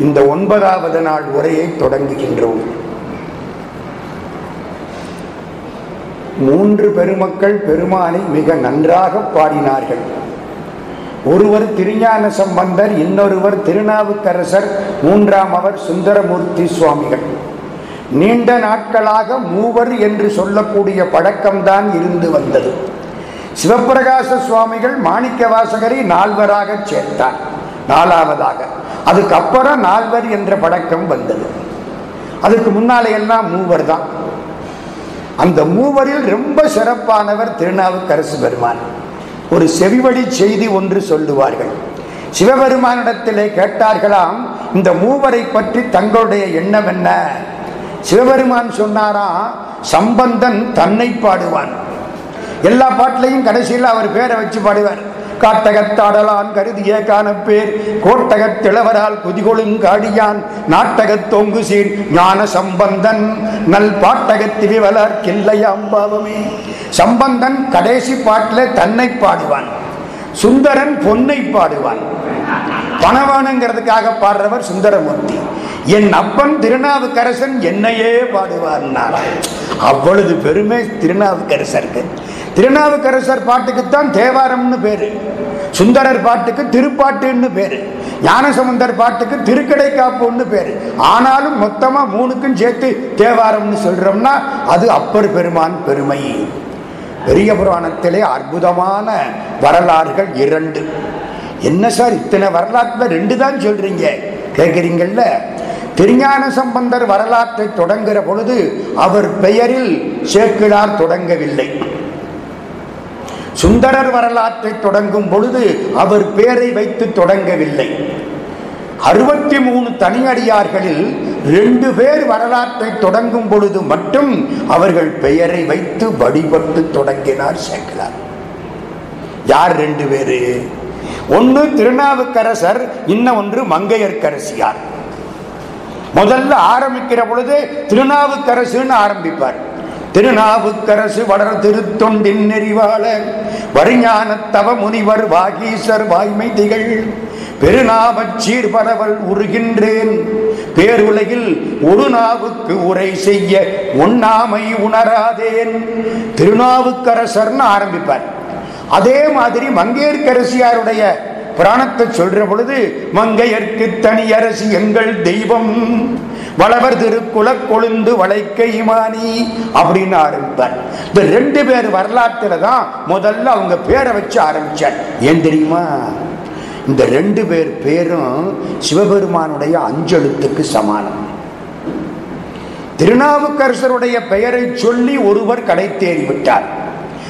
இந்த ஒன்பதாவது நாள் உரையை தொடங்குகின்றோம். மூன்று பெருமக்கள் பெருமானை மிக நன்றாக பாடினார்கள். ஒருவர் திருஞான சம்பந்தர் இன்னொருவர் திருநாவுக்கரசர் மூன்றாம் அவர் சுந்தரமூர்த்தி சுவாமிகள். நீண்ட நாட்களாக மூவர் என்று சொல்லக்கூடிய பழக்கம்தான் இருந்து வந்தது. சிவப்பிரகாச சுவாமிகள் மாணிக்க வாசகரை நால்வராக சேர்த்தார். நாலாவதாக. அதுக்கப்புறம் நால்வர் என்ற பழக்கம் வந்தது. அதுக்கு முன்னாலே எல்லாம் மூவர் தான். அந்த மூவரில் ரொம்ப சிறப்பானவர் திருநாவுக்கரசு பெருமான். ஒரு செவிவழி செய்தி ஒன்று சொல்லுவார்கள். சிவபெருமானிடத்திலே கேட்டார்களாம் இந்த மூவரை பற்றி தங்களுடைய எண்ணம் என்ன? சிவபெருமான் சொன்னாராம் சம்பந்தன் தன்னை பாடுவான். எல்லா பாட்டிலையும் கடைசியில் அவர் பேரை வச்சு பாடுவார். காட்டகத்தாடலான் கருதிய காணப்பேர். கோட்டகத் திளவரால் குதிகொழுங் காடியான். நாட்டகத் தொங்கு சீர் ஞான சம்பந்தன். நல் பாட்டகத் விவலர் கில்லையாம் பாவமே. சம்பந்தன் கடைசி பாட்டில் தன்னை பாடுவான். சுந்தரன் பொன்னை பாடுவான். பணவானுங்கிறதுக்காக பாடுறவர் சுந்தரமூர்த்தி. என் அப்பன் திருநாவுக்கரசன் என்னையே பாடுவார் அவ்வளவு பெருமை திருநாவுக்கரசருக்கு. திருநாவுக்கரசர் பாட்டுக்குத்தான் தேவாரம்னு பேரு. சுந்தரர் பாட்டுக்கு திருப்பாட்டுன்னு பேரு. ஞானசமுந்தர் பாட்டுக்கு திருக்கடை காப்புன்னு பேரு. ஆனாலும் மொத்தமா மூணுக்கும் சேர்த்து தேவாரம்னு சொல்றோம்னா அது அப்பர் பெருமான் பெருமை. பெரிய புராணத்திலே அற்புதமான வரலாறுகள் இரண்டு. என்ன சார் இத்தனை வரலாற்றுல ரெண்டு தான் சொல்றீங்க? கேட்குறீங்கல்ல திருஞான சம்பந்தர் வரலாற்றை தொடங்குகிற பொழுது அவர் பெயரில் சேக்கிழார் தொடங்கவில்லை. சுந்தரர் வரலாற்றை தொடங்கும் பொழுது அவர் பெயரை வைத்து தொடங்கவில்லை. அறுபத்தி மூணு தனியடியார்களில் ரெண்டு பேர் வரலாற்றை தொடங்கும் பொழுது மட்டும் அவர்கள் பெயரை வைத்து வழிபட்டு தொடங்கினார் சேக்கிலார். யார் ரெண்டு பேரு? ஒன்று திருநாவுக்கரசர் இன்னும் ஒன்று மங்கையர்க்கரசியார். முதல்ல ஆரம்பிக்கிற பொழுது திருநாவுக்கரசுன்னு ஆரம்பிப்பார். திருநாவுக்கரசு வளர் திருத்தொண்டின் நெறிவாளர் வருஞான தவ முனிவர் வாகீசர் வாய்மை திகழ். பெருநாவச் சீர்பரவல் உருகின்றேன் பேருலகில் ஒரு நாவுக்கு உரை செய்ய உண்ணாமை உணராதேன். திருநாவுக்கரசர்னு ஆரம்பிப்பார். அதே மாதிரி மங்கையர்க்கரசியாருடைய பிராணத்தை சொல்ற பொழுது மங்கையர்க்கு தனி அரசி எங்கள் தெய்வம். வளவர் திருக்குல கொழுந்து வளைக்கை மாணி அப்படின்னு ஆரம்பிப்பார் இந்த ரெண்டு பேர் வரலாற்றுல தான் முதல்ல அவங்க பேரை வச்சு ஆரம்பிச்சார். ஏன் தெரியுமா? இந்த ரெண்டு பேர் பேரும் சிவபெருமானுடைய அஞ்செழுத்துக்கு சமானம். திருநாவுக்கரசருடைய பெயரை சொல்லி ஒருவர் கடை தேறிவிட்டார்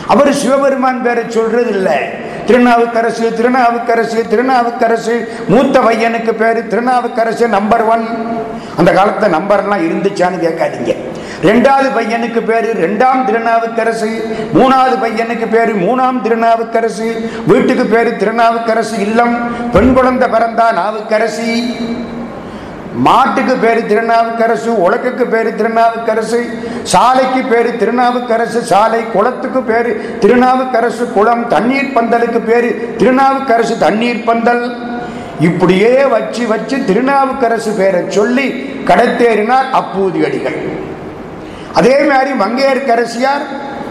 அவர் சிவபெருமான் பேரை சொல்றது இல்லை திருநாவுக்கரசு திருநாவுக்கரசு திருநாவுக்கரசு. மூத்த பையனுக்கு பேரு திருநாவுக்கரசு நம்பர் ஒன் அந்த காலத்துல நம்பர்லாம் இருந்துச்சான்னு கேட்காதீங்க. ரெண்டாவது பையனுக்கு பேரு ரெண்டாம் திருநாவுக்கரசு. மூணாவது பையனுக்கு பேரு மூணாம் திருநாவுக்கரசு. வீட்டுக்கு பேரு திருநாவுக்கரசு இல்லம். பெண் குழந்தை பிறந்தா நாவுக்கரசி. மாட்டுக்கு பேரு திருநாவுக்கரசு உலக்குக்கு பேரு திருநாவுக்கரசு சாலைக்கு பேரு திருநாவுக்கரசு சாலை குளத்துக்கு பேரு திருநாவுக்கரசு குளம் தண்ணீர் பந்தலுக்கு பேரு திருநாவுக்கரசு தண்ணீர் பந்தல். இப்படியே வச்சு வச்சு திருநாவுக்கரசு பேரை சொல்லி கடத்தேறினார் அப்பூதி அடிகள். அதே மாதிரி மங்கையர்கரசியார்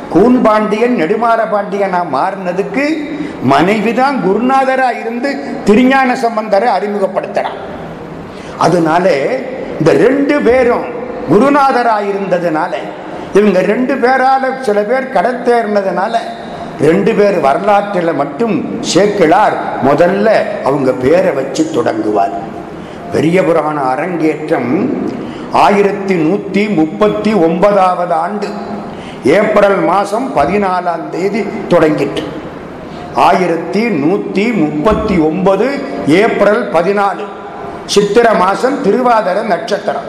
கூன் பாண்டியன் நெடுமாற பாண்டியனா மாறினதுக்கு மனைவிதான் குருநாதரா இருந்து திருஞான சம்பந்தரை அறிமுகப்படுத்துறான் அதனால இந்த ரெண்டு பேரும் குருநாதராயிருந்ததுனால இவங்க ரெண்டு பேரால சில பேர் கடத்தேறினதுனால ரெண்டு பேர் வரலாற்றில் மட்டும் சேக்கிழார். முதல்ல அவங்க பேரை வச்சு தொடங்குவார். பெரிய புராண அரங்கேற்றம் ஆயிரத்தி நூற்றி முப்பத்தி ஒன்பதாவது ஆண்டு ஏப்ரல் மாதம் பதினாலாம் தேதி தொடங்கிட்டு ஆயிரத்தி நூற்றி முப்பத்தி ஒன்பது ஏப்ரல் பதினாலு. சித்திர மாசம் திருவாதிர நட்சத்திரம்.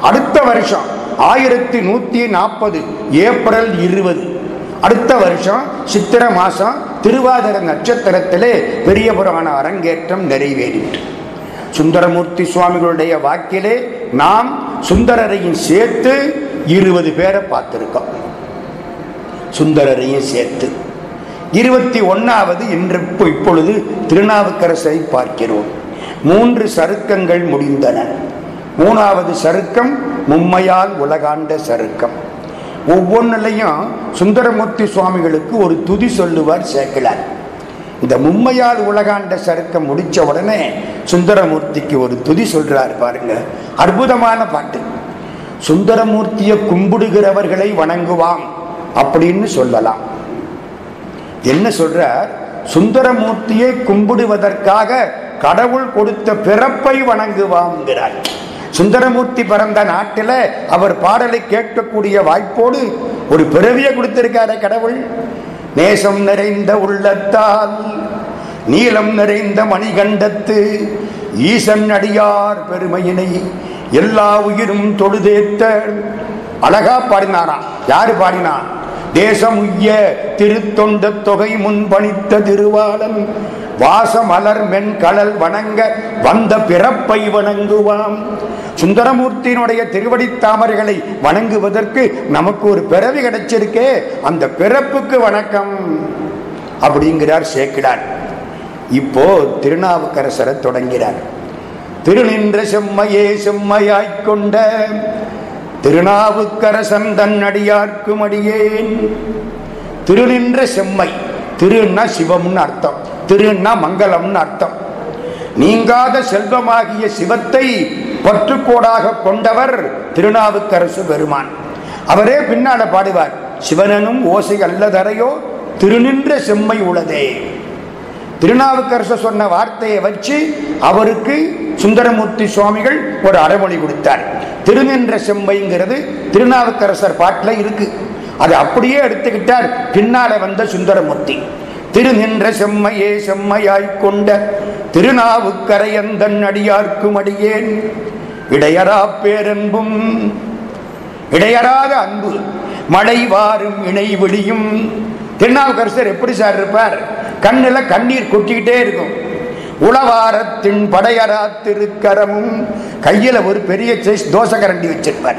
அடுத்த வருஷம் ஆயிரத்தி நூத்தி நாற்பது ஏப்ரல் இருபது. அடுத்த வருஷம் சித்திர மாசம் திருவாதிர நட்சத்திரத்திலே பெரிய புராண அரங்கேற்றம் நிறைவேறிட்டு சுந்தரமூர்த்தி சுவாமிகளுடைய வாக்கிலே நாம் சுந்தரரையும் சேர்த்து இருபது பேரை பார்த்திருக்கோம். சுந்தரரையும் சேர்த்து. இருபத்தி ஒன்னாவது இன்று இப்பொழுது திருநாவுக்கரசரை பார்க்கிறோம். மூன்று சருக்கங்கள் முடிந்தன. மூணாவது சருக்கம் மும்மையால் உலகாண்ட சருக்கம். ஒவ்வொன்றிலையும் சுந்தரமூர்த்தி சுவாமிகளுக்கு ஒரு துதி சொல்லுவார் சேக்கிலார் இந்த மும்மையால் உலகாண்ட சருக்கம் முடிச்ச உடனே சுந்தரமூர்த்திக்கு ஒரு துதி சொல்றார் பாருங்க. அற்புதமான பாட்டு. சுந்தரமூர்த்தியை கும்பிடுகிறவர்களை வணங்குவாம் அப்படின்னு சொல்லலாம். என்ன சொல்றார்? சுந்தரமூர்த்தியை கும்பிடுவதற்காக கடவுள் கொடுத்த பிறப்பை வணங்குவாங்கிறார். சுந்தரமூர்த்தி பிறந்த நாட்டில் அவர் பாடலை கேட்கக்கூடிய வாய்ப்போடு ஒரு பிறவியை கொடுத்திருக்கார கடவுள். நேசம் நிறைந்த உள்ளத்தால் நீளம் நிறைந்த மணிகண்டத்து ஈசன் அடியார் பெருமையினை எல்லா உயிரும் தொழுதேத்த அழகா பாடினாராம். யாரு பாடினான் தேசம் உய்ய திருத்தொண்ட தொகை முன் பணித்த திருவாளன். வாசமலர் மென்கடல் வணங்க வந்த பிறப்பை வணங்குவாம். சுந்தரமூர்த்தியினுடைய திருவடி தாமரைகளை வணங்குவதற்கு நமக்கு ஒரு பிறவி கிடைச்சிருக்கே அந்த பிறப்புக்கு வணக்கம் அப்படிங்கிறார் சேக்கிடார் இப்போ திருநாவுக்கரசரை தொடங்கிறார். திருநின்ற செம்மையே செம்மையாய்க் கொண்ட திருநாவுக்கரசன் தன் அடியார்க்கும் அடியேன் திருநின்ற செம்மை திருன்னா சிவம்னு அர்த்தம். திருன்னா மங்களம்னு அர்த்தம். நீங்காத செல்வமாகிய சிவத்தை பற்றுக்கோடாக கொண்டவர் திருநாவுக்கரசு பெருமான். அவரே பின்னால பாடுவார் சிவனனும் ஓசை அல்லதரையோ திருநின்ற செம்மை உளதே. திருநாவுக்கரசு சொன்ன வார்த்தையை வச்சு அவருக்கு சுந்தரமூர்த்தி சுவாமிகள் ஒரு அறமொழி கொடுத்தார். திருநின்ற செம்மைங்கிறது திருநாவுக்கரசர் பாட்டில் இருக்கு. அதை அப்படியே எடுத்துக்கிட்டார் பின்னால வந்த சுந்தரமூர்த்தி. திருநின்ற செம்மையே செம்மையாய்க் கொண்ட திருநாவுக்கரையந்தன் அடியார்க்கும் அடியேன். இடையரா பேரன்பும் இடையறாத அன்பு மழை வாரும் இணை விழியும். திருநாவுக்கரசர் எப்படி சார் இருப்பார்? கண்ணில் கண்ணீர் கொட்டிக்கிட்டே இருக்கும். உளவாரத்தின் படையரா திருக்கரமும் கையில ஒரு பெரிய சைஸ் தோசை கரண்டி வச்சிருப்பார்.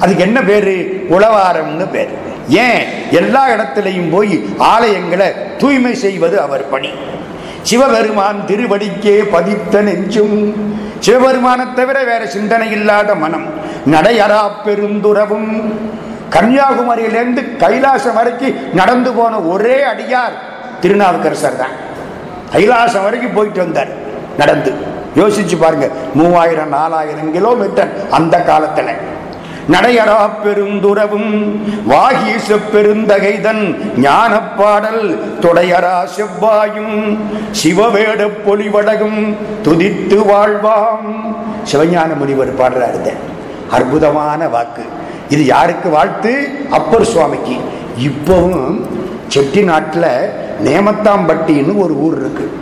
அதுக்கு என்ன பேரு? உளவாரம்னு பேர். ஏன் எல்லா இடத்திலையும் போய் ஆலயங்களை தூய்மை செய்வது அவர் பணி. சிவபெருமான் திருவடிக்கே பதித்த நெஞ்சும் சிவபெருமானை தவிர வேற சிந்தனை இல்லாத மனம் நடையரா பெருந்துறவும். கன்னியாகுமரியிலிருந்து கைலாசம் வரைக்கும் நடந்து போன ஒரே அடியார் திருநாவுக்கரசர் தான். கைலாசம் வரைக்கும் போயிட்டு வந்தார் நடந்து. யோசிச்சு பாருங்க மூவாயிரம் நாலாயிரம் கிலோமீட்டர் அந்த காலத்துல. நடையரா பெருந்துறவும் வாகீச பெருந்தகைதன் ஞான பாடல் தொடையரா செவ்வாயும் சிவவேட பொலிவடகும் துதித்து வாழ்வாம். சிவஞான முனிவர் பாடுறாரு அற்புதமான வாக்கு. இது யாருக்கு வாழ்த்து? அப்பர் சுவாமிக்கு. இப்பவும் செட்டிநாட்டில் நேமத்தாம்பட்டின்னு ஒரு ஊர் இருக்கு.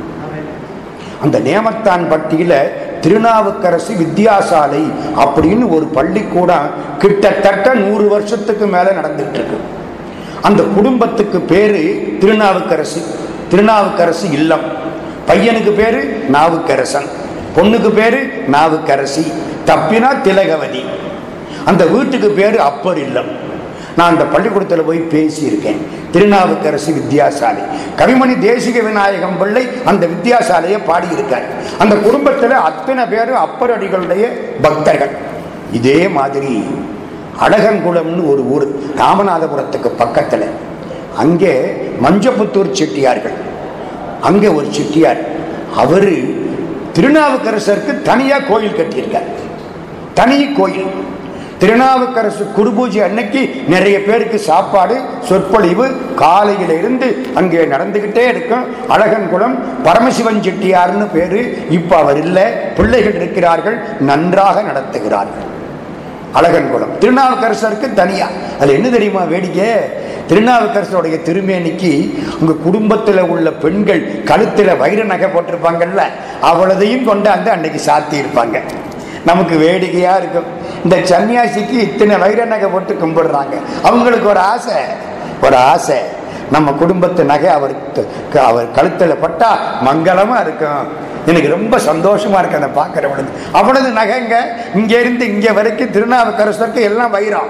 அந்த நேமத்தான் பட்டியில திருநாவுக்கரசு வித்யாசாலை அப்படின்னு ஒரு பள்ளிக்கூடம் கிட்டத்தட்ட நூறு வருஷத்துக்கு மேலே நடந்துட்டு இருக்கு அந்த குடும்பத்துக்கு பேரு திருநாவுக்கரசு. திருநாவுக்கரசு இல்லம். பையனுக்கு பேரு நாவுக்கரசன். பொண்ணுக்கு பேரு நாவுக்கரசி. தப்பினா திலகவதி. அந்த வீட்டுக்கு பேரு அப்பர் இல்லம். நான் அந்த பள்ளிக்கூடத்தில் போய் பேசியிருக்கேன். திருநாவுக்கரசு வித்யாசாலை. கவிமணி தேசிக விநாயகம் பிள்ளை அந்த வித்யாசாலையை பாடியிருக்கார். அந்த குடும்பத்தில் அத்தனை பேர் அப்பர் அடிகளுடைய பக்தர்கள். இதே மாதிரி அழகங்குளம்னு ஒரு ஊர் ராமநாதபுரத்துக்கு பக்கத்தில். அங்கே மஞ்சப்புத்தூர் செட்டியார்கள். அங்கே ஒரு செட்டியார். அவர் திருநாவுக்கரசருக்கு தனியாக கோயில் கட்டியிருக்கார். தனி கோயில். திருநாவுக்கரசு குருபூஜை அன்னைக்கு நிறைய பேருக்கு சாப்பாடு சொற்பொழிவு காலையில் இருந்து அங்கே நடந்துகிட்டே இருக்கும். அழகன்குளம் பரமசிவன் செட்டியார்னு பேரு. இப்ப அவர் இல்லை. பிள்ளைகள் இருக்கிறார்கள். நன்றாக நடத்துகிறார்கள். அழகன்குளம் திருநாவுக்கரசருக்கு தனியா. அது என்ன தெரியுமா வேடிக்கை? திருநாவுக்கரசருடைய திருமேனிக்கு உங்க குடும்பத்தில் உள்ள பெண்கள் கழுத்துல வைர நகை போட்டிருப்பாங்கல்ல அவ்வளதையும் கொண்டாந்து அன்னைக்கு சாத்தி இருப்பாங்க நமக்கு வேடிக்கையா இருக்கும். இந்த சன்னியாசிக்கு இத்தனை வைர நகை போட்டு கும்பிடுறாங்க. அவங்களுக்கு ஒரு ஆசை. ஒரு ஆசை. நம்ம குடும்பத்து நகை அவருக்கு அவர் கழுத்தில் பட்டா மங்களமா இருக்கும். எனக்கு ரொம்ப சந்தோஷமா இருக்கு அதை பார்க்கிற பொழுது. அவ்வளவு நகைங்க இங்கேருந்து இங்கே இங்க வரைக்கும் திருநாவுக்கரசருக்கு எல்லாம் வைரம்.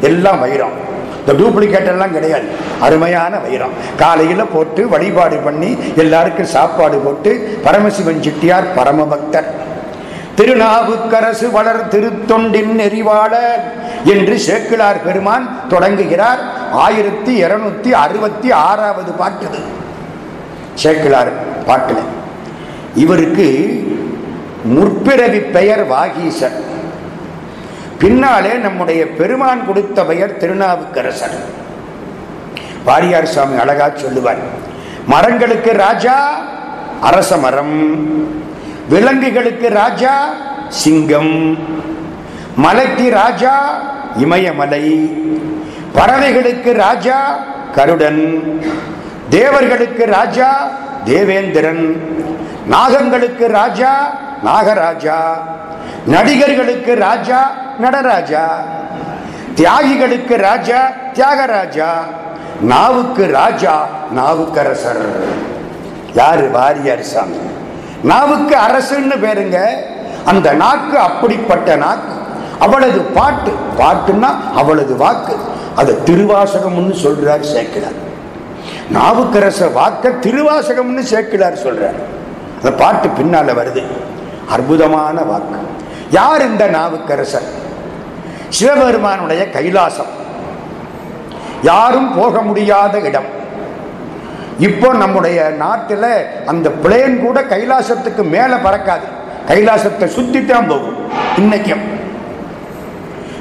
எல்லாம் வைரம். இந்த டூப்ளிகேட் எல்லாம் கிடையாது. அருமையான வைரம். காலையில் போட்டு வழிபாடு பண்ணி எல்லாருக்கும் சாப்பாடு போட்டு பரமசிவன் செட்டியார் பரமபக்தர். திருநாவுக்கரசு வளர் திருத்தொண்டின் நெறிவாளர் என்று சேக்கிழார் பெருமான் தொடங்குகிறார். ஆயிரத்தி இருநூத்தி அறுபத்தி ஆறாவது பாட்டுது சேக்கிழார் பாட்டுல. இவருக்கு முற்பிறவி பெயர் வாகீசர் பின்னாலே நம்முடைய பெருமான் கொடுத்த பெயர் திருநாவுக்கரசர். வாரியார் சுவாமி அழகா சொல்லுவார். மரங்களுக்கு ராஜா அரச மரம். விலங்குகளுக்கு ராஜா சிங்கம் மலைக்கு ராஜா இமயமலை பறவைகளுக்கு ராஜா கருடன் தேவர்களுக்கு ராஜா தேவேந்திரன் நாகங்களுக்கு ராஜா நாகராஜா நடிகர்களுக்கு ராஜா நடராஜா தியாகிகளுக்கு ராஜா தியாகராஜா நாவுக்கு ராஜா நாவுக்கரசர். யாரு? வாரியார் சாமி. நாவுக்கு அரசுன்னு பேருங்க. அந்த நாக்கு அப்படிப்பட்ட நாக்கு. அவளது பாட்டு பாட்டுன்னா அவளது வாக்கு. அது திருவாசகம்னு சொல்றார் சேர்க்கிறார் நாவுக்கரச வாக்க திருவாசகம்னு சேர்க்கிறார் சொல்றார். அந்த பாட்டு பின்னால வருது. அற்புதமான வாக்கு. யார் இந்த நாவுக்கரசர்? சிவபெருமானுடைய கைலாசம். யாரும் போக முடியாத இடம். இப்போ நம்முடைய நாட்டில் அந்த பிளேன் கூட கைலாசத்துக்கு மேலே பறக்காது. கைலாசத்தை சுத்தி தான் போகும். இன்னைக்கும்.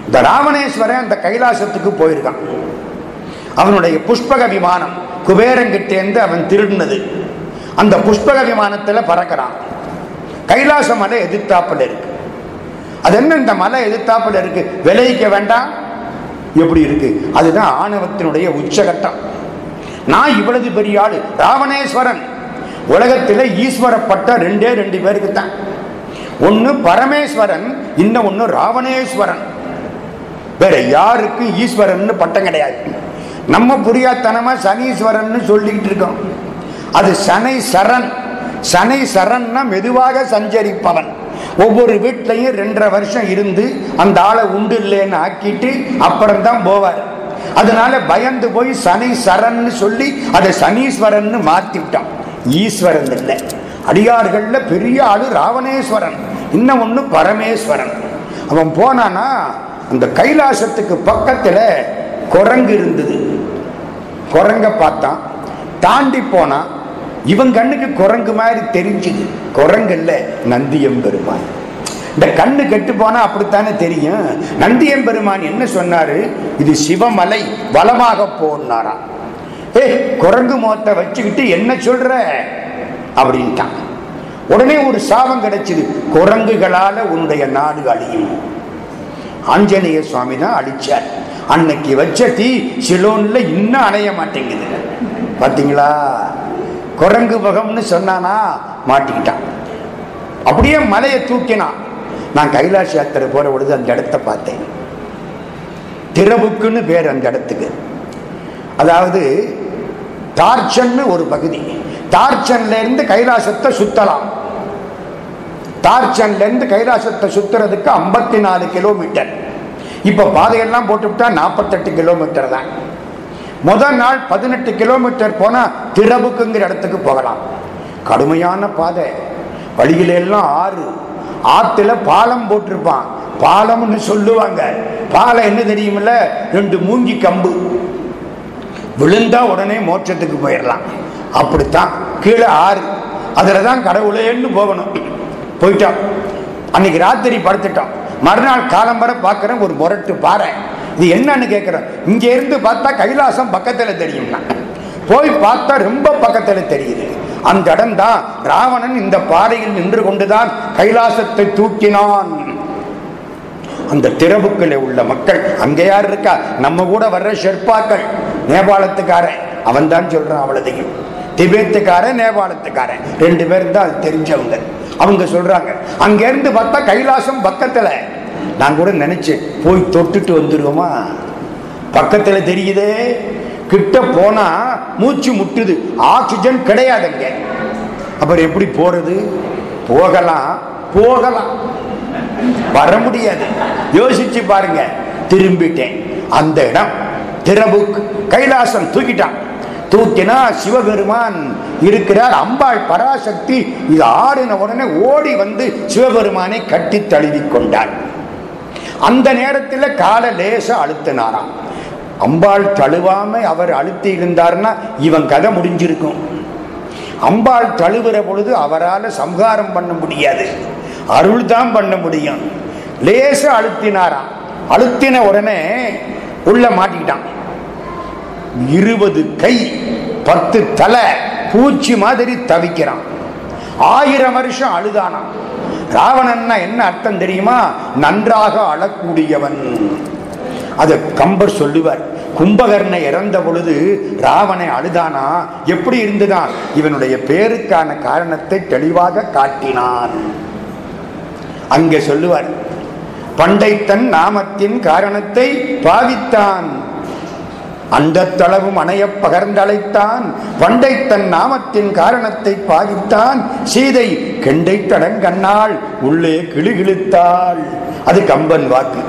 இந்த ராவணேஸ்வரன் அந்த கைலாசத்துக்கு போயிருக்கான். அவனுடைய புஷ்பக விமானம் குபேரங்கிட்டேந்து அவன் திருடினது. அந்த புஷ்பக விமானத்தில் பறக்கிறான். கைலாச மலை எதிர்த்தாப்புல இருக்கு. அது என்ன இந்த மலை எதிர்த்தாப்புல இருக்கு? விளைவிக்க வேண்டாம். எப்படி இருக்கு? அதுதான் ஆணவத்தினுடைய உச்சகட்டம். நான் இவ்வளவு பெரிய ஆளு. ராவணேஸ்வரன். உலகத்தில் ஈஸ்வரப்பட்ட ரெண்டே ரெண்டு பேருக்கு தான். ஒன்று பரமேஸ்வரன் இன்னும் ஒன்று ராவணேஸ்வரன். வேற யாருக்கு ஈஸ்வரன் பட்டம் கிடையாது. நம்ம புரியாத்தனமா சனீஸ்வரன் சொல்லிக்கிட்டு இருக்கோம். அது சனை சரண். சனை சரண்னா மெதுவாக சஞ்சரிப்பவன். ஒவ்வொரு வீட்லையும் ரெண்டரை வருஷம் இருந்து அந்த ஆளை உண்டு இல்லைன்னு ஆக்கிட்டு அப்புறம் தான் போவார். அதனால பயந்து போய் சனி சரன் சொல்லி அதை சனீஸ்வரன் மாத்தி விட்டான் ஈஸ்வரன் இல்லை. அடியார்கள்ல பெரிய ஆளு ராவணேஸ்வரன். இன்னும் ஒண்ணு பரமேஸ்வரன். அவன் போனானா அந்த கைலாசத்துக்கு பக்கத்துல குரங்கு இருந்தது. குரங்க பார்த்தான். தாண்டி போனான் இவன் கண்ணுக்கு குரங்கு மாதிரி தெரிஞ்சுது. குரங்கு நந்தியம் வருமா இந்த கண்ணு கெட்டு போனா அப்படித்தானே தெரியும்? நந்தியம்பெருமான் என்ன சொன்னாரு? இது சிவமலை வளமாக போனாராம் ஏ குரங்கு மோத்தை வச்சுக்கிட்டு என்ன சொல்ற? அப்படின்ட்டான். உடனே ஒரு சாபம் கிடைச்சது. குரங்குகளால உன்னுடைய நாடு அழியும். ஆஞ்சநேய சுவாமி தான் அழிச்சார். அன்னைக்கு வச்ச தீ சிலோன்ல இன்னும் அணைய மாட்டேங்குது. பாத்தீங்களா? குரங்கு பகம்னு சொன்னானா? மாட்டிக்கிட்டான். அப்படியே மலையை தூக்கினான். நான் கைலாஷ் யாத்திரை போற பொழுது அந்த இடத்த பார்த்தேன். திறவுக்குன்னு பேர் அந்த இடத்துக்கு. அதாவது தார்ச்சன்னு ஒரு பகுதி. தார்ச்சன்லேருந்து கைலாசத்தை சுத்தலாம். தார்ச்சன்லேருந்து கைலாசத்தை சுத்துறதுக்கு ஐம்பத்தி நாலு கிலோமீட்டர். இப்ப பாதையெல்லாம் போட்டுவிட்டா நாற்பத்தெட்டு கிலோமீட்டர் தான். முதல் நாள் பதினெட்டு கிலோமீட்டர் போனா திறவுக்குங்கிற இடத்துக்கு போகலாம். கடுமையான பாதை. வழியில எல்லாம் ஆறு. ஆத்துல பாலம் போட்டிருப்பான். பாலம்னு சொல்லுவாங்க. பாலம் என்ன தெரியுமில்ல? ரெண்டு மூங்கி கம்பு. விழுந்தா உடனே மோட்சத்துக்கு போயிடலாம். அப்படித்தான். கீழே ஆறு. அதில் தான் கடவுளேன்னு போகணும். போயிட்டோம் அன்னைக்கு ராத்திரி படுத்துட்டோம் மறுநாள் காலம் வர பார்க்குறேன் ஒரு முரட்டு பாறை. இது என்னன்னு கேட்குறேன் இங்க இருந்து பார்த்தா கைலாசம் பக்கத்தில் தெரியும்னா. போய் பார்த்தா ரொம்ப பக்கத்தில் தெரியுது. அந்த இடம் தான் ராவணன் இந்த பாறையில் நின்று கொண்டுதான் கைலாசத்தை தூக்கினான். அந்த திறவுக்குள்ள உள்ள மக்கள் அங்க யார் இருக்கா? நம்ம கூட வர்ற ஷெர்பாக்கள் நேபாளத்துக்காரன். அவன் தான் சொல்றான் அவ்வளதையும். திபேத்துக்காரன் நேபாளத்துக்காரன். ரெண்டு பேரும் தான் அது தெரிஞ்சவங்க. அவங்க சொல்றாங்க அங்க இருந்து பார்த்தா கைலாசம் பக்கத்துல. நான் கூட நினைச்சேன் போய் தொட்டுட்டு வந்துருவோமா? பக்கத்துல தெரியுதே. கிட்ட போனா மூச்சு முட்டுது. ஆக்சிஜன் கிடையாதுங்க அப்புறம் எப்படி போறது? போகலாம். போகலாம். வர முடியாது. யோசிச்சு பாருங்க. திரும்பிட்டேன். அந்த இடம் திரபுக் கைலாசம் தூக்கிட்டான். தூக்கினா சிவபெருமான் இருக்கிறார். அம்பாள் பராசக்தி. இது ஆடின உடனே ஓடி வந்து சிவபெருமானை கட்டி தழுவி கொண்டார் அந்த நேரத்தில் கால லேச அழுத்தினாராம். அம்பாள் தழுவாம அவர் அழுத்தி இருந்தார்னா இவன் கதை முடிஞ்சிருக்கும். அம்பாள் தழுவுற பொழுது அவரால் சம்ஹாரம் பண்ண முடியாது. அருள் தான் பண்ண முடியும். லேச அழுத்தினாராம். அழுத்தின உடனே உள்ள மாட்டிக்கிட்டான். இருபது கை பத்து தலை பூச்சி மாதிரி தவிக்கிறான். ஆயிரம் வருஷம் அழுதானாம். ராவணன்னா என்ன அர்த்தம் தெரியுமா? நன்றாக அழக்கூடியவன். அது கம்பர் சொல்லுவார். கும்பகர்ணை இறந்த பொழுது ராவனை அழுதானா? எப்படி இருந்துதான் இவனுடைய பேருக்கான காரணத்தை தெளிவாக காட்டினான். அங்கே சொல்லுவார் பண்டைத்தன் நாமத்தின் காரணத்தை பாவித்தான். அந்த தளவும் அணைய பகர்ந்தழைத்தான். பண்டை தன் நாமத்தின் காரணத்தை பாவித்தான். சீதை கெண்டை தடங்கண்ணாள் உள்ளே கிளுகிழுத்தாள் அது கம்பன் வாக்கு.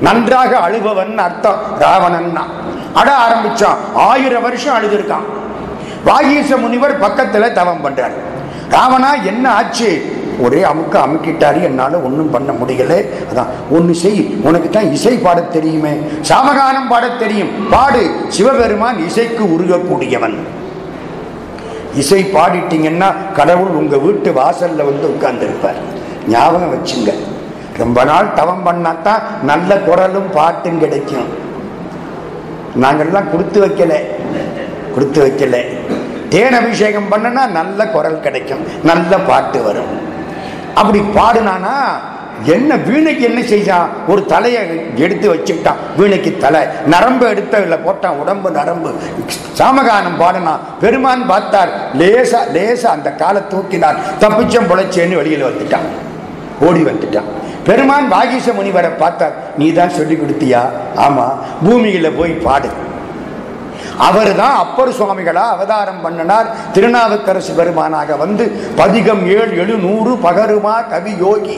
நன்றாக அழுபவன் அர்த்தம் ராவணன் அட ஆரம்பிச்சான் ஆயிரம் வருஷம் அழுதுருக்கான். வாகீச முனிவர் பக்கத்துல தவம் பண்றாரு. ராவணா என்ன ஆச்சு? ஒரே அமுக்க அமுக்கிட்டாரு என்னால ஒன்றும் பண்ண முடியல. அதான் ஒன்று செய் உனக்கு தான் இசை பாடத் தெரியுமே. சாமகானம் பாடத் தெரியும். பாடு சிவபெருமான் இசைக்கு உருகக்கூடியவன். இசை பாடிட்டீங்கன்னா கடவுள் உங்க வீட்டு வாசல்ல வந்து உட்கார்ந்துருப்பார். ஞாபகம் வச்சுங்க. ரொம்ப நாள் தவம் பண்ணாதான் நல்ல குரலும் பாட்டும் கிடைக்கும். நாங்கள்லாம் கொடுத்து வைக்கல. கொடுத்து வைக்கல. தேன் அபிஷேகம் பண்ணனா நல்ல குரல் கிடைக்கும். நல்ல பாட்டு வரும். அப்படி பாடுனானா என்ன வீணைக்கு என்ன செய்தான் ஒரு தலையை எடுத்து வச்சுக்கிட்டான். வீணைக்கு தலை. நரம்பு எடுத்த இல்லை போட்டான். உடம்பு நரம்பு. சாமகானம் பாடினான் பெருமான் பார்த்தார். லேசா லேசா அந்த காலை தூக்கினார். தப்பிச்சம் புழைச்சேன்னு வெளியில் வந்துட்டான். ஓடி வந்துட்டான். பெருமான் வாகீச முனிவரை பார்த்தார். நீ தான் சொல்லி கொடுத்தியா? ஆமா. பூமியில போய் பாடு. அவர் தான் அப்பர் சுவாமிகளா அவதாரம் பண்ணினார். திருநாவுக்கரசு பெருமானாக வந்து பதிகம் ஏழு எழுநூறு பகருமா கவி யோகி.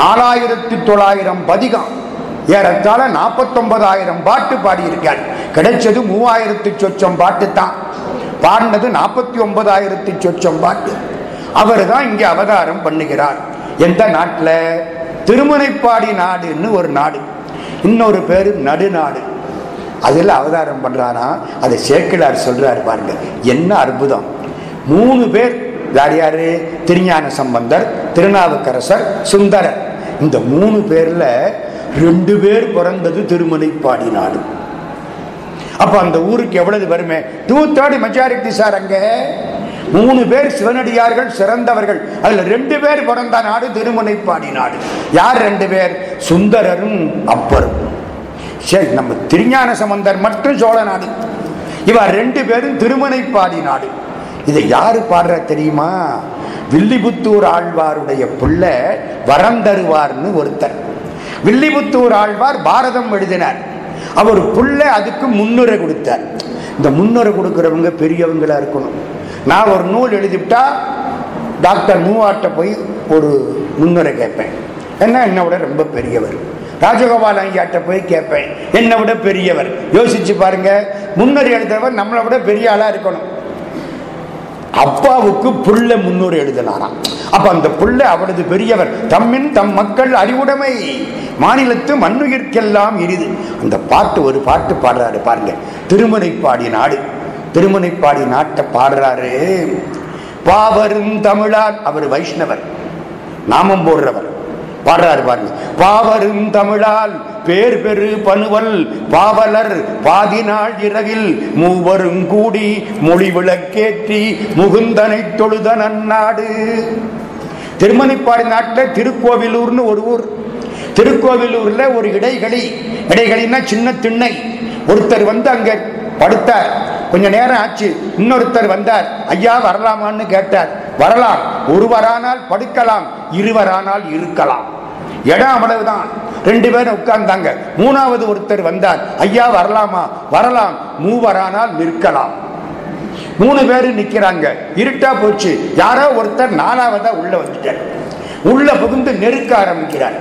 நாலாயிரத்தி தொள்ளாயிரம் பதிகம். ஏறத்தாழ நாற்பத்தொன்பதாயிரம் பாட்டு பாடியிருக்கார். கிடைச்சது மூவாயிரத்தி சொச்சம் பாட்டு தான். பாடினது நாற்பத்தி ஒன்பதாயிரத்தி சொச்சம் பாட்டு. அவர் தான் இங்கே அவதாரம் பண்ணுகிறார். எந்த நாட்டில்? திருமுனைப்பாடி நாடுன்னு ஒரு நாடு. இன்னொரு பேரு நடுநாடு. அதில் அவதாரம் பண்றானா? அதை சேக்கிலார் சொல்றாரு பாருங்க என்ன அற்புதம். மூணு பேர் யார் யாரு? திருஞான சம்பந்தர் திருநாவுக்கரசர் சுந்தரர். இந்த மூணு பேர்ல ரெண்டு பேர் பிறந்தது திருமலைப்பாடி நாடு. அப்ப அந்த ஊருக்கு எவ்வளவு வருமே? டூ தேர்ட் மெஜாரிட்டி சார் அங்க. மூணு பேர் சிவனடியார்கள் சிறந்தவர்கள். அதுல ரெண்டு பேர் பிறந்த நாடு திருமுனைப்பாடி நாடு. யார் ரெண்டு பேர்? சுந்தரரும் அப்பரும். சரி நம்ம திருஞான சம்பந்தர் மட்டும் சோழ நாடு. இவர் ரெண்டு பேரும் திருமனைப்பாடி நாடு. இதை யாரு பாடுற தெரியுமா? வில்லிபுத்தூர் ஆழ்வாருடைய பிள்ளை வரம் தருவார்னு ஒருத்தர். வில்லிபுத்தூர் ஆழ்வார் பாரதம் எழுதினார். அவர் புள்ள அதுக்கு முன்னுரை கொடுத்தார். இந்த முன்னுரை கொடுக்கிறவங்க பெரியவங்களா இருக்கணும். நான் ஒரு நூல் எழுதிவிட்டா டாக்டர் மூவாட்ட போய் ஒரு முன்னுரை கேட்பேன். என்ன என்னை விட ரொம்ப பெரியவர். ராஜகோபால் ஐயாட்ட போய் கேட்பேன். என்னை விட பெரியவர். யோசிச்சு பாருங்க முன்னுரை எழுதுறவர் நம்மளை விட பெரிய ஆளா இருக்கணும். அப்பாவுக்கு புள்ள முன்னூறு எழுதினாராம். அப்ப அந்த புள்ள அவளது பெரியவர் தம்மின் தம் மக்கள் அறிவுடைமை. மாநிலத்து மண்ணுயிர்க்கெல்லாம் இனிது. அந்த பாட்டு ஒரு பாட்டு பாடுறாரு பாருங்க. பாடி நாடு. திருமுனைப்பாடி நாட்டை பாடுறாரு. பாவரும் தமிழார். அவர் வைஷ்ணவர். நாமம் போடுறவர். பாடுறாரு பாருங்க. பாவரும் தமிழால் பேர் பெரு பனுவல். பாவலர் பாதி நாள் இரவில் மூவரும் கூடி மொழி விளக்கேற்றி முகுந்தனை தொழுத நன்னாடு. திருமணிப்பாடி நாட்டில் திருக்கோவிலூர்னு ஒரு ஊர். திருக்கோவிலூர்ல ஒரு இடைகளி. இடைகளின்னா சின்ன திண்ணை. ஒருத்தர் வந்து அங்க படுத்தார். கொஞ்ச நேரம் ஆச்சு. இன்னொருத்தர் வந்தார். ஐயா வரலாமான்னு கேட்டார். வரலாம். ஒருவரானால் படுக்கலாம் இருவரானால் இருக்கலாம். இடம் அவ்வளவுதான். ரெண்டு பேரும் உட்கார்ந்தாங்க. மூணாவது ஒருத்தர் வந்தார். ஐயா வரலாமா? வரலாம். மூவரானால் நிற்கலாம். மூணு பேரு நிக்கிறாங்க. இருட்டா போச்சு. யாரோ ஒருத்தர் நாலாவதா உள்ள வந்துட்டார். உள்ள புகுந்து நெருக்க ஆரம்பிக்கிறார்.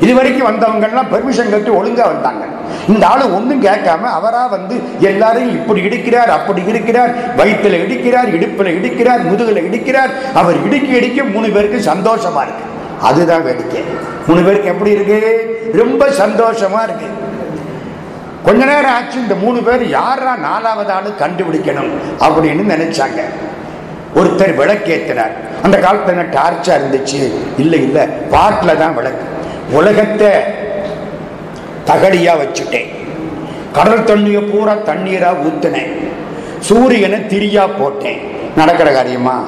இது வரைக்கும் வந்தவங்க எல்லாம் பெர்மிஷன் கட்டி ஒழுங்கா வந்தாங்க. இந்த ஆளு ஒண்ணும் கேட்காம அவரா வந்து எல்லாரையும் இப்படி இடிக்கிறார் அப்படி இடிக்கிறார் வயிற்றுல இடிக்கிறார் இடுப்புல இடிக்கிறார் முதுகுல இடிக்கிறார். அவர் இடிக்க இடிக்க மூணு பேருக்கு சந்தோஷமா இருக்கு. அதுதான் வேடிக்கை. மூணு பேருக்கு எப்படி இருக்கு? ரொம்ப சந்தோஷமா இருக்கு. கொஞ்ச நேரம் ஆச்சு இந்த மூணு பேர் யாரா நாலாவது ஆளு கண்டுபிடிக்கணும் அப்படின்னு நினைச்சாங்க. ஒருத்தர் விளக்கேத்தினார். அந்த காலத்துல டார்ச்சா இருந்துச்சு? இல்லை இல்லை. பாட்டில் தான் விளக்கு. உலகத்தை தகடியா வச்சுட்டேன். கடல் தண்ணிய பூரா தண்ணீரா ஊத்துனேன். சூரியனை திரியா போட்டேன். நடக்கிற காரியமா?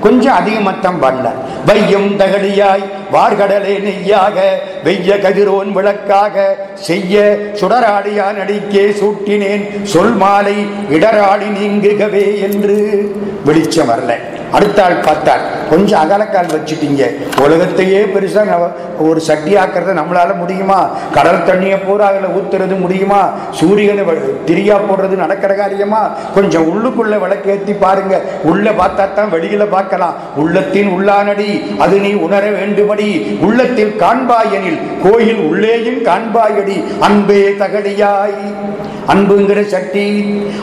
கொஞ்சம் அதிகமத்தம் பண்ணல. வையும் தகடியாய் வார்கடலே நெய்யாக வெய்ய கதிரோன் விளக்காக செய்ய சுடராடியா நடிக்கே சூட்டினேன். சொல் மாலை இடராடி நீங்குகவே என்று வெளிச்சம் வரல. அடுத்த ஆள் பார்த்தார். கொஞ்சம் அகலக்கால் வச்சுட்டீங்க. உலகத்தையே பெருசாக ஒரு சட்டி ஆக்கிறத நம்மளால முடியுமா? கடல் தண்ணியை பூரா அதில் ஊத்துறது முடியுமா? சூரியனை திரியா போடுறது நடக்கிற காரியமா? கொஞ்சம் உள்ளுக்குள்ள விளக்கேத்தி பாருங்க. உள்ள பார்த்தா தான் வெளியில பார்க்கலாம். உள்ளத்தின் உள்ளானடி அது நீ உணர வேண்டுமடி. உள்ளத்தில் காண்பாயனில் கோயில் உள்ளேயும் காண்பாயடி. அன்பே தகடியாய். அன்புங்கிற சட்டி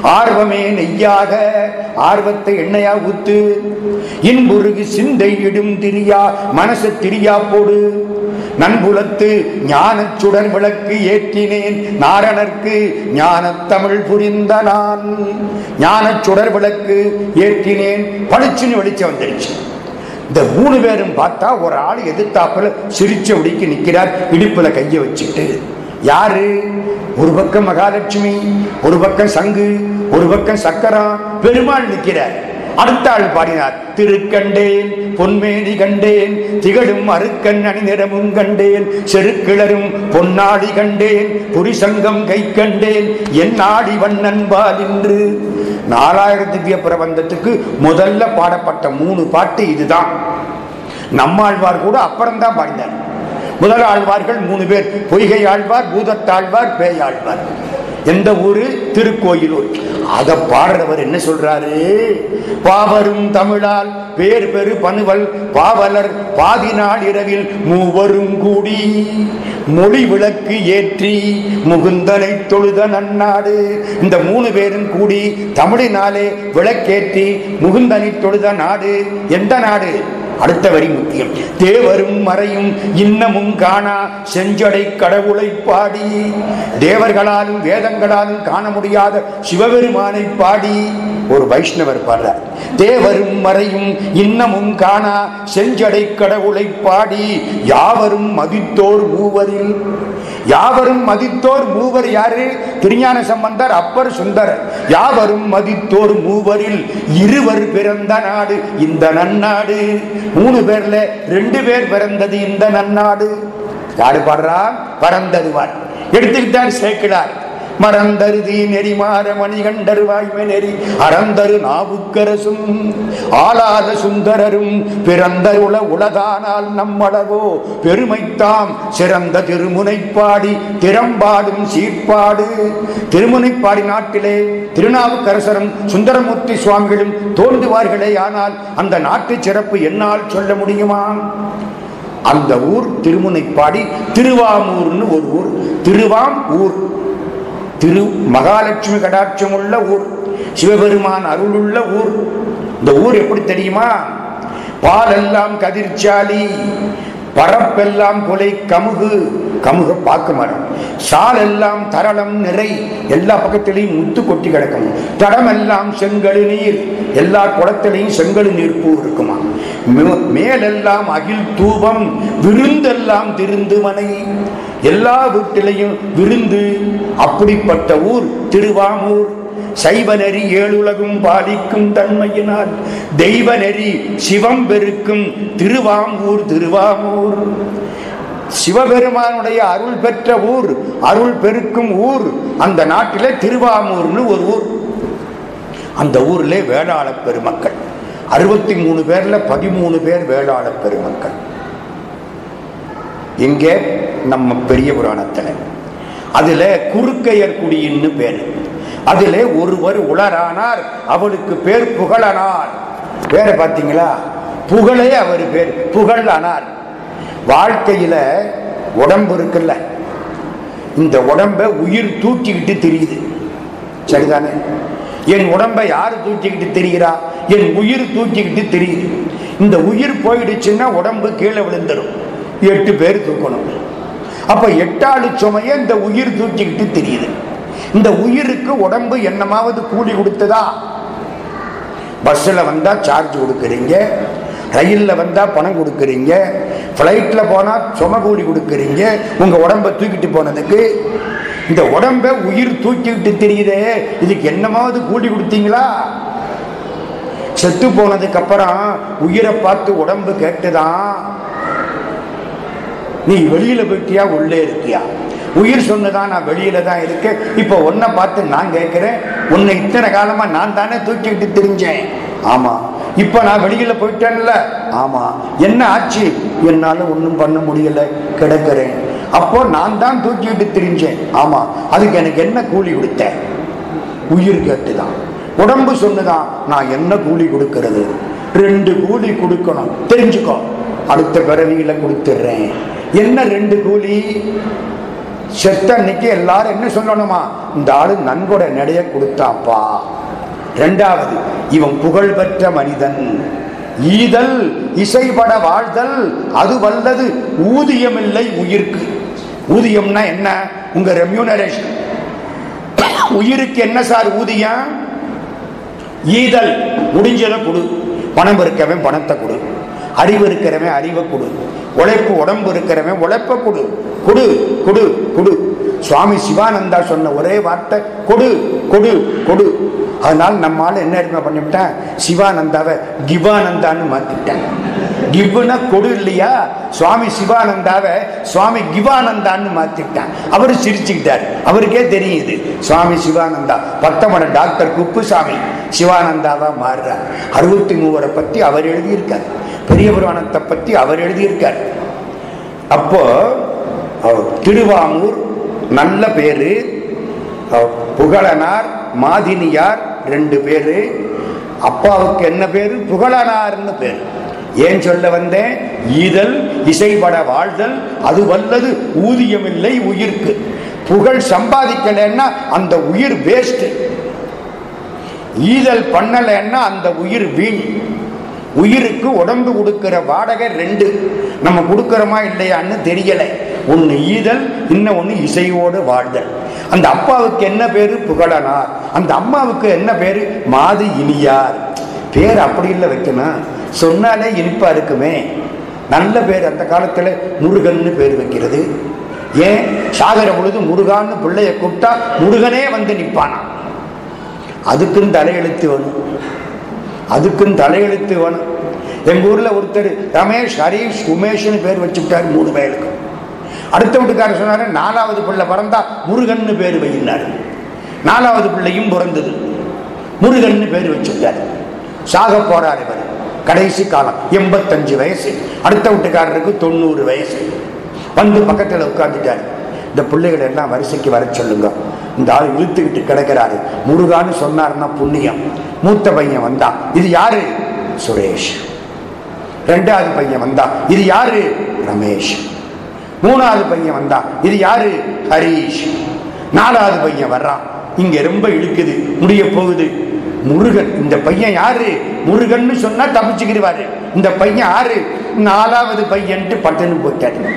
ஆர்வமே நெய்யாக. ஆர்வத்தை எண்ணெயா ஊத்து. இன்புருகு சிந்தை இடும் திரியா மனசு திரியா போடு. நன்புலத்து ஞானச் சுடர் விளக்கு ஏற்றினேன். நாரணர்க்கு ஞான தமிழ் புரிந்த நான். ஞான சுடர் விளக்கு ஏற்றினேன். பளிச்சுன்னு வெளிச்சம் வந்துருச்சு. இந்த மூணு பேரும் பார்த்தா ஒரு ஆள் எதிர்த்தாப்புல சிரிச்ச உடிக்கு நிக்கிறார். இடுப்புல கைய வச்சுட்டு யாரு? ஒரு பக்கம் மகாலட்சுமி ஒரு பக்கம் சங்கு ஒரு பக்கம் சக்கரம். பெருமாள் நிற்கிறார் அடுத்த ஆள் பாடினார் திருக்கண்டேன் பொன்மேனி கண்டேன் திகழும் அருக்கன் அணிநிறமும் கண்டேன் செருக்கிளரும் பொன்னாடி கண்டேன் புரிசங்கம் கை கண்டேன் என் ஆடி வண்ணன்பால் என்று நாலாயிரம் திவ்ய பிரபந்தத்துக்கு முதல்ல பாடப்பட்ட மூணு பாட்டு இதுதான். நம்மாழ்வார் கூட அப்புறம்தான் பாடினார். முதல் ஆழ்வார்கள் மூணு பேர் பொய்கை ஆழ்வார் பூதத்தாழ்வார் பேயாழ்வார் எந்த ஊரு? திருக்கோயிலூர். அதை பாடுறவர் என்ன சொல்றாரு? பாவரும் தமிழால் பேர் பெரு பனுவல் பாவலர் பாதி நாள் இரவில் மூவரும் கூடி மொழி விளக்கு ஏற்றி முகுந்தனை தொழுத நன்னாடு. இந்த மூணு பேரும் கூடி தமிழினாலே விளக்கேற்றி முகுந்தனை தொழுத நாடு. எந்த நாடு? அடுத்த வரி முக்கியம். தேவரும் மறையும் இன்னமும் காணா செஞ்சடை கடவுளை பாடி. தேவர்களாலும் வேதங்களாலும் காண முடியாத சிவபெருமானை பாடி. ஒரு வைஷ்ணவர் பாடுறார். தேவரும் மறையும் இன்னமும் காணா செஞ்சடை கடவுளை பாடி. யாவரும் மதித்தோர் மூவரில் யாவரும் மதித்தோர் மூவர் யாரு திருஞான சம்பந்தர் அப்பர் சுந்தரர் யாவரும் மதித்தோர் மூவரில் இருவர் பிறந்த நாடு இந்த நன்னாடு. மூணு பேர்ல ரெண்டு பேர் பிறந்தது இந்த நன்னாடு. யாரு பாடுறா? பறந்தருவார் எடுத்துக்கிட்டார் சேர்க்கிறார் மறந்தருதி நெறிமாற மணிகண்டர் வாய்மை நெறி அறந்தரு நாவுக்கரசும் ஆளாத சுந்தரரும் பிறந்தருள உலதானால் நம்மளவோ பெருமைத்தாம் சிறந்த திருமுனைப்பாடி திறம்பாடும் சீர்பாடு. திருமுனைப்பாடி நாட்டிலே திருநாவுக்கரசரும் சுந்தரமூர்த்தி சுவாமிகளும் தோன்றுவார்களே ஆனால் அந்த நாட்டு சிறப்பு என்னால் சொல்ல முடியுமா? அந்த ஊர் திருமுனைப்பாடி திருவாமூர்னு ஒரு ஊர் திருவாம் ஊர் திரு மகாலட்சுமி கடாட்சம் உள்ள ஊர் சிவபெருமான் அருளுள்ள ஊர். இந்த ஊர் எப்படி தெரியுமா? பாலெல்லாம் கதிர்ச்சாலி பரப்பெல்லாம் கொலை கமுகு கமுக பாக்கு மரம் சாலெல்லாம் தரளம் நிறை எல்லா பக்கத்திலையும் முத்து கொட்டி கிடக்கும். தடமெல்லாம் செங்கழு நீர் எல்லா குளத்திலையும் செங்கழு நீர் பூ இருக்குமா? மேலெல்லாம் அகில் தூபம் விருந்தெல்லாம் திருந்துமனை எல்லா வீட்டிலையும் விருந்து அப்படிப்பட்ட ஊர் திருவாமூர். சைவ நெறி ஏழுலகும் பாலிக்கும் தன்மையினால் தெய்வ நெறி சிவம் பெருக்கும் திருவாமூர் திருவாமூர். சிவபெருமானுடைய அருள் பெற்ற ஊர் அருள் பெருக்கும் ஊர் அந்த நாட்டிலே திருவாமூர்னு ஒரு ஊர். அந்த ஊர்ல வேளாள பெருமக்கள். அறுபத்தி மூணு பேர்ல பதிமூணு பேர் வேளாள பெருமக்கள். இங்கே நம்ம பெரிய புராணத்துல. அதுல குறுக்கையர் குடியின்னு பேரு. அதிலே ஒருவர் உளரானார் அவளுக்கு பேர் புகழனார். பேரை பார்த்தீங்களா? புகழே அவர் பேர் புகழ் ஆனார் வாழ்க்கையில உடம்பு இருக்குல்ல. இந்த உடம்ப உயிர் தூக்கிக்கிட்டு தெரியுது. சரிதானே? என் உடம்பை யார் தூக்கிக்கிட்டு தெரிகிறா? என் உயிர் தூக்கிக்கிட்டு தெரியுது. இந்த உயிர் போயிடுச்சுன்னா உடம்பு கீழே விழுந்துடும் எட்டு பேர் தூக்கணும். அப்ப எட்டாளு சுமையே இந்த உயிர் தூக்கிக்கிட்டு தெரியுது. இந்த உயிருக்கு உடம்பு என்னமாவது கூலி கொடுத்ததா? பஸ்ஸில் வந்தா சார்ஜ் கொடுக்குறீங்க. ரயிலில் வந்தா பணம் கொடுக்குறீங்க. ஃப்ளைட்டில் போனால் சும கூலி கொடுக்குறீங்க. உங்கள் உடம்பை தூக்கிட்டு போனதுக்கு இந்த உடம்பை உயிர் தூக்கிக்கிட்டு தெரியுதே. இதுக்கு என்னமாவது கூலி கொடுத்தீங்களா? செத்து போனதுக்கு அப்புறம் உயிரை பார்த்து உடம்பு கேட்டுதான் நீ வெளியில போயிட்டியா? உள்ளே இருக்கியா? உயிர் சொன்னதான் நான் வெளியில தான் இருக்கேன். இப்போ உன்னை பார்த்து நான் கேட்கிறேன் உன்னை இத்தனை காலமா நான் தானே தூக்கிக்கிட்டு தெரிஞ்சேன். ஆமா. இப்ப நான் வெளியில போயிட்டேன்ல. ஆமா. என்ன ஆச்சு? என்னால ஒன்றும் பண்ண முடியல. கிடக்கிறேன். அப்போ நான் தான் தூக்கிக்கிட்டு தெரிஞ்சேன். ஆமா. அதுக்கு எனக்கு என்ன கூலி கொடுத்தேன் உயிர் கேட்டுதான். உடம்பு சொன்னதான் நான் என்ன கூலி கொடுக்கறது? ரெண்டு கூலி கொடுக்கணும். தெரிஞ்சுக்கோ. அடுத்த பிறவியில கொடுத்துட்றேன் என்ன ரெண்டு கூலி? செத்த அன்னைக்கு எல்லாரும் என்ன சொல்லணுமா? இந்த ஆளு நன்கொடை நடைய கொடுத்தாப்பா. ரெண்டாவது இவன் புகழ் பெற்ற மனிதன். ஈதல் இசைபட வாழ்தல் அது வல்லது ஊதியமில்லை உயிர்க்கு. ஊதியம்னா என்ன? உங்க ரெம்யூனரேஷன் உயிருக்கு என்ன சார் ஊதியம்? ஈதல் முடிஞ்சதை கொடு. பணம் இருக்கிறவன் பணத்தை கொடு. அறிவு இருக்கிறவன் அறிவை கொடு. உழைப்பு உடம்பு இருக்கிறவன் உழைப்ப கொடு. கொடு கொடு கொடு. சுவாமி சிவானந்தா சொன்ன ஒரே வார்த்தை கொடு கொடு கொடு. அதனால நம்மால என்ன என்ன பண்ணிவிட்டேன் சிவானந்தாவை கிவானந்தான்னு மாத்திட்டேன் கிவ்னா கொடு இல்லையா? சுவாமி சிவானந்தாவை சுவாமி கிவானந்தான்னு மாற்றிட்டான் அவரு சிரிச்சுக்கிட்டார். அவருக்கே தெரியுது சுவாமி சிவானந்தா பத்தமட டாக்டர் குப்புசாமி சிவானந்தாவா மாறுறார். அறுபத்தி மூவரை பத்தி அவர் எழுதியிருக்கார். பெரிய புராணத்தை பற்றி அவர் எழுதியிருக்கார். அப்போ திருவாமூர் நல்ல பேரு புகழனார் மாதினியார் ரெண்டு பேரு அப்பாவுக்கு என்ன பேரு? புகழனார்னு பேரு. ஏன் சொல்ல வந்தேன்? ஈதல் இசைபட வாழ்தல் அது வல்லது ஊதியமில்லை உயிர்க்கு. புகழ் சம்பாதிக்கலைன்னா அந்த உயிர் வேஸ்ட் ஈதல் பண்ணலைன்னா அந்த உயிர் வீண். உயிருக்கு உடம்பு கொடுக்கிற வாடகை ரெண்டு. நம்ம கொடுக்குறோமா இல்லையான்னு தெரியலை. ஒன்று ஈதல் இன்னும் ஒன்று இசையோடு வாழ்தல். அந்த அப்பாவுக்கு என்ன பேர்? புகழனார். அந்த அம்மாவுக்கு என்ன பேர்? மாது இனியார். பேர் அப்படி இல்லை வைக்கணும். சொன்னாலே இனிப்பாக இருக்குமே. நல்ல பேர் அந்த காலத்தில் முருகன்னு பேர் வைக்கிறது. ஏன்? சாகர பொழுது முருகான்னு பிள்ளைய கூப்பிட்டா முருகனே வந்து நிற்பானா அதுக்குன்னு தலையெழுத்து வேணும் அதுக்கும் தலையெழுத்து வேணும். எங்க ஊர்ல ஒருத்தர் ரமேஷ் ஹரீஷ் உமேஷ்னு பேர் வச்சுட்டாரு மூணு பேருக்கு அடுத்த வீட்டுக்காரர் சொன்னாரு நாலாவது பிள்ளை பிறந்தா முருகன்னு பேர் வையினார். நாலாவது பிள்ளையும் பிறந்தது. முருகன் பேர் வச்சுட்டார். சாக போறார் இவர். கடைசி காலம் எண்பத்தஞ்சு வயசு. அடுத்த வீட்டுக்காரருக்கு தொண்ணூறு வயசு. வந்து பக்கத்தில் உட்கார்ந்துட்டாரு. இந்த பிள்ளைகளை எல்லாம் வரிசைக்கு வர சொல்லுங்க. இந்த ஆள் இழுத்துக்கிட்டு கிடக்கிறாரு. முருகான்னு சொன்னார்னா புண்ணியம். மூத்த பையன் வந்தா இது யாரு? சுரேஷ். ரெண்டாவது பையன் வந்தான் இது யாரு? ரமேஷ். மூணாவது பையன் வந்தான் இது யாரு? ஹரீஷ். நாலாவது பையன் வர்றான். இங்க ரொம்ப இழுக்குது முடிய போகுது. முருகன் இந்த பையன் யாரு? முருகன் சொன்னா தப்பிச்சுக்கிடுவாரு. இந்த பையன் யாரு? நாலாவது பையன்ட்டு பட்டுன்னு போயிட்டாரு.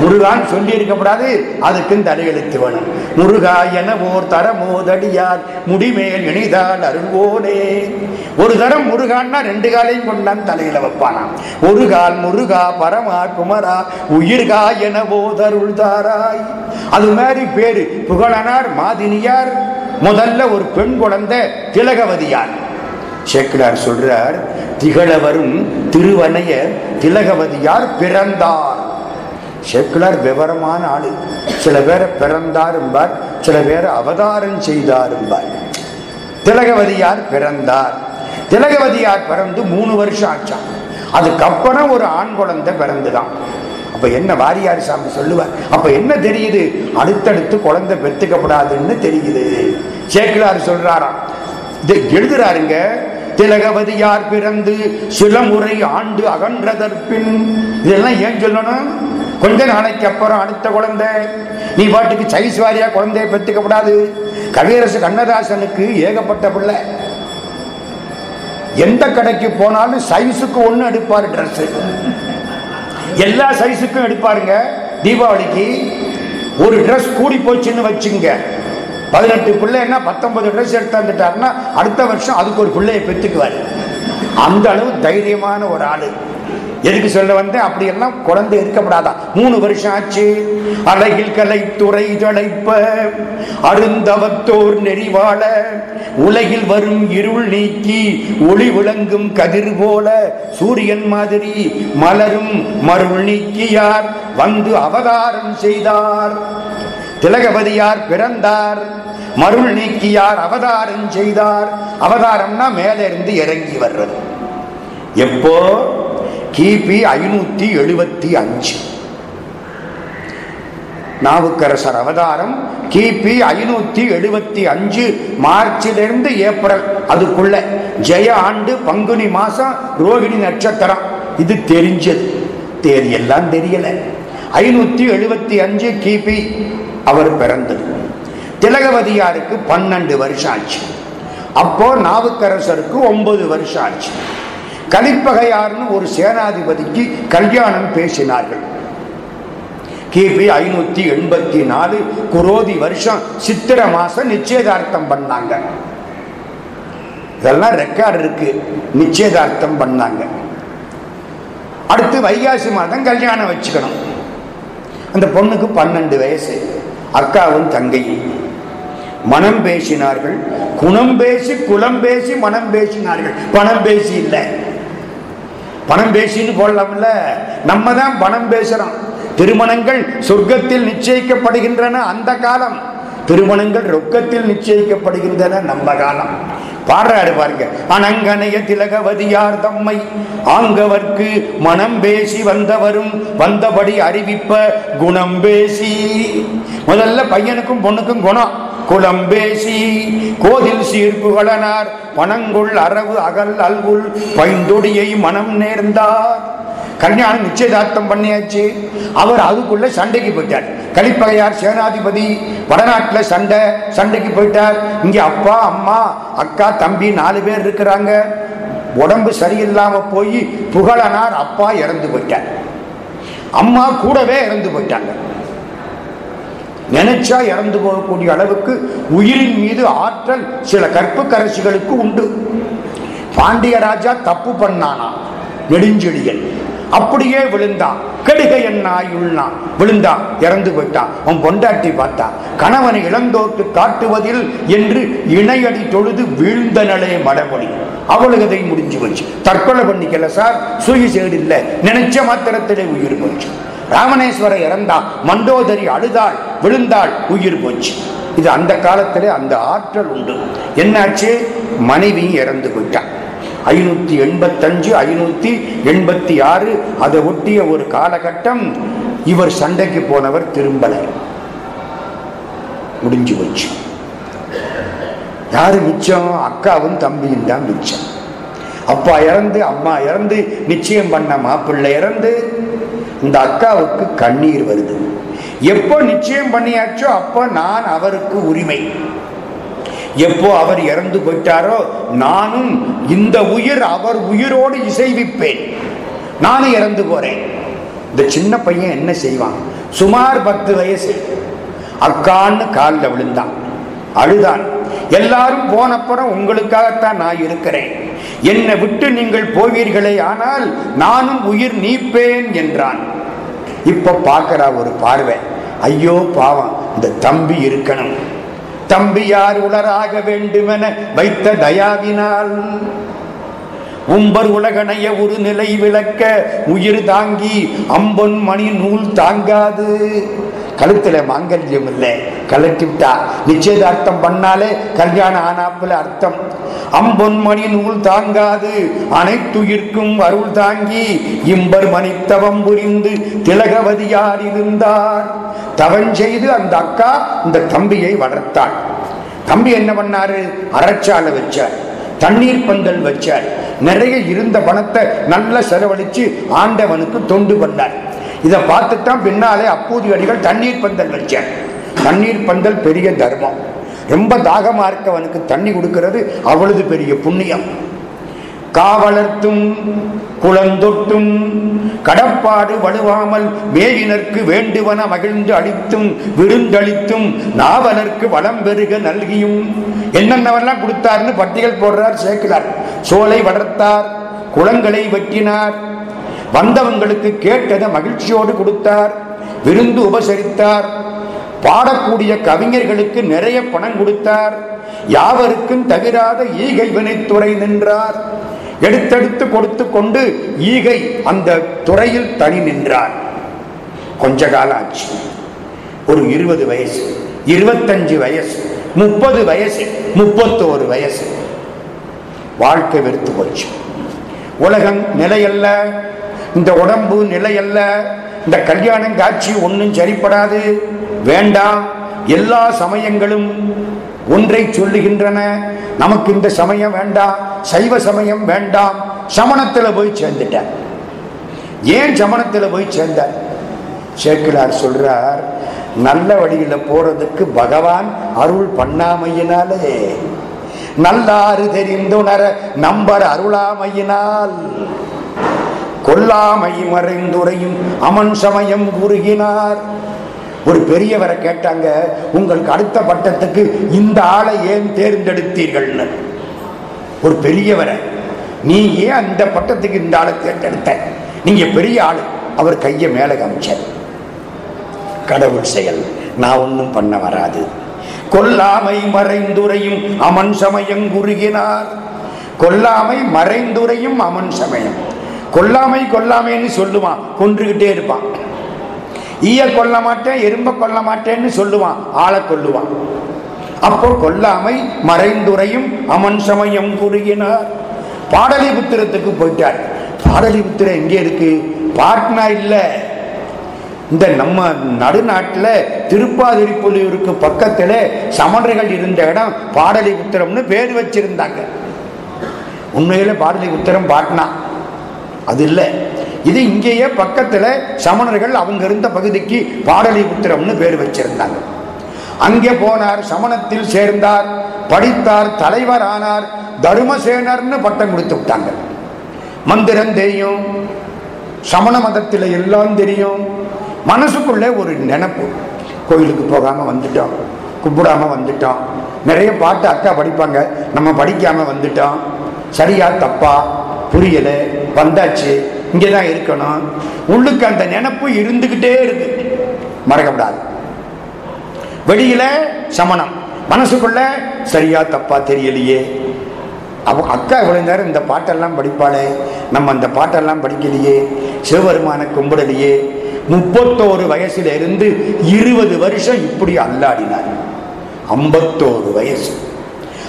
முருகான் சொல்லி இருக்கப்படாது அதுக்கும் தலையெழுத்து வேணும். முருகா என ஓர் தரமோதடியார் முடிமேல் இணைதால் அருள்வோனே. ஒரு தரம் முருகான்னா ரெண்டு காலையும் கொண்டான் தலையில வைப்பானாம். ஒரு கால் முருகா பரமா குமரா உயிர்கா என ஓதருள் தாராய் அது மாதிரி பேரு புகழனார் மாதினியார். முதல்ல ஒரு பெண் குழந்தை திலகவதியார். சேக்கிடார் சொல்றார் திகழ வரும் திருவனைய திலகவதியார் பிறந்தார். சேக்கிழார் விவரமான ஆளு. சில பேரை பிறந்தாரும்பார் சில பேரை அவதாரம் செய்தார் என்பார். திலகவதியார் பிறந்தார். திலகவதியார் பிறந்து மூணு வருஷம் ஆச்சான் அதுக்கப்புறம் ஒரு ஆண் குழந்தை பிறந்துதான். அப்ப என்ன வாரியார் சாமி சொல்லுவார்? அப்ப என்ன தெரியுது? அடுத்தடுத்து குழந்தை பெத்துக்கப்படாதுன்னு தெரியுது. சேக்கிலார் சொல்றாராம். எழுதுறாருங்க. திலகவதியார் பிறந்து சில முறை ஆண்டு அகன்றதற்பின். இதெல்லாம் ஏன் சொல்லணும்? கொஞ்ச நாளைக்கு அப்புறம் அடுத்த குழந்தை. நீ பாட்டுக்கு சைஸ் வாரியா குழந்தைய பெற்றுக்க கூடாது. கவியரசு கண்ணதாசனுக்கு ஏகப்பட்ட பிள்ளை. எந்த கடைக்கு போனாலும் சைஸுக்கு ஒன்று எடுப்பார் ட்ரெஸ் எல்லா சைஸுக்கும் எடுப்பாருங்க. தீபாவளிக்கு ஒரு ட்ரெஸ் கூடி போச்சுன்னு வச்சுங்க. பதினெட்டு பிள்ளைன்னா பத்தொன்பது ட்ரெஸ் எடுத்தாந்துட்டாருன்னா அடுத்த வருஷம் அதுக்கு ஒரு பிள்ளையை பெற்றுக்குவார். அந்த அளவு தைரியமான ஒரு ஆள். எதுக்கு சொல்ல வந்து அப்படியெல்லாம் குழந்தை இருக்கப்படாதா மூணு வருஷம் ஆச்சு. அழகில் கலை துறை தழைப்ப அருந்தவத்தோர் நெறிவாழ உலகில் வரும் இருள் நீக்கி ஒளி விளங்கும் கதிர் போல சூரியன் மாதிரி மலரும் மருள் நீக்கியார் வந்து அவதாரம் செய்தார். திலகபதியார் பிறந்தார். மருள் நீக்கியார் அவதாரம் செய்தார். அவதாரம்னா மேலே இருந்து இறங்கி வர்றது. எப்போ? கிபி ஐநூத்தி எழுபத்தி அஞ்சு. நாவுக்கரசர் அவதாரம் கிபி ஐநூத்தி எழுபத்தி அஞ்சு மார்ச்சிலிருந்து ஏப்ரல். அதுக்குள்ள ஜெய ஆண்டு பங்குனி மாசம் ரோகிணி நட்சத்திரம். இது தெரிஞ்சது. தேதி எல்லாம் தெரியல. ஐநூத்தி எழுபத்தி அஞ்சு கிபி அவர் பிறந்தது. திலகவதியாருக்கு பன்னெண்டு வருஷம் ஆச்சு. அப்போ நாவுக்கரசருக்கு ஒன்பது வருஷம் ஆச்சு. கலிப்பகையார்னு ஒரு சேனாதிபதிக்கு கல்யாணம் பேசினார்கள். கிபி ஐநூத்தி எண்பத்தி நாலு குரோதி வருஷம் சித்திர மாசம் நிச்சயதார்த்தம் பண்ணாங்க. இதெல்லாம் ரெக்கார்டு இருக்கு. நிச்சயதார்த்தம் பண்ணாங்க. அடுத்து வைகாசி மாதம் கல்யாணம் வச்சுக்கணும். அந்த பொண்ணுக்கு பன்னெண்டு வயசு அக்காவும் தங்கையும். மனம் பேசினார்கள். குணம் பேசி குலம் பேசி மனம் பேசினார்கள். பணம் பேசி இல்லை. பணம் பேசின்னு போடலாம்ல? நம்ம தான் பணம் பேசுறோம். திருமணங்கள் சொர்க்கத்தில் நிச்சயிக்கப்படுகின்றன அந்த காலம். திருமணங்கள் ரொக்கத்தில் நிச்சயிக்கப்படுகின்றன நம்ம காலம். பாடுறாரு பாருங்க. அனங்கனைய திலகவதியார் தம்மை ஆங்கவர்க்கு மனம் பேசி வந்தவரும் வந்தபடி அறிவிப்ப குணம் பேசி. முதல்ல பையனுக்கும் பொண்ணுக்கும் குணம். குளம் பேசி கோதில் சீர்ப்புகளனார் பணங்குள் அரவு அகல் அல்குள் பைந்தொடியை மனம் நேர்ந்தார். கல்யாணம் நிச்சயதார்த்தம் பண்ணியாச்சு. அவர் அதுக்குள்ள சண்டைக்கு போயிட்டார். கலிப்பகையார் சேனாதிபதி வடநாட்டில் சண்டை சண்டைக்கு போயிட்டார். இங்கே அப்பா அம்மா அக்கா தம்பி நாலு பேர் இருக்கிறாங்க. உடம்பு சரியில்லாம போய் புகழனார் அப்பா இறந்து போயிட்டார். அம்மா கூடவே இறந்து போயிட்டாங்க. நினைச்சா இறந்து போகக்கூடிய அளவுக்கு உயிரின் மீது ஆற்றல் சில கற்புக்கரசிகளுக்கு உண்டு. பாண்டிய ராஜா தப்பு பண்ணானா? நெடுஞ்செழியன். அப்படியே விழுந்தான் கெடுக என்னாயுள்ளான் விழுந்தான் இறந்து போயிட்டான் உன் பொண்டாட்டி பார்த்தான் கணவனை இளந்தோட்டு காட்டுவதில் என்று இணையடி தொழுது வீழ்ந்த நிலையை மடமொழி. அவளுக்கு அதை முடிஞ்சு போச்சு. தற்கொலை பண்ணிக்கல சார். சூயிசைடு இல்லை நினைச்ச மாத்திரத்திலே உயிர் போச்சு. ராமணேஸ்வரர் இறந்தாள் மண்டோதரி அழுதாள் விழுந்தாள் உயிர் போச்சு. இது அந்த காலத்திலே அந்த ஆற்றல் உண்டு. என்னாச்சு? மனைவி இறந்து போயிட்டான் ஐநூத்தி எண்பத்தஞ்சு ஐநூத்தி எண்பத்தி ஆறு அதை ஒட்டிய ஒரு காலகட்டம் இவர் சண்டைக்கு போனவர் திரும்பலை. முடிஞ்சு போச்சு. யாரு மிச்சம்? அக்காவும் தம்பியும் தான் மிச்சம். அப்பா இறந்து அம்மா இறந்து நிச்சயம் பண்ண மாப்பிள்ளை இறந்து இந்த அக்காவுக்கு கண்ணீர் வருது. எப்போ நிச்சயம் பண்ணியாச்சோ அப்போ நான் அவருக்கு உரிமை. எப்போ அவர் இறந்து போயிட்டாரோ நானும் இந்த உயிர் அவர் உயிரோடு இசைவிப்பேன். நானும் இறந்து போறேன். இந்த சின்ன பையன் என்ன செய்வான்? சுமார் பத்து வயசு. அக்கான்னு காலில் விழுந்தான். அழுதான். எல்லாரும் போனப்புறம் உங்களுக்காகத்தான் நான் இருக்கிறேன். என்னை விட்டு நீங்கள் போவீர்களே ஆனால் நானும் உயிர் நீப்பேன் என்றான். இப்ப பார்க்கிறா ஒரு பார்வை. ஐயோ பாவம் இந்த தம்பி இருக்கணும். தம்பியார் உளராக வேண்டுமென வைத்த தயாவினால். உம்பர் உலகனைய ஒரு நிலை விளக்க உயிர் தாங்கி அம்பொன் மணி நூல் தாங்காது. கழுத்துல மாங்கல்யம் இல்லை. கலட்டி விட்டா. நிச்சயதார்த்தம் பண்ணாலே கல்யாணம் ஆனாப்புல அர்த்தம். அம்பொன்மணி நூல் தாங்காது. அனைத்துயிர்க்கும் அருள் தாங்கி இம்பர் மணித்தவம் புரிந்து திலகவதியார் இருந்தார் தவன் செய்து அந்த அக்கா இந்த தம்பியை வளர்த்தாள். தம்பி என்ன பண்ணாரு? அரைச்சால வச்சார். தண்ணீர் பந்தல் வச்சார். நிறைய இருந்த பணத்தை நல்லா செலவழிச்சு ஆண்டவனுக்கு தொண்டு பண்ணார். இதை பார்த்துத்தான் பின்னாலே அப்பூதி அடிகள் தண்ணீர் பந்தல் வச்சேன் தண்ணீர் பந்தல் பெரிய தர்மம். ரொம்ப தாகமாக இருக்கவனுக்கு தண்ணி கொடுக்கிறது அவ்வளவு பெரிய புண்ணியம். காவலர்த்தும் குளந்தொட்டும் கடப்பாடு வலுவாமல் மேயினர்க்கு வேண்டுவன மகிழ்ந்து அளித்தும் விருந்தளித்தும் நாவலர்க்கு வளம் பெருக நல்கியும். என்னென்னவெல்லாம் கொடுத்தார்னு பட்டியல் போடுறார் சேர்க்கிறார் சோலை வளர்த்தார் குளங்களை வெட்டினார். வந்தவங்களுக்கு கேட்டதை மகிழ்ச்சியோடு கொடுத்தார் விருந்து உபசரித்தார் பாடக்கூடிய கவிஞர்களுக்கு நிறைய பணம் கொடுத்தார் யாவருக்கும் தவிராத ஈகை வினைத்துறை நின்றார். எடுத்தெடுத்து கொடுத்து கொண்டு ஈகை அந்த துறையில் தனி நின்றார். கொஞ்ச காலம் ஆச்சு. ஒரு இருபது வயசு இருபத்தஞ்சு வயசு முப்பது வயசு முப்பத்தோரு வயசு. வாழ்க்கை வெறுத்து போச்சு. உலகம் நிலையல்ல இந்த உடம்பு நிலையல்ல. இந்த கல்யாணம் காட்சி ஒன்றும் சரிப்படாது. வேண்டாம் எல்லா சமயங்களும் ஒன்றை சொல்லுகின்றன. நமக்கு இந்த சமயம் வேண்டாம் சைவ சமயம் வேண்டாம் சமணத்தில் போய் சேர்ந்துட்டேன் ஏன் சமணத்தில் போய் சேர்ந்தார் சேக்கிலார் சொல்றார் நல்ல வழியில் போறதுக்கு பகவான் அருள் பண்ணாமையினாலே. நல்லாறு தெரிந்துணர நம்பர் அருளாமையினால். கொல்லாமை மறைந்துரையும் அமன் சமயம் கூறுகினார். ஒரு பெரியவரை கேட்டாங்க உங்களுக்கு அடுத்த பட்டத்துக்கு இந்த ஆளை ஏன் தேர்ந்தெடுத்தீர்கள்னு? ஒரு பெரியவரை நீ ஏன் அந்த பட்டத்துக்கு இந்த ஆளை தேர்ந்தெடுத்த? நீங்க பெரிய ஆளு. அவர் கையை மேல காமிச்சார். கடவுள் செயல் நான் ஒன்றும் பண்ண வராது. கொல்லாமை மறைந்துரையும் அமன் சமயம் குறுகினார். கொல்லாமை மறைந்துரையும் அமன் சமயம். கொல்லாமை கொல்லாமைன்னு சொல்லுவான். கொன்றுகிட்டே இருப்பான். ஈய கொல்ல மாட்டேன் எறும்ப கொல்ல மாட்டேன்னு சொல்லுவான். ஆளை கொல்லுவான். அப்போ கொல்லாமை மறைந்துரையும் அமன் சமயம் கூறுகினார். பாடலிபுத்திரத்துக்கு போயிட்டார். பாடலிபுத்திரம் எங்கே இருக்கு? பாட்னா இல்லை. இந்த நம்ம நடுநாட்டில் திருப்பாதிரிப்புலியூருக்கு பக்கத்தில் சமணர்கள் இருந்த இடம் பாடலிபுத்திரம்னு பேர் வச்சிருந்தாங்க. உண்மையில பாடலிபுத்திரம் பாட்னா அது இல்லை இது இங்கேயே பக்கத்தில் சமணர்கள் அவங்க இருந்த பகுதிக்கு பாடலிபுத்திரம்னு பேர் வச்சிருந்தாங்க. அங்கே போனார் சமணத்தில் சேர்ந்தார் படித்தார் தலைவர் ஆனார் தருமசேனர்னு பட்டம் கொடுத்து விட்டாங்க. மந்திரம் தெரியும் சமண மதத்தில் எல்லாம் தெரியும். மனசுக்குள்ளே ஒரு நினப்பு. கோயிலுக்கு போகாமல் வந்துட்டோம் கும்பிடாமல் வந்துட்டோம். நிறைய பாட்டு அக்கா படிப்பாங்க நம்ம படிக்காமல் வந்துட்டோம். சரியா தப்பா? புரியல வந்தாச்சு இங்கே தான் இருக்கணும். உள்ளுக்கு அந்த நினப்பு இருந்துகிட்டே இருக்கு. மறக்கப்படாது. வெளியில சமணம். மனசுக்குள்ள சரியா தப்பா தெரியலையே. அவ அக்கா இவ்வளவு நேரம் இந்த பாட்டெல்லாம் படிப்பாளே. நம்ம அந்த பாட்டெல்லாம் படிக்கலையே. சிவபெருமான கும்பிடலையே. முப்பத்தோரு வயசுல இருந்து இருபது வருஷம் இப்படி அல்லாடினார். ஐம்பத்தோரு வயசு.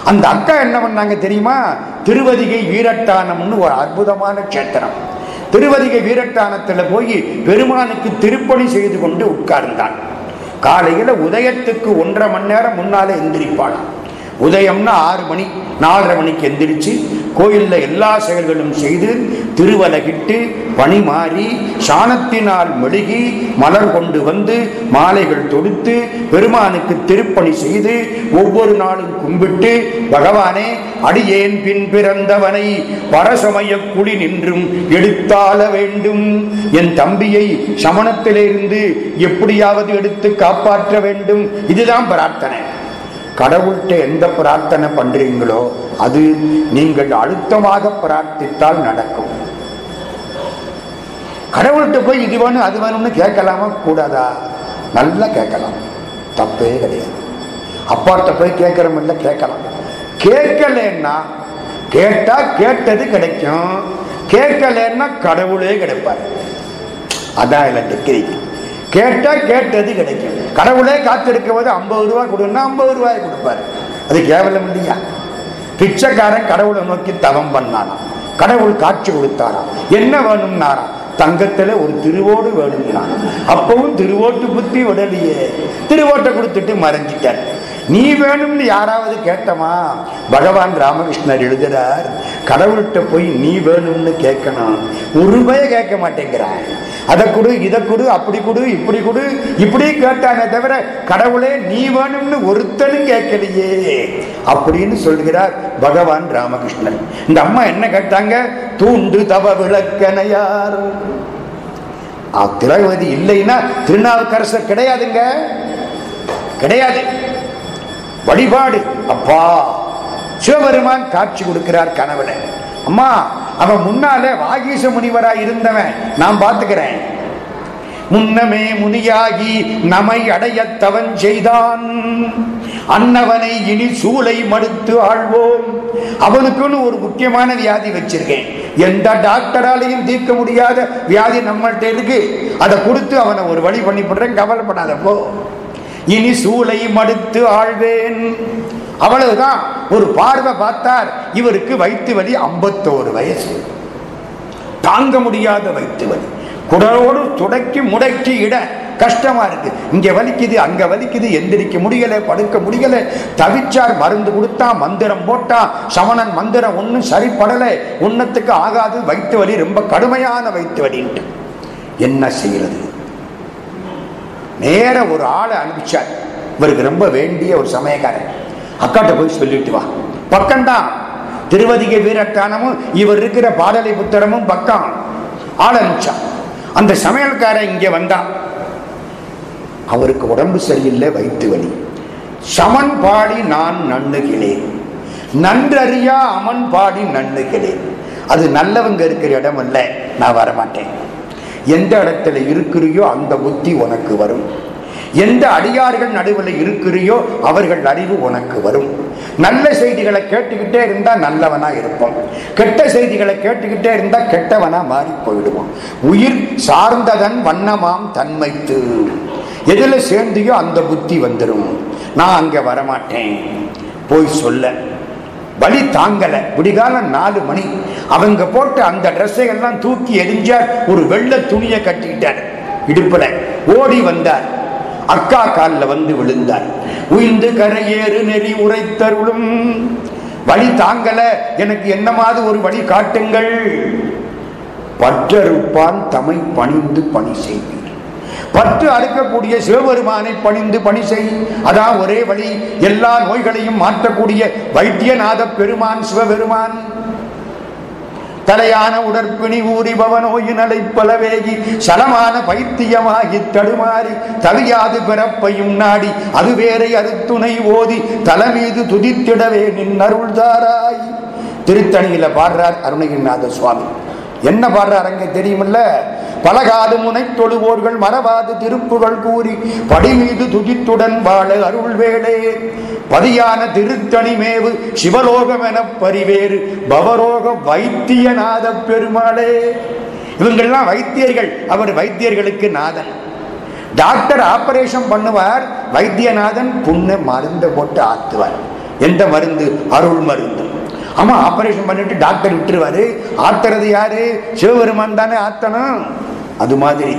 அந்த அக்கா என்ன பண்ணாங்க தெரியுமா? திருவதிகை வீரட்டானம்னு ஒரு அற்புதமான கஷேத்திரம். திருவதிகை வீரட்டானத்தில் போய் பெருமானுக்கு திருப்பணி செய்து கொண்டு உட்கார்ந்தான். காலையில் உதயத்துக்கு ஒன்றரை மணி நேரம் முன்னால் எந்திரிப்பான் உதயம்னா ஆறு மணி நாலரை மணிக்கு எந்திரிச்சு கோயிலில் எல்லா செயல்களும் செய்து திருவலகிட்டு பணி மாறி சாணத்தினால் மெழுகி மலர் கொண்டு வந்து மாலைகள் தொடுத்து பெருமானுக்கு திருப்பணி செய்து ஒவ்வொரு நாளும் கும்பிட்டு பகவானே அடியேன் பின் பிறந்தவனை பரசமய குழி நின்றும் எடுத்தாள வேண்டும். என் தம்பியை சமணத்திலிருந்து எப்படியாவது எடுத்து காப்பாற்ற வேண்டும். இதுதான் பிரார்த்தனை. கடவுள்கிட்ட எந்த பிரார்த்தனை பண்றீங்களோ அது நீங்கள் அழுத்தமாக பிரார்த்தித்தால் நடக்கும். கடவுள்கிட்ட போய் இது வேணும் அது வேணும்னு கேட்கலாமா? கூடாதா? நல்லா கேட்கலாம். தப்பே கிடையாது. அப்பாட்ட போய் கேட்கிறோமில்ல கேட்கலாம். கேட்கலன்னா கேட்டா கேட்டது கிடைக்கும். கேட்கலன்னா கடவுளே கிடைப்பார். அதான் இல்லை டிகிரி கேட்டா கேட்டது கிடைக்கும். கடவுளே காத்திருக்கும்போது ஐம்பது ரூபாய் கொடுன்னா ஐம்பது ரூபாய் கொடுப்பாரு. அது கேவலம் இல்லையா? பிச்சைக்காரன் கடவுளை நோக்கி தவம் பண்ணானாம். கடவுள் காட்சி கொடுத்தாராம். என்ன வேணும்னாராம்? தங்கத்துல ஒரு திருவோடு வேணும்னாராம். அப்பவும் திருவோட்டு புத்தி விடலையே. திருவோட்டை கொடுத்துட்டு மறைஞ்சிட்டார். நீ வேணும்னு யாராவது கேட்டமா? பகவான் ராமகிருஷ்ணர் எழுதுறார் கடவுள்கிட்ட போய் நீ வேணும்னு கேட்கணும். ஒரு ரூபாய கேட்க மாட்டேங்கிறான் அதை கொடு இதை கொடு அப்படி கொடு இப்படி கொடு. இப்படி கேட்டானே தவிர கடவுளே நீ வேணும்னு ஒருத்தனும் கேட்கலையே. அப்படின்னு சொல்கிறார் பகவான் ராமகிருஷ்ணன். இந்த அம்மா என்ன கேட்டாங்க? தூண்டு தவ விளக்கனையார் திலகவதி இல்லைன்னா திருநாவுக்கரசர் கிடையாதுங்க. கிடையாது. வழிபாடு. அப்பா சிவபெருமான் காட்சி கொடுக்கிறார் கணவனை. அம்மா அவன் முன்னாலே வாகீச முனிவராய் இருந்தவன். நான் பார்த்துக்கிறேன். முன்னமே முனியாகி நமை அடையத்தவன் செய்தான். அன்னவனை இனி சூளை மடுத்து ஆழ்வோம் அவனுக்குன்னு ஒரு முக்கியமான வியாதி வச்சிருக்கேன். எந்த டாக்டராலையும் தீர்க்க முடியாத வியாதி நம்மள்கிட்ட இருக்கு. அதை கொடுத்து அவனை ஒரு வழி பண்ணி போடுறேன். கவலைப்படாத போ. இனி சூளை மடுத்து ஆழ்வேன். அவ்வளவுதான். ஒரு பார்வை பார்த்தார். இவருக்கு வயிற்று வலி ஐம்பத்தோரு வயசு. தாங்க முடியாத வயிற்று வலி. குடலோடு துடைக்கி முடக்கி இட கஷ்டமா இருக்கு. இங்க வலிக்குது அங்க வலிக்குது எந்திரிக்க முடியல படுக்க முடியல. தவிச்சார் மருந்து கொடுத்தா மந்திரம் போட்டா சமணன் மந்திரம் ஒன்றும் சரிப்படல. ஒன்னத்துக்கு ஆகாது வயிற்று வலி. ரொம்ப கடுமையான வயிற்று வலின்ட்டு. என்ன செய்யறது? நேர ஒரு ஆளை அனுப்பிச்சார். இவருக்கு ரொம்ப வேண்டிய ஒரு சமயக்காரன் அக்காட்ட போய் சொல்லிட்டு வா. பக்கம்தான். திருவதிகை வீரட்டானமும் இவர் இருக்கிற பாடலை புத்தரமும் பக்கம். ஆள் அனுப்பிச்சான். அந்த சமையல்காரன் இங்கே வந்தான். அவருக்கு உடம்பு சரியில்லை வயிற்று வலி. சமன் பாடி நான் நண்ணுகிறேன். நன்றறியா அமன் பாடி நண்ணுகிறேன். அது நல்லவங்க இருக்கிற இடம் இல்லை நான் வரமாட்டேன். எந்த இடத்துல இருக்கிறியோ அந்த புத்தி உனக்கு வரும். எந்த அடியார்கள் நடுவில் இருக்கிறியோ அவர்கள் அறிவு உனக்கு வரும். நல்ல செய்திகளை கேட்டுக்கிட்டே இருந்தா நல்லவனா இருப்போம். கெட்ட செய்திகளை கேட்டுக்கிட்டே இருந்தா கெட்டவனா மாறி போயிடுவோம். உயிர் சார்ந்ததன் வண்ணமாம் தன்மைத்து. எதுல சேர்ந்தியோ அந்த புத்தி வந்துடும் நான் அங்க வரமாட்டேன். போய் சொல்ல. வழி தாங்கல. விடிகாலம் நாலு மணி. அவங்க போட்டு அந்த ட்ரெஸ்ஸை எல்லாம் தூக்கி எரிஞ்சார் ஒரு வெள்ளை துணியை கட்டிக்கிட்டார் இடுப்புல ஓடி வந்தார். அக்கா காலில் வந்து விழுந்தார். உயிர்ந்து கரையேறு நெறி உரைத்தருளும். வழி தாங்கல. எனக்கு என்னமாவது ஒரு வழி காட்டுங்கள். பற்றறுப்பான் தமை பணிந்து பணி செய்வீர் பற்று அறுக்கக்கூடிய சிவபெருமானை பணிந்து பணி செய். அதான் ஒரே வழி எல்லா நோய்களையும் மாற்றக்கூடிய வைத்தியநாத பெருமான் சிவபெருமான். தலையான உடற்பிணி ஊறி பவனோயின் பலவேகி சலமான பைத்தியமாகி தடுமாறி தவியாது பிறப்பையும் நாடி அது வேறை அறுத்துணை ஓதி தலைமீது துதித்திடவே நின் அருள்தாராய். திருத்தணியில பாடுறார் அருணகிரிநாத சுவாமி. என்ன பாடுற அங்க தெரியுமில்ல? பலகாது முனை தொழுவோர்கள் மறவாது திருப்புகள் கூறி படி மீது துதித்துடன் வாழ அருள் வேளே பதியான திருத்தணி மேவு சிவலோகம் என பரிவேறு பவரோக வைத்தியநாத பெருமாளே. இவங்கெல்லாம் வைத்தியர்கள். அவர் வைத்தியர்களுக்கு நாதன். டாக்டர் ஆபரேஷன் பண்ணுவார். வைத்தியநாதன் புண்ணை மருந்து போட்டு ஆத்துவார். எந்த மருந்து? அருள் மருந்து. ஆமா ஆபரேஷன் பண்ணிட்டு டாக்டர் விட்டுருவாரு. ஆத்துறது யாரு? சிவபெருமான் தானே ஆத்தனும் அது மாதிரி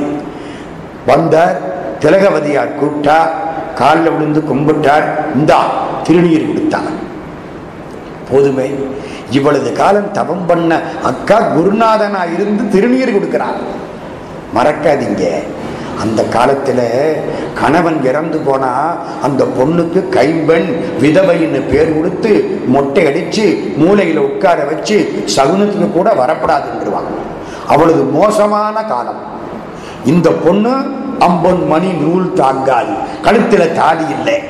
வந்தார் திலகவதியார் கூப்பிட்டா காலில் விழுந்து கும்பிட்டார். இந்தா திருநீர் கொடுத்தார் போதுமே. இவ்வளவு காலம் தவம் பண்ண அக்கா குருநாதனா இருந்து திருநீர் கொடுக்கிறார் மறக்காதீங்க. அந்த காலத்தில் கணவன் இறந்து போனா அந்த பொண்ணுக்கு கைம்பெண் விதவைன்னு பேர் கொடுத்து மொட்டை அடித்து மூளையில் உட்கார வச்சு சகுனத்துக்கு கூட வரப்படாதுன்றுவாங்க அவ்வளவு மோசமான காலம். இந்த பொண்ணு அம்பொன் மணி நூல் தாங்காது. கழுத்தில் தாலி இல்லை.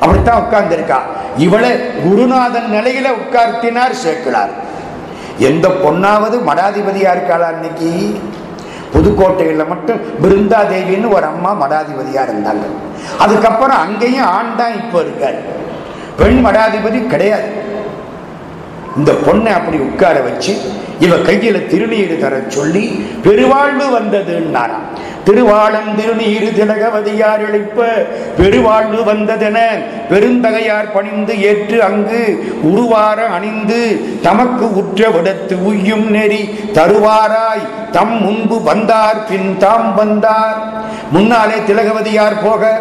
அப்படித்தான் உட்கார்ந்துருக்கா. இவளை குருநாதன் நிலையில உட்கார்த்தினார் சேர்க்கிறார் எந்த பொண்ணாவது மடாதிபதியா இருக்காளா இன்னைக்கு? புதுக்கோட்டையில் மட்டும் பிருந்தாதேவின்னு ஒரு அம்மா மடாதிபதியாக இருந்தாங்க. அதுக்கப்புறம் அங்கேயும் ஆண் தான் இப்போ இருக்காரு. பெண் மடாதிபதி கிடையாது. இந்த பொண்ணை அப்படி உட்கார வச்சு இவ கையில திருநீர் தர சொல்லி பெருவாழ்வு வந்ததுன்னாராம். திருவாளன் திருநீரு திலகவதியார் எழுப்ப பெருவாழ்வு வந்ததென பெருந்தகையார் பணிந்து ஏற்று அங்கு உருவார அணிந்து தமக்கு உற்ற விடத்து உய்யும் நெறி தருவாராய். தம் முன்பு வந்தார் பின் தாம் வந்தார். முன்னாலே திலகவதியார் போக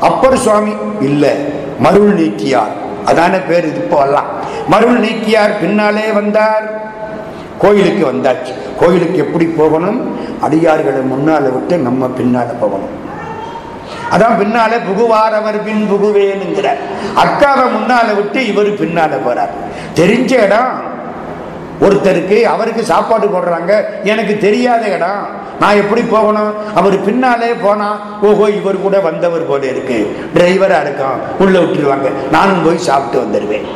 அப்பர் சுவாமி இல்ல மருள் நீக்கியார். அதான பேர் இது போலாம். மருள் நீக்கியார் பின்னாலே வந்தார் கோயிலுக்கு வந்தாச்சு. கோயிலுக்கு எப்படி போகணும்? அடியார்களை முன்னால விட்டு நம்ம பின்னால போகணும். அதான் பின்னால புகுவார் அவர் பின் புகுவேனுங்கிற அக்காவை முன்னால விட்டு இவர் பின்னால போறார். தெரிஞ்ச இடம். ஒருத்தருக்கு அவருக்கு சாப்பாடு போடுறாங்க. எனக்கு தெரியாத இடம். நான் எப்படி போகணும்? அவர் பின்னாலே போனா ஓஹோ இவர் கூட வந்தவர் போல இருக்கு. டிரைவரா இருக்கான். உள்ள விட்டுருவாங்க. நானும் போய் சாப்பிட்டு வந்துடுவேன்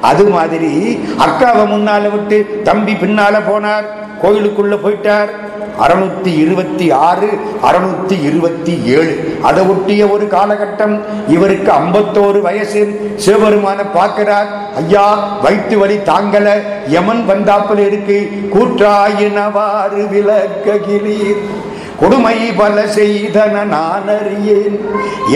அது மாதிரி அக்காவை முன்னால விட்டு தம்பி பின்னால போனார். கோயிலுக்குள்ள போயிட்டார். அறுநூத்தி இருபத்தி ஆறு அறுநூத்தி இருபத்தி ஏழு. அதை ஒட்டிய ஒரு காலகட்டம். இவருக்கு ஐம்பத்தோரு வயசு. சிவபெருமான பார்க்கிறார். ஐயா வயிற்று வழி தாங்கல. யமன் பந்தாப்பில் இருக்கு. கூற்றாயினவாறு விளக்ககிலீர் கொடுமை பல செய்தன நான் அறியேன்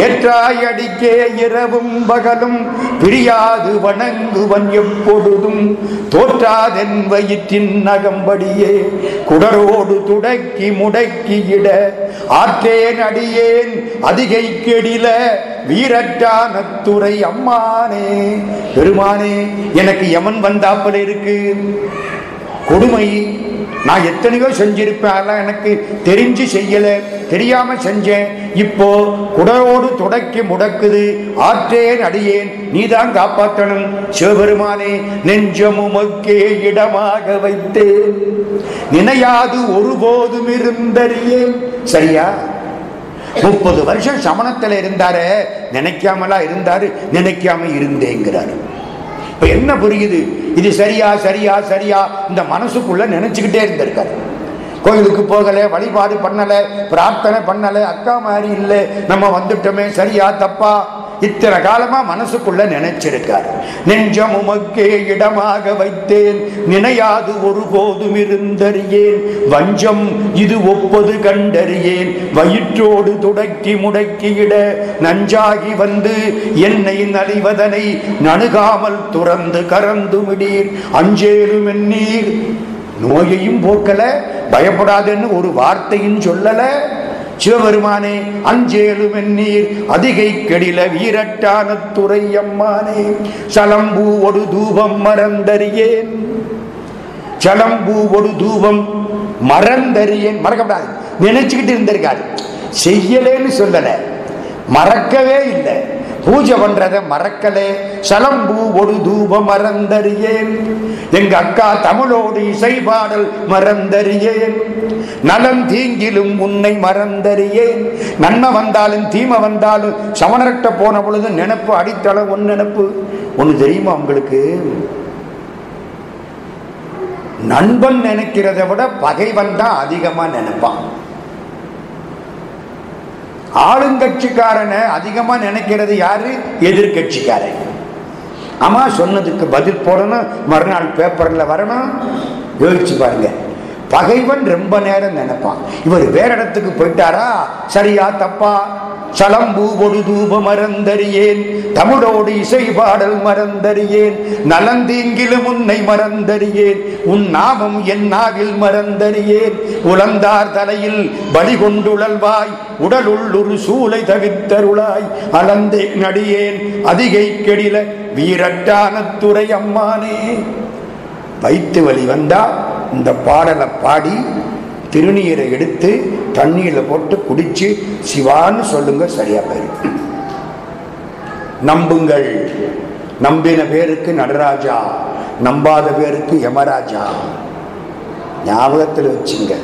ஏற்றாயடிக்கே இரவும் பகலும் பிரியாது வணங்குவன் எப்பொழுதும். தோற்றாதென் வயிற்றின் நகம்படியே குடரோடு துடக்கி முடக்கியிட ஆற்றேன் அடியேன் அதிகை கெடில வீரட்டான துறை அம்மானே. பெருமானே எனக்கு யமன் வந்தாப்பல இருக்கு. கொடுமை நான் எத்தனையோ செஞ்சிருப்பேன் அதெல்லாம் எனக்கு தெரிஞ்சு செய்யல தெரியாம செஞ்சேன். இப்போ குடரோடு தொடக்கி முடக்குது. ஆற்றேன் அடியேன் நீதான் காப்பாற்றணும். சிவபெருமானே நெஞ்சமுமக்கே இடமாக வைத்தேன் நினையாது ஒருபோதும் இருந்தறியேன் சரியா? முப்பது வருஷம் சமணத்தில் இருந்தாரு நினைக்காமலா இருந்தாரு நினைக்காம இருந்தேங்கிறாரு. இப்போ என்ன புரியுது? இது சரியா சரியா சரியா? இந்த மனசுக்குள்ள நினைச்சுக்கிட்டே இருந்திருக்காரு. கோயிலுக்கு போகலை வழிபாடு பண்ணலை பிரார்த்தனை பண்ணலை அக்கா மாதிரி இல்லை. நம்ம வந்துட்டோமே சரியா தப்பா? இத்தனை காலமா மனசுக்குள்ள நினைச்சிருக்கார். நெஞ்சம் உமக்கே இடமாக வைத்தேன். நினையாது ஒருபோதும் இருந்தறியேன். வஞ்சம் இது ஒப்பது கண்டறியேன். வயிற்றோடு துடக்கி முடக்கியிட நஞ்சாகி வந்து என்னை நலிவதனை நணுகாமல் துறந்து கறந்து விடீர் அஞ்சேலும் எண்ணீர். நோயையும் போக்கல. பயப்படாதுன்னு ஒரு வார்த்தையும் சொல்லலை. சிவபெருமானே அஞ்சேலும் எண்ணீர் அதிகை கெடில வீரட்டான துறை அம்மானே சலம்பூ ஒரு தூபம் மறந்தறியேன். சலம்பூ ஒரு தூபம் மறந்தறியேன். மறக்கப்படாது. நினைச்சுக்கிட்டு இருந்திருக்காரு செய்யலேன்னு சொல்லல. மறக்கவே இல்லை. பூஜை பண்றத மறக்கலே. சலம்பூ ஒரு தூபம் மறந்தறியேன். எங்க அக்கா தமிழோடு இசை பாடல் மறந்தறியேன். நலம் தீங்கிலும் உன்னை மறந்தறியேன். நன்மை வந்தாலும் தீமை வந்தாலும் சமணர்கிட்ட போன பொழுது நினைப்பு அடித்தளம் ஒன்னு நினைப்பு. ஒன்று தெரியுமா உங்களுக்கு? நண்பன் நினைக்கிறத விட பகைவன் தான் அதிகமா நினைப்பான். ஆளுங்கட்சிக்காரனை அதிகமா நினைக்கிறது யாரு? எதிர்கட்சிக்காரன். ஆமா சொன்னதுக்கு பதில் போடணும் மறுநாள் பேப்பர்ல வரணும். யோசிச்சு பாருங்க. பகைவன் ரொம்ப நேரம் நினைப்பான். இவர் வேற இடத்துக்கு போயிட்டாரா? சரியா தப்பா? சலம்பு ஒரு தூப மறந்தறியேன். தமிழோடு இசை பாடல் மறந்தறியேன். நலந்தீங்கிலும் உன்னை மறந்தறியேன். உன் நாமம் என் நாவில் மறந்தறியேன். உலந்தார் தலையில் பலி கொண்டுழல்வாய் உடலுள் ஒரு சூளை தவித்தருளாய். அலந்தே நடியேன். அதிகை கெடில வீரட்டான துறை அம்மானே. வைத்து வலி வந்தா இந்த பாடலை பாடி திருநீரை எடுத்து தண்ணீரில் போட்டு குடிச்சு சிவான்னு சொல்லுங்க சரியா போயிடும் நம்புங்கள். நம்பின பேருக்கு நடராஜா நம்பாத பேருக்கு யமராஜா. ஞாபகத்தில் வச்சுங்க.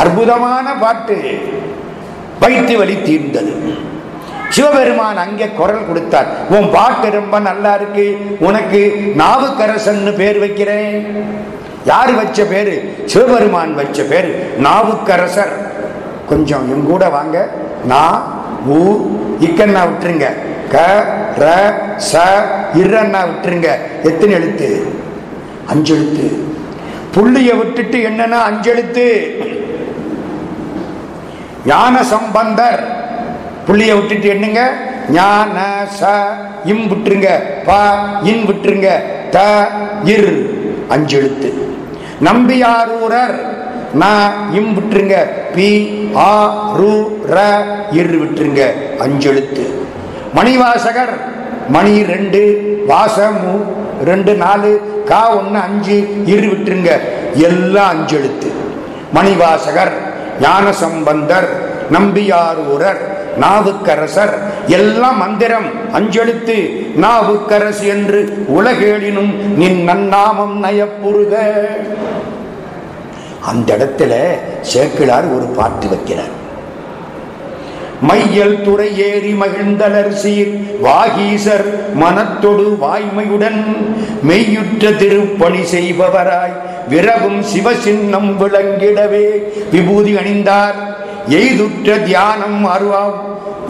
அற்புதமான பாட்டு. வயிற்று வலி தீர்ந்தது. சிவபெருமான் அங்கே குரல் கொடுத்தார். உன் பாட்டு ரொம்ப நல்லா இருக்கு. உனக்கு நாவுக்கரசன் பேர் வைக்கிறேன். யார் வச்ச பேரு? சிவபெருமான் வச்ச பேரு. நாவுக்கரசர். கொஞ்சம் என் கூட வாங்க. நான் ஊ இக்கண்ணா விட்டுருங்க. க ர ச இரண்ணா விட்டுருங்க. எத்தனை எழுத்து? அஞ்சு எழுத்து. புள்ளிய விட்டுட்டு என்னன்னா அஞ்சு எழுத்து? ஞான சம்பந்தர். புள்ளிய விட்டுட்டு என்னங்க? ஞான ச இம் விட்டுருங்க. ப இன் விட்டுருங்க. த இர். அஞ்சு எழுத்து. நம்பியாரூரர் நான் இம் விட்டுருங்க. பி ஆ ரூ ர இரு விட்டுருங்க. அஞ்செழுத்து. மணிவாசகர் மணி ரெண்டு வாசம் ரெண்டு நாலு கா ஒன்று அஞ்சு இரு விட்டுருங்க. எல்லாம் அஞ்செழுத்து. மணிவாசகர் ஞான சம்பந்தர் நம்பியாரூரர் நாவுக்கரசர் எல்லாம் மந்திரம். அஞ்செழுத்து நாவுக்கரசு என்று உலகேளினும் நின் நன்னாமம் நயப்புருக அந்த இடத்துல சேக்கிழார் ஒரு பாட்டு வைக்கிறார். மையல் துறை ஏறி மகிழ்ந்தலர் சீர் வாகீசர் மனத்தொடு வாய்மையுடன் மெய்யுற்ற திருப்பணி செய்பவராய் விரவும் சிவசின்னம் விளங்கிடவே விபூதி அணிந்தார் எய்துற்ற தியானம் அருவா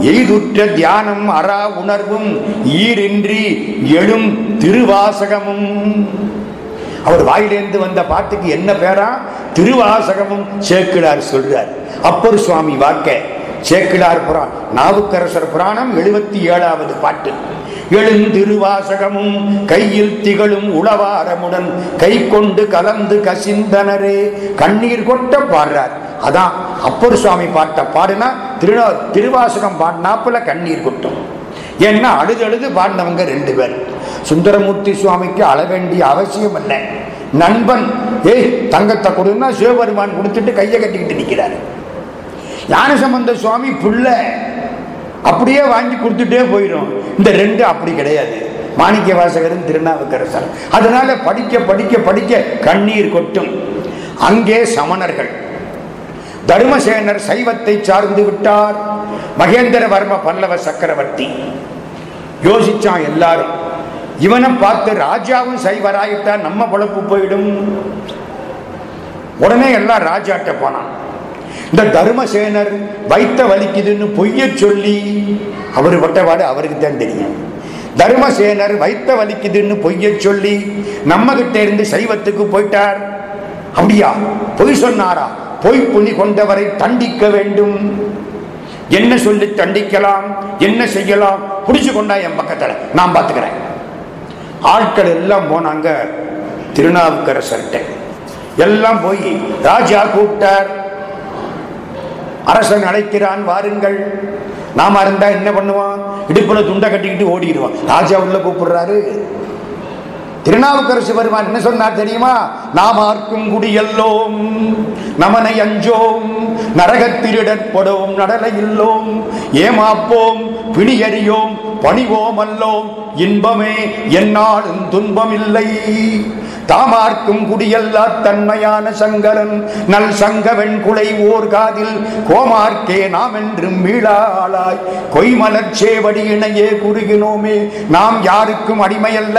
எய்துற்ற தியானம் அரா உணர்வும். ஈரின்றி எழும் திருவாசகமும். அவர் வாயிலேந்து வந்த பாட்டுக்கு என்ன பேரா? திருவாசகமும். சேக்கிழார் சொல்றார். அப்பர் சுவாமி வாக்க சேக்கிழார் புராணம். நாவுக்கரசர் புராணம் எழுபத்தி ஏழாவது பாட்டு. எழுந்திருவாசகமும் கையில் திகழும் உளவாரமுடன் கை கொண்டு கலந்து கசிந்தனரே கண்ணீர் கொட்ட பாடுறார். அதான் அப்பர் சுவாமி பாட்ட பாடுனா திரு திருவாசகம் பாடினாப்புல கண்ணீர் கொட்டும். ஏன்னா அழுது அழுது பாடினவங்க ரெண்டு பேர். சுந்தரமூர்த்தி சுவாமிக்கு அழ வேண்டிய அவசியம் இல்லை. நண்பன் ஏய் தங்கத்தை கொடுன்னா சிவபெருமான் கொடுத்துட்டு கையை கட்டிக்கிட்டு நிற்கிறாரு ஞானசம்பந்த சுவாமி புள்ள அப்படியே வாங்கி கொடுத்துட்டே போயிடும் இந்த ரெண்டு அப்படி கிடையாது. மாணிக்க வாசகரும் திருநாவுக்கரசர் அதனால படிக்க படிக்க படிக்க கண்ணீர் கொட்டும். அங்கே சமணர்கள் தருமசேனர் சைவத்தை சார்ந்து விட்டார். மகேந்திரவர்ம பல்லவ சக்கரவர்த்தி. யோசிச்சான் எல்லாரும் இவனை பார்த்து ராஜாவும் சைவராயிட்டா நம்ம பொழப்பு போயிடும். உடனே எல்லாம் ராஜாட்ட போனான். இந்த தர்மசேனர் வைத்த வலிக்குதுன்னு பொய்ய சொல்லி அவர் வட்டவாடு அவருக்கு தான் தெரியும். தர்மசேனர் வைத்த வலிக்குதுன்னு பொய்ய சொல்லி நம்ம கிட்ட இருந்து சைவத்துக்கு போயிட்டார். அப்படியா? பொய் சொன்னாரா? பொய் கொண்டவரை தண்டிக்க வேண்டும். என்ன சொல்லி தண்டிக்கலாம் என்ன செய்யலாம் புடிச்சு கொண்டா என் பக்கத்தில். நான் பார்த்துக்கிறேன் ஆட்கள் எல்லாம் போனாங்க திருநாவுக்கரசர்கிட்ட. எல்லாம் போய் ராஜா கூப்பிட்டார். அரசன் அழைக்கிறான் வாருங்கள். நாம இருந்தா என்ன பண்ணுவான்? இடுப்புல துண்டை கட்டிக்கிட்டு ஓடிடுவான். ராஜா உள்ள கூப்பிடுறாரு. திருநாவுக்கரசு பெருமான் என்ன சொன்னார் தெரியுமா? நாம் ஆர்க்கும் குடியல்லோம் நமனை அஞ்சோம் நரகத்திரிடற்படோம் நடலை இல்லோம் ஏமாப்போம் பிணியறியோம் பணிவோம் அல்லோம் இன்பமே என்னாலும் துன்பமில்லை. தாமார்க்கும் குடியல்லா தன்மையான சங்கரன் நல் சங்கவெண் குலை ஓர் காதில் கோமார்க்கே நாம் என்றும் மீளாளாய். கொய்மலர் சேவடி இணையே குறுகினோமே நாம் யாருக்கும் அடிமையல்ல.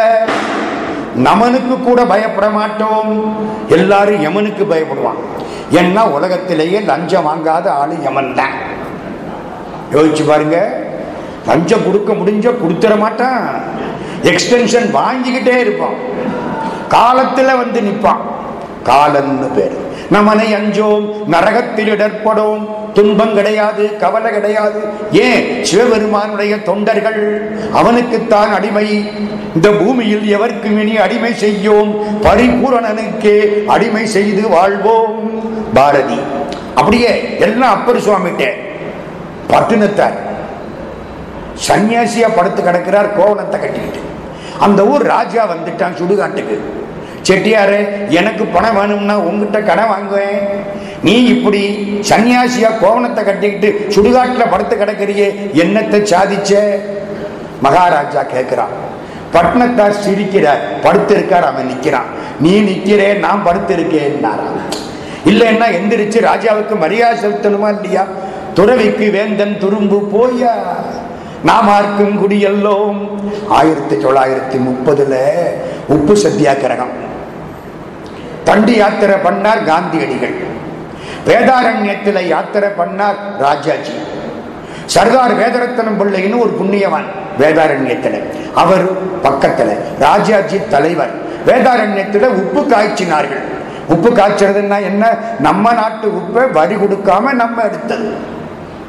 நமனுக்கு கூட பயப்பட மாட்டோம் எல்லாரும் யமனுக்கு பயப்படுவான் ஏன்னா உலகத்திலேயே லஞ்சம் வாங்காத ஆளு யமன் தான். யோசிச்சு பாருங்க. லஞ்சம் கொடுக்க முடிஞ்ச கொடுத்துட மாட்டான். எக்ஸ்டென்ஷன் வாங்கிக்கிட்டே இருப்பான். காலத்துல வந்து நிற்பான் காலன்னு பேர். நமனை அஞ்சோம் நரகத்தில் இடர்படும் துன்பம் கிடையாது கவலை கிடையாது. ஏன்? சிவபெருமானுடைய தொண்டர்கள் அவனுக்குத்தான் அடிமை. இந்த பூமியில் எவருக்கும் இனி அடிமை செய்யோம்? பரிபூரணனுக்கே அடிமை செய்து வாழ்வோம் பாரதி. அப்படியே எல்லாம் அப்பர் சுவாமிகிட்ட பட்டினத்தார். சன்னியாசியா படுத்து கிடக்கிறார் கோவணத்தை கட்டிக்கிட்டு. அந்த ஊர் ராஜா வந்துட்டான் சுடுகாட்டுக்கு. செட்டியாரு எனக்கு பணம் வேணும்னா உங்ககிட்ட கடன் வாங்குவேன். நீ இப்படி சன்னியாசியா கோவணத்தை கட்டிக்கிட்டு சுடுகாட்டில் படுத்து கிடக்கிறியே என்னத்தை சாதிச்ச? மகாராஜா கேட்கிறான் பட்னத்தார் சிரிக்கிற படுத்து இருக்கார் அவன் நிற்கிறான் நீ நிற்கிறேன் நான் படுத்து இருக்கேன்னாரா இல்லைன்னா எந்திரிச்சு ராஜாவுக்கு மரியாதை செலுத்தணுமா இல்லையா? துறவிக்கு வேந்தன் துரும்பு போயா? நாமார்க்கும் குடியெல்லோம். ஆயிரத்தி தொள்ளாயிரத்தி முப்பதுல உப்பு சத்தியாகிரகம் தண்டி யாத்திரை பண்ணார் காந்தியடிகள். வேதாரண்யத்தில் யாத்திரை பண்ணார் ராஜாஜி. சர்தார் வேதரத்தனம் பிள்ளைன்னு ஒரு புண்ணியவான் வேதாரண்யத்தில். அவர் பக்கத்தில் ராஜாஜி தலைவர். வேதாரண்யத்தில் உப்பு காய்ச்சினார்கள். உப்பு காய்ச்சறதுன்னா என்ன? நம்ம நாட்டு உப்பை வரி கொடுக்காம நம்ம எடுத்தது.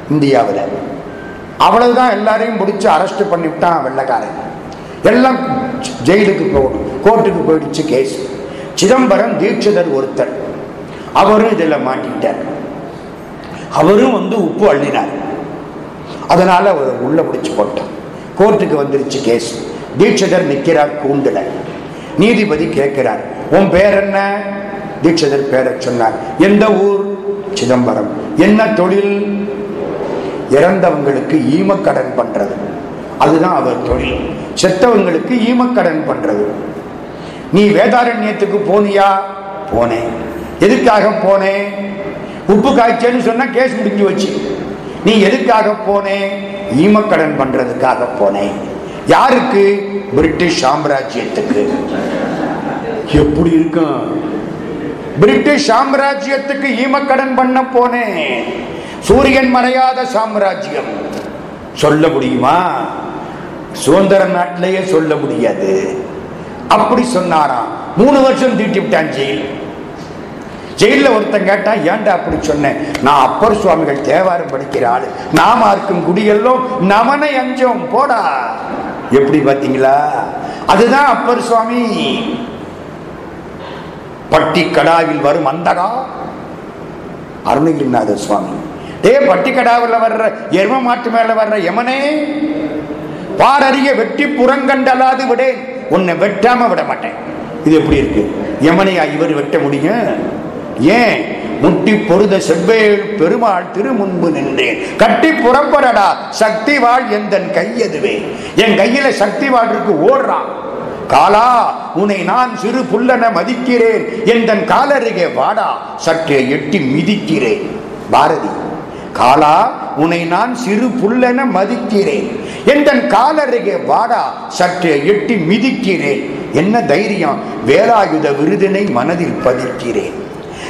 இந்தியாவில். அவ்வளவுதான் எல்லாரையும் பிடிச்சி அரெஸ்ட் பண்ணிவிட்டான் வெள்ளக்காரன். எல்லாம் ஜெயிலுக்கு போகணும். கோர்ட்டுக்கு போயிடுச்சு கேஸ் சிதம்பரம் தீட்சிதர் ஒருத்தர். அவரும் இதில் மாட்டிக்கிட்டார். அவரும் வந்து உப்பு அள்ளினார். அதனால அவர் உள்ள பிடிச்சு போட்டார். கோர்ட்டுக்கு வந்துருச்சு கேஸ். தீட்சிதர் நிற்கிறார் கூண்டுல. நீதிபதி கேட்கிறார் உன் பேர் என்ன? தீட்சிதர் பேரை சொன்னார் எந்த ஊர்? சிதம்பரம் என்ன தொழில்? இறந்தவங்களுக்கு ஈமக்கடன் பண்றது. அதுதான் அவர் தொழில். செத்தவங்களுக்கு ஈமக்கடன் பண்றது. நீ வேதாரண்யத்துக்கு போனியா? போனேன். எதுக்காக போனேன்? உப்பு காய்ச்சல்னு சொன்னா கேஸ் முடிஞ்சு வச்சு நீ எதுக்காக போனேன்? ஈமக்கடன் பண்றதுக்காக போனேன். யாருக்கு? பிரிட்டிஷ் சாம்ராஜ்யத்துக்கு. எப்படி இருக்கும் பிரிட்டிஷ் சாம்ராஜ்யத்துக்கு ஈமக்கடன் பண்ண போனேன். சூரியன் மறையாத சாம்ராஜ்யம். சொல்ல முடியுமா? சுதந்திர நாட்டிலேயே சொல்ல முடியாது. அப்படி சொன்னாராம் மூணு வருஷம் தீட்டி விட்டான் ஜெயில் ஜெயில ஒருத்தன் கேட்டா ஏன்டா அப்படி சொன்னேன் நான் அப்பர் சுவாமிகள் தேவாரம் படிக்கிற ஆள். நாம இருக்கும் குடியெல்லாம் நமனை அஞ்சோம். போடா. எப்படி பாத்தீங்களா அதுதான் அப்பர் சுவாமி. பட்டி கடாவில் வரும் அந்தகா. அருணகிரிநாத சுவாமி. டே பட்டி கடாவில் வர்ற எரும மாட்டு மேல வர்ற யமனே பாரறிய வெட்டி புறங்கண்டலாது விடேன். உன்னை வெட்டாம விட மாட்டேன். இது எப்படி இருக்கு? யமனையா இவர் வெட்ட முடியும்? ஏன்? முட்டி பொருத செவ்வேள் பெருமாள் திருமுன்பு நின்றேன். கட்டி புறப்படடா சக்தி வாழ் எந்தன் கையதுவே என் கையில சக்தி வாழ் இருக்கு ஓடுறான் காலா உன்னை நான் சிறு புல்லன மதிக்கிறேன். எந்தன் காலருகே வாடா சற்றே எட்டி மிதிக்கிறேன். பாரதி காலா உன்னை நான் சிறு புல்லென மதிக்கிறேன். எந்தன் காலருகே வாடா சற்றே எட்டி மிதிக்கிறேன். என்ன தைரியம்? வேலாயுத விருதினை மனதில் பதிக்கிறேன்.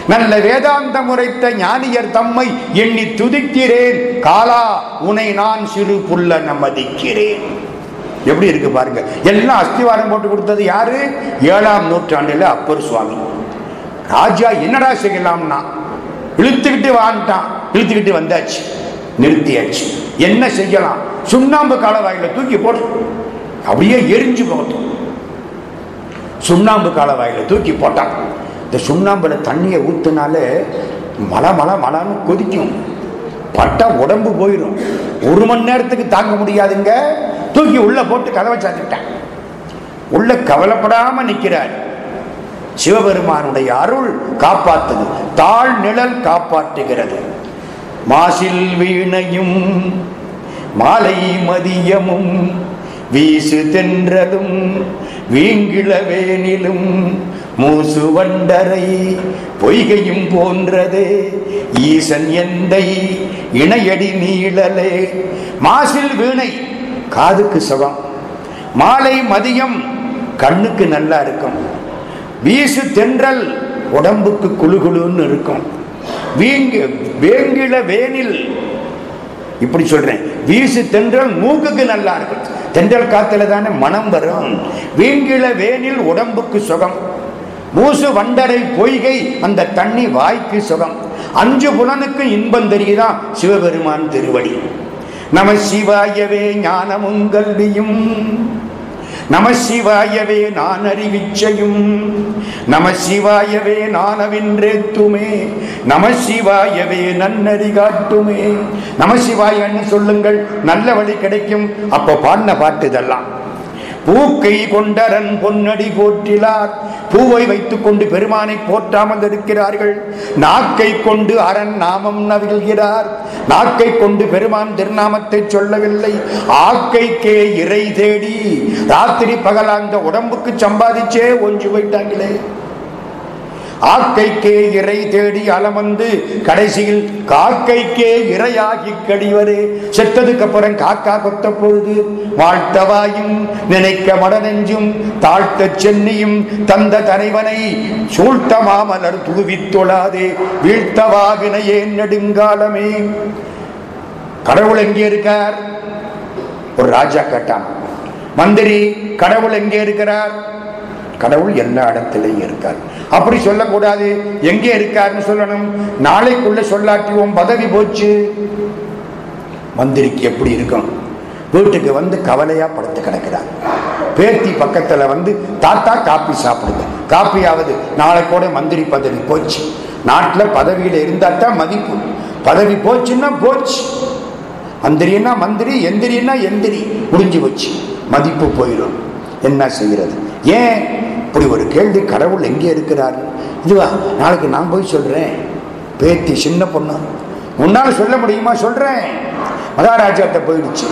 நல்ல வேதாந்தம் முறைத்த ஞானியர் தம்மை எண்ணி துதிக்கிறேன். காலா உன்னை நான் சிறு புல்லென மதிக்கிறேன். எப்படி இருக்கு பாருங்க. எல்லாம் அஸ்திவாரம் போட்டு கொடுத்தது யாரு? ஏழாம் நூற்றாண்டுல அப்பர் சுவாமி. ராஜா என்னடா செய்யலாம்னா? இழுத்துக்கிட்டு வான்ட்டான். இழுத்துக்கிட்டு வந்தாச்சு. நிறுத்தியாச்சு. என்ன செய்யலாம்? சுண்ணாம்பு காலவாயில தூக்கி போடு. அப்படியே எரிஞ்சு போகட்டும். சுண்ணாம்பு காலவாயில தூக்கி போட்டான். இந்த சுண்ணாம்புல தண்ணியை ஊத்துனாலே மழை மழை மலைன்னு கொதிக்கும். பட்டா உடம்பு போயிடும். ஒரு மணி நேரத்துக்கு தாங்க முடியாதுங்க. தூக்கி உள்ள போட்டு கதவை சாத்திட்டான். உள்ள கவலைப்படாம நிற்கிறார் சிவபெருமானுடைய அருள் காப்பாத்துது. தாழ் நிழல் காப்பாற்றுகிறது. மாசில் வீணையும் மாலை மதியமும் வீசு தென்றலும் வீங்கிழவேனிலும் மூசு வண்டரை பொய்கையும் போன்றதே. ஈசன் எந்தை இணையடி நீழலே. மாசில் வீணை காதுக்கு சுகம். மாலை மதியம் கண்ணுக்கு நல்லா இருக்கும். வீசு தென்றல் உடம்புக்கு குழுகுழுன்னு இருக்கும். வீங்கு வேங்கில வேனில். இப்படி சொல்றேன். வீசு தென்றல் மூக்குக்கு நல்லா இருக்கும். தென்றல் காத்துல தானே மனம் வரும். வீங்கில வேனில் உடம்புக்கு சுகம். மூசு வண்டரை பொய்கை அந்த தண்ணி வாய்க்கு சுகம். அஞ்சு புலனுக்கு இன்பம் தெரியுதான் சிவபெருமான் திருவடி. நம சிவாயவே ஞானமும் கல்வியும். நம சிவாயவே நான் அறிவிச்சையும் நம சிவாயவே நானவின்றேத்துமே நம சிவாயவே நன்னறி காட்டுமே நம சிவாயன்னு சொல்லுங்கள் நல்ல வழி கிடைக்கும். அப்ப பாடின பாட்டு இதெல்லாம். பூக்கை கொண்டரன் பொன்னடி போற்றிலார். பூவை வைத்துக் கொண்டு பெருமானை போற்றாமல் இருக்கிறார்கள் நாக்கை கொண்டு அரண் நாமம் நவிழ்கிறார். நாக்கை கொண்டு பெருமான் திருநாமத்தை சொல்லவில்லை. ஆக்கைக்கே இறை தேடி. ராத்திரி பகலாந்த அந்த உடம்புக்கு சம்பாதிச்சே ஒன்று போயிட்டாங்களே. ஆக்கைக்கே இறை தேடி அலமந்து கடைசியில் காக்கைக்கே இரையாகி கடிவரே செத்ததுக்கு அப்புறம் காக்கா கொத்த பொழுது வாழ்த்தவாயும் நினைக்க மடநெஞ்சும் தாழ்த்த சென்னியும் தந்த தலைவனை சூழ்த்த மாமலர் துருவித் தொழாதே வீழ்த்தவாகினையே நெடுங்காலமே. கடவுள் எங்கே இருக்கார்? ஒரு ராஜா கேட்டான். மந்திரி கடவுள் எங்கே இருக்கிறார்? கடவுள் எல்லா இடத்திலையும் இருக்கார். அப்படி சொல்லக்கூடாது. எங்கே இருக்காருன்னு சொல்லணும். நாளைக்குள்ள சொல்லாட்டிவோம் பதவி போச்சு. மந்திரிக்கு எப்படி இருக்கும்? வீட்டுக்கு வந்து கவலையா படுத்து கிடக்கிறார். பேத்தி பக்கத்துல வந்து தாத்தா காப்பி சாப்பிடுங்க. காப்பியாவது நாளை கூட மந்திரி பதவி போச்சு. நாட்டில் பதவியில் இருந்தால் தான் மதிப்பு. பதவி போச்சுன்னா போச்சு. மந்திரின்னா மந்திரி எந்திரின்னா எந்திரி. முடிஞ்சு போச்சு. மதிப்பு போயிடும் என்ன செய்கிறது ஏன்? இப்படி ஒரு கேள்வி கடவுள் எங்கே இருக்கிறார்? இதுவா நாளைக்கு நான் போய் சொல்கிறேன் பேத்தி சின்ன பொண்ணு. உன்னால் சொல்ல முடியுமா? சொல்கிறேன் மகாராஜாட்ட போயிடுச்சு.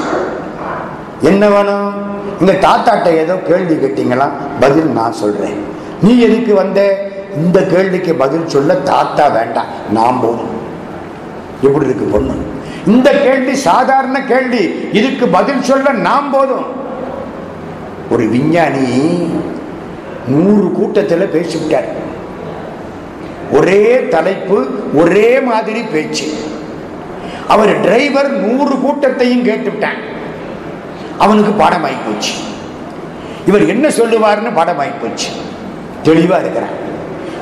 என்ன வேணும்? இந்த தாத்தாட்ட ஏதோ கேள்வி கேட்டீங்களா? பதில் நான் சொல்கிறேன் நீ எதுக்கு வந்த? இந்த கேள்விக்கு பதில் சொல்ல தாத்தா வேண்டாம். நான் போதும் எப்படி இருக்கு பொண்ணு? இந்த கேள்வி சாதாரண கேள்வி. இதுக்கு பதில் சொல்ல நாம் போதும். ஒரு விஞ்ஞானி நூறு கூட்டத்தில் பேசிவிட்டார். ஒரே தலைப்பு ஒரே மாதிரி பேச்சு. அவர் டிரைவர் நூறு கூட்டத்தையும் கேட்டுவிட்டான். அவனுக்கு பாடமாயி போச்சு. இவர் என்ன சொல்லுவார்னு பாடமாயி போச்சு. தெளிவாக இருக்கிறான்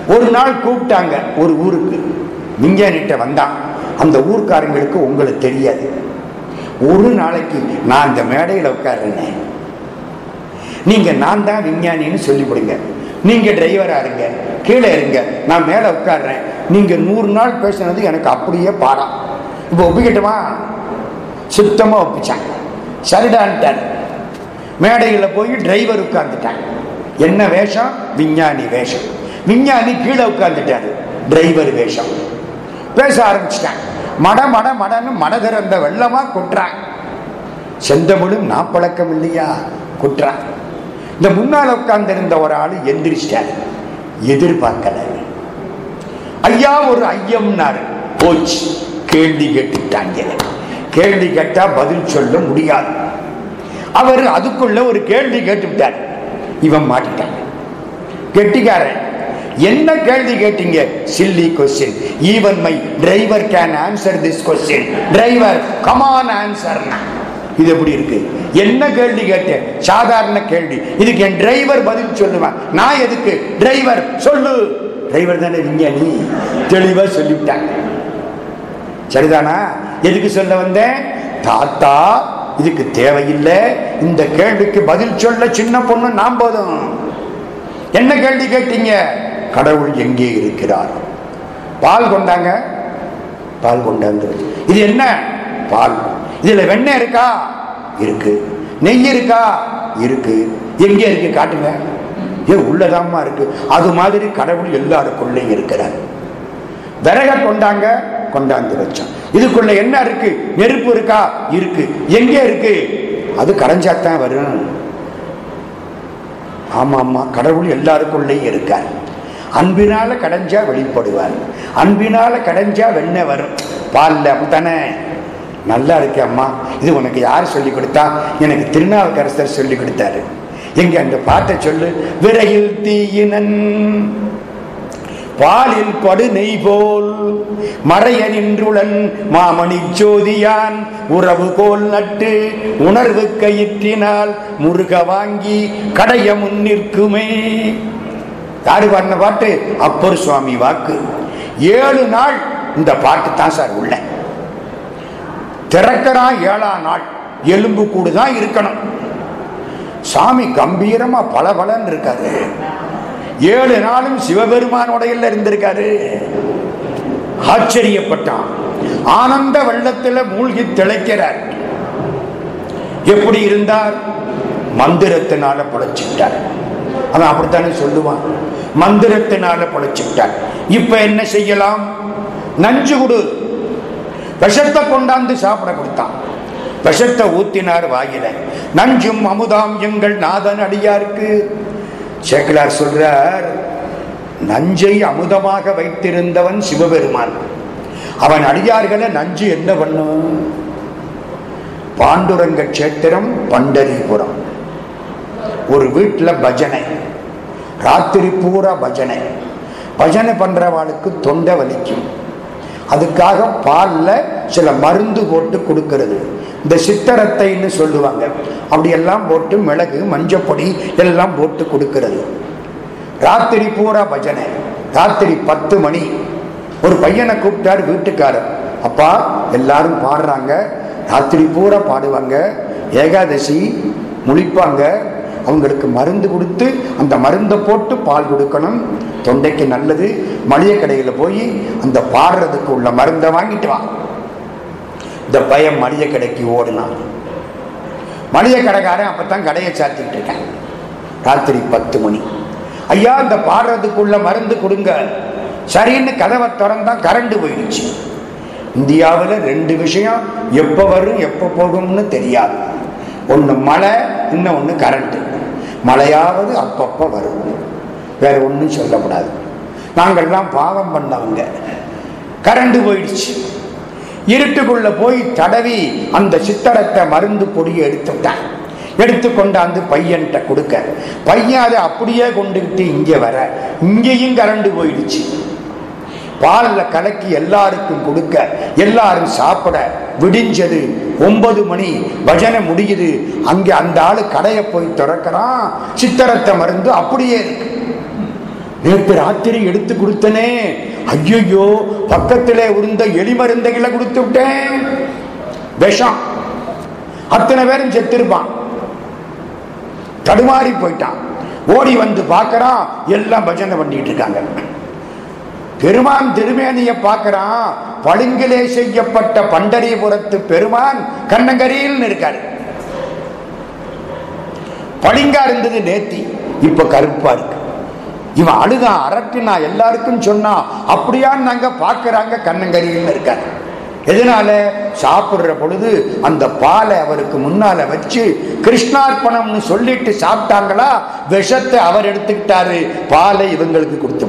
ஒரு நாள் கூப்பிட்டாங்க ஒரு ஊருக்கு. விஞ்ஞானிட்ட வந்தான். அந்த ஊர்க்காரங்களுக்கு உங்களுக்கு தெரியாது. ஒரு நாளைக்கு நான் இந்த மேடையில் உட்காருனேன் நீங்க நான் தான் விஞ்ஞானின்னு சொல்லிவிடுங்க. நீங்க டிரைவரா இருங்க கீழே இருங்க நான் மேல உட்காடுறேன் நீங்க நூறு நாள் பேசுனது எனக்கு அப்படியே பாடம் இப்போ ஒப்பிக்கட்டுமா? சுத்தமா ஒப்பிச்சாங்க சரிடான்ட்டார் மேடையில் போய் டிரைவர் உட்கார்ந்துட்டாங்க என்ன வேஷம்? விஞ்ஞானி வேஷம். விஞ்ஞானி கீழே உட்கார்ந்துட்டாரு. டிரைவர் வேஷம். பேச ஆரம்பிச்சிட்டாங்க மட மட மடன்னு மனதிறந்த வெள்ளமா கொட்டுறான். செந்தமிழும் நாப்பழக்கம் இல்லையா குற்றான் இந்த முன்னால் உட்கார்ந்திருந்த ஒரு ஆள் எந்திரிச்சிட்டாரு எதிர்பார்க்கல. ஐயா ஒரு ஐயம்னாரு. போச்சு. கேள்வி கேட்டுட்டாங்க. கேள்வி கேட்டா பதில் சொல்ல முடியாது. அவர் அதுக்குள்ள ஒரு கேள்வி கேட்டுவிட்டார். இவன் மாட்டிட்டாங்க கெட்டிக்காரன். என்ன கேள்வி கேட்டீங்க? Silly question even my driver can answer this question driver come on answer இது எப்படி இருக்கு? என்ன கேள்வி கேட்டேன்? சாதாரண கேள்வி. இதுக்கு என் டிரைவர் பதில் சொல்லுவேன் நான் எதுக்கு? டிரைவர் சொல்லு. டிரைவர் தானே விஞ்ஞானி. தெளிவா சொல்லிவிட்டாங்க சரிதானா? எதுக்கு சொல்ல வந்தேன்? தாத்தா இதுக்கு தேவையில்லை. இந்த கேள்விக்கு பதில் சொல்ல சின்ன பொண்ணு நாம் போதும் என்ன கேள்வி கேட்டீங்க? கடவுள் எங்கே இருக்கிறார்? பால் கொண்டாங்க. பால் கொண்டாந்து இது என்ன? பால். இதுல வெண்ணெய் இருக்கா? இருக்கு. நெய் இருக்கா? இருக்கு. எங்க இருக்கு? காட்டுங்க. ஏ உள்ளதாமா இருக்கு. அது மாதிரி கடவுள் எல்லாருக்குள்ளே இருக்கிறார். விறக கொண்டாங்க கொண்டாந்து வச்சோம் இதுக்குள்ள என்ன இருக்கு? நெருப்பு இருக்கா? இருக்கு. எங்க இருக்கு? அது கடைஞ்சாத்தான் வரும். ஆமா ஆமா கடவுள் எல்லாருக்குள்ளேயும் இருக்கார். அன்பினால கடைஞ்சா வெளிப்படுவார். அன்பினால கடைஞ்சா வெண்ணெய் வரும். பால்ல அப்படித்தானே? நல்லா இருக்கு அம்மா. இது உனக்கு யார் சொல்லி கொடுத்தா? எனக்கு திருநாவுக்கரசர் சொல்லி கொடுத்தாரு. எங்க அந்த பாட்டை சொல்லு. விரையில் தீயினன் பாலில் படு நெய் போல் மறைய நின்றுளன் மாமணி ஜோதியான் உறவு கோல் நட்டு உணர்வு கயிற்றினால் முருக வாங்கி கடைய முன்னிற்குமே யாரு பாடின பாட்டு? அப்பர் சுவாமி வாக்கு. ஏழு நாள் இந்த பாட்டு தான் சார் உள்ள. திறக்கிறான் ஏழாம் நாள். எலும்பு கூடு தான் இருக்கணும். சாமி கம்பீரமா பல இருக்காரு. ஏழு நாளும் சிவபெருமானுடையில இருந்திருக்காரு. ஆச்சரியப்பட்டான். ஆனந்த வெள்ளத்தில் மூழ்கி திளைக்கிறார். எப்படி இருந்தார்? மந்திரத்தினால புழைச்சிட்டார். அவன் அப்படித்தானே சொல்லுவான். மந்திரத்தினால புழைச்சிட்டார். இப்ப என்ன செய்யலாம்? நஞ்சு கொடு. விஷத்தை கொண்டாந்து சாப்பிட கொடுத்தான். விஷத்தை ஊத்தினார் வாயில. நஞ்சும் அமுதாம் எங்கள் நாதன் அடியாருக்கு. சேக்கலார் சொல்றார் நஞ்சை அமுதமாக வைத்திருந்தவன் சிவபெருமான். அவன் அடியார்களை நஞ்சு என்ன பண்ணும்? பாண்டுரங்க கஷேத்திரம் பண்டரிபுரம். ஒரு வீட்டில் பஜனை. ராத்திரி பூரா பஜனை. பஜனை பண்றவாளுக்கு தொண்டை வலிக்கும். அதுக்காக பாலில் சில மருந்து போட்டு கொடுக்கறது. இந்த சித்தரத்தைன்னு சொல்லுவாங்க. அப்படியெல்லாம் போட்டு மிளகு மஞ்சப்பொடி எல்லாம் போட்டு கொடுக்கறது. ராத்திரி பூரா பஜனை. ராத்திரி பத்து மணி. ஒரு பையனை கூப்பிட்டார் வீட்டுக்காரர். அப்பா எல்லாரும் பாடுறாங்க. ராத்திரி பூரா பாடுவாங்க. ஏகாதசி முழிப்பாங்க அவங்களுக்கு மருந்து கொடுத்து அந்த மருந்தை போட்டு பால் கொடுக்கணும். தொண்டைக்கு நல்லது. மளிகை கடையில் போய் அந்த பாடுறதுக்கு உள்ள மருந்தை வாங்கிட்டு வா. இந்த பையன் மளிகை கடைக்கு ஓடினான் மளிகை கடைக்காரன் அப்பதான் கடையை சாத்திட்டு இருக்கேன். ராத்திரி பத்து மணி. ஐயா இந்த பாடுறதுக்குள்ள மருந்து கொடுங்க. சரின்னு கதவை திறந்தா கரண்டு போயிடுச்சு. இந்தியாவில் ரெண்டு விஷயம். எப்போ வரும் எப்போ போகும்னு தெரியாது. ஒன்று மழை இன்னும் ஒன்று கரண்ட்டு மழையாவது அப்பப்போ வரும். வேற ஒன்றும் சொல்லக்கூடாது நாங்கள்லாம் பாவம் பண்ணவங்க. கரண்டு போயிடுச்சு. இருட்டுக்குள்ள போய் தடவி அந்த சித்தரத்தை மருந்து பொடியை எடுத்துட்டான் எடுத்து கொண்டாந்து பையன்கிட்ட கொடுக்க. பையன் அதை அப்படியே கொண்டுகிட்டு இங்கே வர. இங்கேயும் கரண்டு போயிடுச்சு. பாலில் கலக்கி எல்லாருக்கும் கொடுக்க எல்லாரும் சாப்பிட விடிஞ்சது ஒன்பது மணி. பஜனை முடியுது. அங்கே அந்த ஆளு கடையை போய் திறக்கிறான். சித்தரத்தை மருந்து அப்படியே இருக்கு. நேற்று ராத்திரி எடுத்து கொடுத்தனே. ஐயோ பக்கத்திலே உருந்த எலி மருந்தைகளை கொடுத்து விட்டேன். விஷம். அத்தனை பேரும் செத்திருப்பான். தடுமாறி போயிட்டான். ஓடி வந்து பார்க்கறான். எல்லாம் பஜனை பண்ணிட்டு இருக்காங்க. பெருமான் திருமேனிய பார்க்கிறான். பளிங்கிலே செய்யப்பட்ட பண்டரிபுரத்து பெருமான் கண்ணங்கரியில் இருக்காரு பளிங்கா இருந்தது நேத்தி இப்ப கருப்பா இருக்கு. இவன் அழுதான் அரட்டினா எல்லாருக்கும் சொன்னா அப்படியான்னு நாங்க பாக்குறாங்க கண்ணங்கரியில் இருக்காரு எதனால? சாப்பிடுற பொழுது அந்த பாலை அவருக்கு முன்னால வச்சு கிருஷ்ணார்ப்பணம்னு சொல்லிட்டு சாப்பிட்டாங்களா? விஷத்தை அவர் எடுத்துக்கிட்டாரு. பாலை இவங்களுக்கு கொடுத்து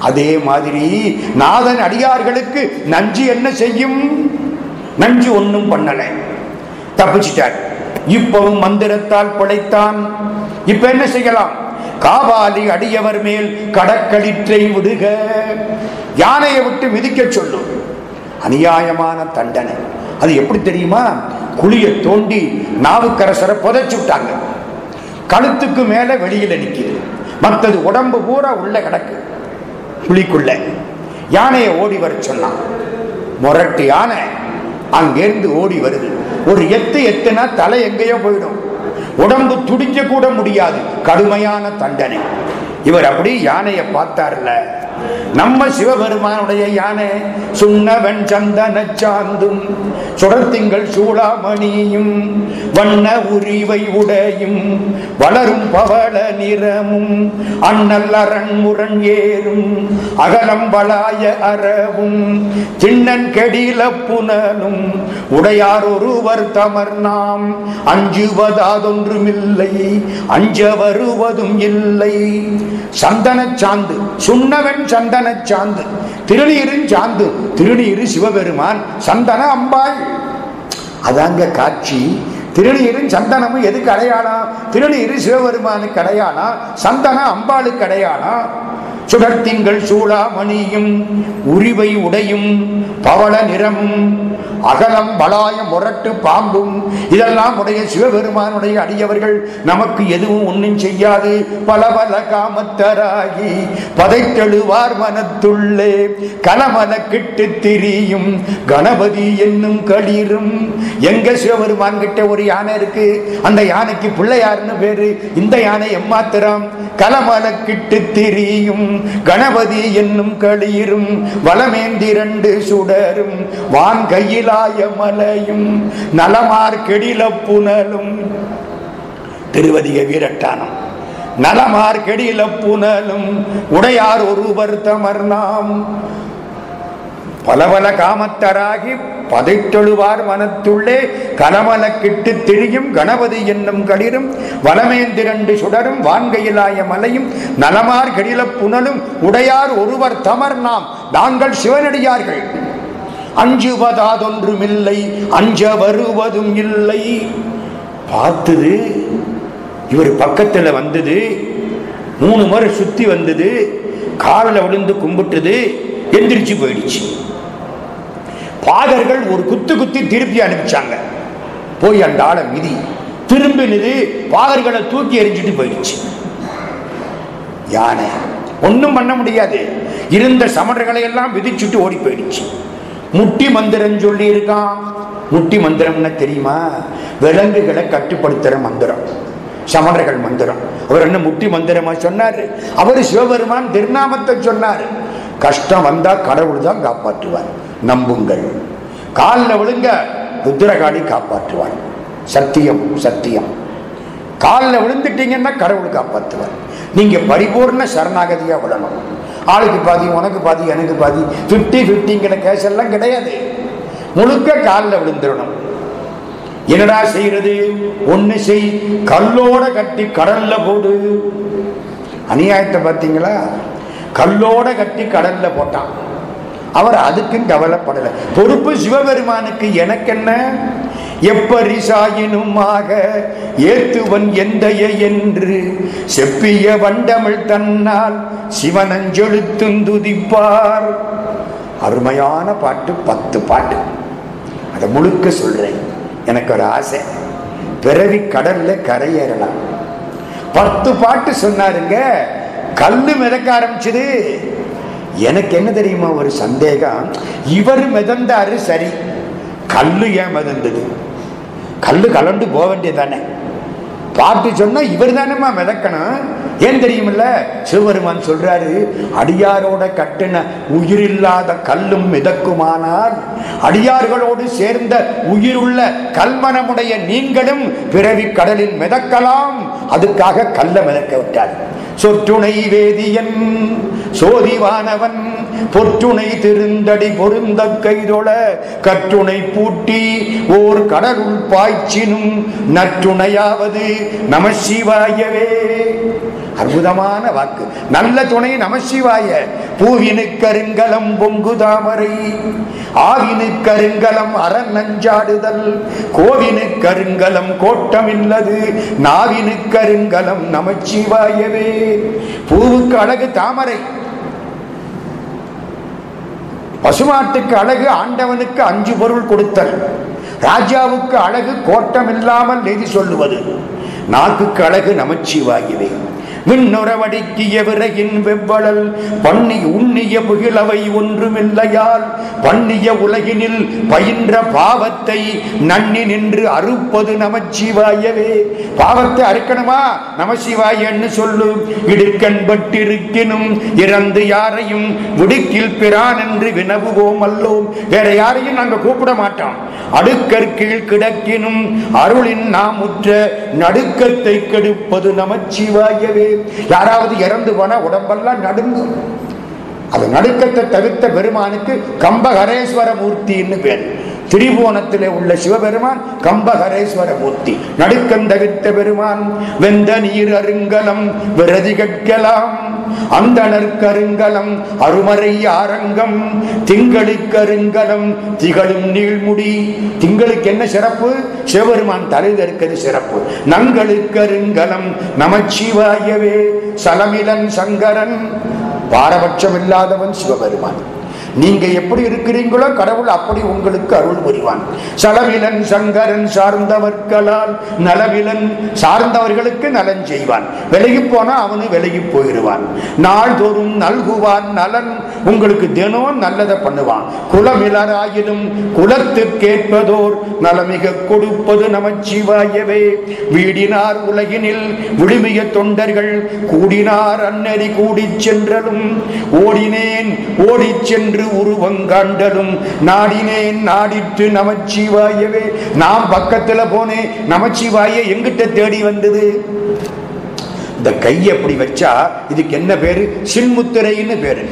அதே மாதிரி நாதன் அடியார்களுக்கு நஞ்சு என்ன செய்யும்? நஞ்சு ஒன்றும் பண்ணல. தப்பிச்சிட்டார். இப்பவும் மந்திரத்தால் பிழைத்தான். இப்ப என்ன செய்யலாம்? காவாலி அடியவர் மேல் கடக்களிற்றை விடுக. யானையை விட்டு மிதிக்க சொல்லும் அநியாயமான தண்டனை. அது எப்படி தெரியுமா? குழிய தோண்டி நாவுக்கரசரை புதைச்சு விட்டாங்க. கழுத்துக்கு மேல வெளியில நிக்குது. மற்றது உடம்பு பூரா உள்ள கிடக்கு. குழிக்குள்ள யானையை ஓடி வர சொன்னான். முரட்டு யானை அங்கேருந்து ஓடி வருது. ஒரு எத்து எத்துனா தலை எங்கேயோ போயிடும். உடம்பு துடிக்க கூட முடியாது. கடுமையான தண்டனை. இவர் அப்படி யானையை பார்த்தார்ல. நம்ம சிவபெருமானுடைய யானை சுண்ணவன் சந்தன சாந்தும் சுடர்த்திங்கள் சூளாமணியும் வண்ண உரிவை உடையும் வளரும் பவள நிறமும் அண்ணல் அரண் முரண் ஏறும் அகலம் வளாய அறவும் சின்னன் கெடில புனலும் உடையார் ஒருவர் தமர் நாம் அஞ்சுவதாதொன்றுமில்லை அஞ்ச வருவதும் இல்லை. சந்தன சாந்து சுண்ணவன் சந்தன சாந்து. திருநீரின் சாந்து. திருநீரு சிவபெருமான். சந்தன அம்பாள். அதாங்க காட்சி. திருநீரும் சந்தனமும் எதுக்கு அடையாளம்? திருநீரு சிவபெருமானுக்கு அடையாளம். சந்தன அம்பாளுக்கு அடையாளம். சுடர்த்திங்கள் சூளாமணியும் உரிவை உடையும் பவள நிறமும் அகலம் பலாய முரட்டு பாம்பும் இதெல்லாம் உடைய சிவபெருமானுடைய அடியவர்கள் நமக்கு எதுவும் ஒன்றும் செய்யாது. பல பல காமத்தராகி பதைத்தெழுவார் மனத்துள்ளே கலமல கிட்டு திரியும் கணபதி என்னும் களிரும். எங்க சிவபெருமான் கிட்ட ஒரு யானை இருக்கு? அந்த யானைக்கு பிள்ளையாருன்னு பேரு. இந்த யானை எம்மாத்திரம்? கலமல கிட்டு திரியும் கணபதி என்னும் களிரும் வளமேந்திரண்டு சுடரும் வான் கையிலாய மலையும் நலமார் கெடில புனலும். திருவதிக வீரட்டானம். நலமார் கெடில புனலும் உடையார் ஒருவர் தமர்நாம். பல பல காமத்தராகி பதைத்தொழுவார் மனத்துள்ளே கலமல கிட்டு திரியும் கணபதி என்னும் களிரும் வலமேந்திரண்டு சுடரும் வான்கையிலாய மலையும் நலமார் கடில புனலும் உடையார் ஒருவர் தமர் நாம் நாங்கள் சிவனடியார்கள். அஞ்சுவதாதொன்றுமில்லை அஞ்ச வருவதும் இல்லை. பார்த்தது இவர் பக்கத்தில் வந்தது மூணு முறை சுத்தி வந்தது காலில் விழுந்து கும்பிட்டது எந்திரிச்சு போயிடுச்சு. பாகர்கள் ஒரு குத்து குத்தி திருப்பி அனுப்பிச்சாங்க. போய் அந்த ஆளை மிதி. திரும்பினது பாகர்களை தூக்கி எரிஞ்சிட்டு போயிடுச்சு. யானை. ஒன்றும் பண்ண முடியாது. இருந்த சமணர்களை எல்லாம் விதிச்சுட்டு ஓடி போயிடுச்சு. முட்டி மந்திரம் சொல்லி இருக்கான் முட்டி மந்திரம்னா தெரியுமா? விலங்குகளை கட்டுப்படுத்துற மந்திரம். சமணர்கள் மந்திரம். அவர் என்ன முட்டி மந்திரமா சொன்னார்? அவர் சிவபெருமான் திருநாமத்தை சொன்னார். கஷ்டம் வந்தா கடவுள் தான் காப்பாற்றுவார். நம்புங்கள். காலில் விழுங்க ருத்ரகாளி காப்பாற்றுவார். சத்தியம் சத்தியம். காலில் விழுந்துட்டீங்கன்னா கடவுள் காப்பாற்றுவார். நீங்க பரிபூர்ண சரணாகதியா விழணும் ஆளுக்கு பாதி உனக்கு பாதி எனக்கு பாதி ஃபிஃப்டி ஃபிஃப்டிங்கிற கேஸ் எல்லாம் கிடையாது. முழுக்க காலில் விழுந்துடணும். என்னடா செய்யறது ஒண்ணு செய். கல்லோட கட்டி கடல்ல போடு. அநியாயத்தை பார்த்தீங்களா? கல்லோட கட்டி கடல்ல போட்டான். அவர் அதுக்கும் கவலைப்படல பொறுப்பு சிவபெருமானுக்கு எனக்கென்ன? எப்பரிசாயினுமாக ஏத்துவன் எந்தைய என்று செப்பிய வண்டமிழ் தன்னால் சிவனஞ்செழுத்தும் துதிப்பார். அருமையான பாட்டு பத்து பாட்டு. அதை முழுக்க சொல்றேன். எனக்கு ஒரு ஆசை. பிறவி கடல்ல கரையேறலாம். பத்து பாட்டு சொன்னாருங்க. கல்லு மிதக்க ஆரம்பிச்சது. எனக்கு என்ன தெரியுமா ஒரு சந்தேகம்? இவர் மிதந்தாரு சரி. கல்லு ஏன் மிதந்தது? கல்லு கலண்டு போக வேண்டியதானே பாட்டு சொன்னா இவர் தானேமா மிதக்கணும். ஏன் தெரியுமில்ல? சிவபெருமான் சொல்றாரு அடியாரோட கட்டின உயிரில்லாத கல்லும் மிதக்குமானால் அடியார்களோடு சேர்ந்த உயிருள்ள கல்மனமுடைய நீங்களும் பிறவி கடலில் மிதக்கலாம். அதுக்காக கல்ல மிதக்க விட்டார். சொற்றுணை வேதியன் சோதிவானவன் பொற்றுணை திருந்தடி பொருந்த கைதொழ கற்றுணை பூட்டி ஓர் கடலுள் பாய்ச்சினும் நற்றுணையாவது நம சிவாயவே. அற்புதமான வாக்கு. நல்ல துணை நமசிவாய பூவினு கருங்கலம் பொங்கு தாமரை. ஆவினு கருங்கலம் அரண் நஞ்சாடுதல். கோவினு கருங்கலம் கோட்டமில்லது. நாவினு கருங்கலம் நமச்சிவாயவே பூவுக்கு அழகு தாமரை. பசுமாட்டுக்கு அழகு ஆண்டவனுக்கு அஞ்சு பொருள் கொடுத்தல். ராஜாவுக்கு அழகு கோட்டம் இல்லாமல் நெறி சொல்லுவது. நாக்குக்கு அழகு நமச்சிவாகிவேன் விண்ணுறவடிக்கிய விறகின் வெவ்வளல் பண்ணி உண்ணிய புகிழவை ஒன்றுமில்லையால் பண்ணிய உலகினில் பயின்ற பாவத்தை நன்னி நின்று அறுப்பது நமச்சிவாயவே. பாவத்தை அறுக்கணுமா? நமசிவாயன்னு சொல்லு. இடுக்கண்பட்டிருக்கினும் இறந்து யாரையும் விடுக்கில் பிரான் என்று வினவுவோம் அல்லோம் வேற யாரையும் நாங்கள் கூப்பிட மாட்டோம். அடுக்கற்கீழ் கிடக்கினும் அருளின் நாம் உற்ற நடுக்கத்தை கெடுப்பது நமச்சிவாயவே. யாராவது இறந்து போனா உடம்பெல்லாம் நடுங்கும் அது நடுக்கத்தை தவிர்த்த பெருமானுக்கு கம்பகரேஸ்வர மூர்த்தின்னு பேர். திரிபுவனத்திலே உள்ள சிவபெருமான் கம்பகரேஸ்வர மூர்த்தி. நடுக்கம் பெருமான் வெந்த நீர் அருங்கலம் விரதி கற்கலாம். அந்தனர் கருங்கலம் அருமறை ஆரங்கம். திங்களுக்கருங்கலம் திகழும் நீள்முடி. திங்களுக்கு என்ன சிறப்பு? சிவபெருமான் தலையில் இருக்கிறது சிறப்பு. நங்களுக்கருங்கலம் நமச்சிவாயவே சலமிலன் சங்கரன். பாரபட்சம் இல்லாதவன் சிவபெருமான். நீங்க எப்படி இருக்கிறீங்களோ கடவுள் அப்படி உங்களுக்கு அருள் புரிவான். சலவிலன் சங்கரன் சார்ந்தவர்களால் நலவிலன் சார்ந்தவர்களுக்கு நலன் செய்வான். விலகி போனா அவனு விலகி போயிடுவான் நாள்தோறும் நல்குவான் நலன். உங்களுக்கு தினம் நல்லதை பண்ணுவான். குலமிலராயினும் குலத்துக்கேற்பதோர் நலமிக கொடுப்பது நமச்சிவாயவே. வீடினார் உலகினில் விழுமிய தொண்டர்கள் கூடினார் அன்னறி கூடிச் சென்றலும். ஓடினேன் ஓடிச் சென்று உருவங்காண்டலும் நாடினேன் நாடிட்டு நமச்சிவாயவே. நாம் பக்கத்துல போனேன் நமச்சிவாய எங்கிட்ட தேடி வந்தது. இந்த கையை அப்படி வச்சா இதுக்கு என்ன பேரு? சின்முத்திரைன்னு பேரு.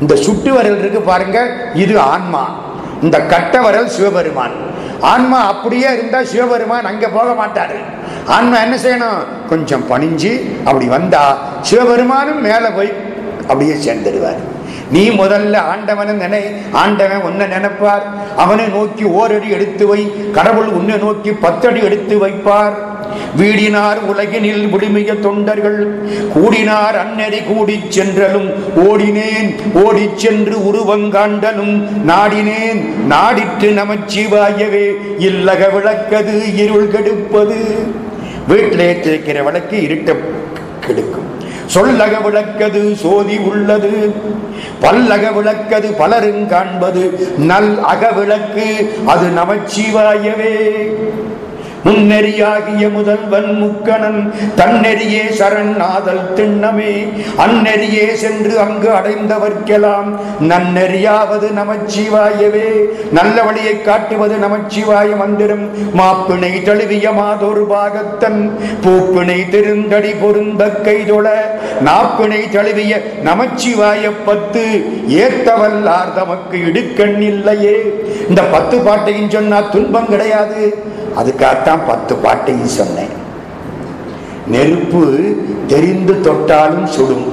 இந்த சுட்டு வரல் இருக்கு பாருங்க இது ஆன்மா. இந்த கட்ட வரல் சிவபெருமான். ஆன்மா அப்படியே இருந்தா சிவபெருமான் அங்க போக மாட்டாரு. ஆன்மா என்ன செய்யணும்? கொஞ்சம் பணிஞ்சு அப்படி வந்தா சிவபெருமானும் மேல போய் அப்படியே சேர்ந்துடுவார் நீ முதல்ல ஆண்டவனை நினை ஆண்டவன் உன்னை நினைப்பார். அவனை நோக்கி ஓரடி எடுத்து வை கடவுள் உன்னை நோக்கி பத்தடி எடுத்து வைப்பார். வீடினார் உலகினில் விடுமிய தொண்டர்கள் கூடினார் அன்னறி கூடிச் சென்றலும். ஓடினேன் ஓடிச் சென்று உருவங்காண்டலும். நாடினேன் நாடிற்று நமச்சிவாயவே இல்லக விளக்கது இருள் கெடுப்பது. வீட்டில் ஏற்றிருக்கிற விளக்கு இருட்ட கெடுக்கும். சொல்லக விளக்கது சோதி உள்ளது. பல்லக விளக்கது பலரும் காண்பது. நல் அக விளக்கு அது நமச்சிவாயவே. முன்னெறியாகிய முதல்வன் முக்கணன் தன்னெறியே சரண் ஆதல் திண்ணமே. அந்நெறியே சென்று அங்கு அடைந்தவர்க்கெல்லாம் நன்னெறியாவது நமச்சிவாயவே. நல்ல வழியை காட்டுவது நமச்சிவாய மந்திரம். மாப்பிணை தழுவிய மாதொரு பாகத்தன் பூப்பிணை திருந்தடி பொருந்த கைதொழ. நாப்பிணை தழுவிய நமச்சிவாய பத்து ஏத்தவல்லார் தமக்கு இடுக்கண் இல்லையே. இந்த பத்து பாட்டையும் சொன்னா துன்பம் கிடையாது. அதுக்காகத்தான் பத்து பாட்டையும் சொன்னேன். நெருப்பு தெரிந்து தொட்டாலும் சுடும்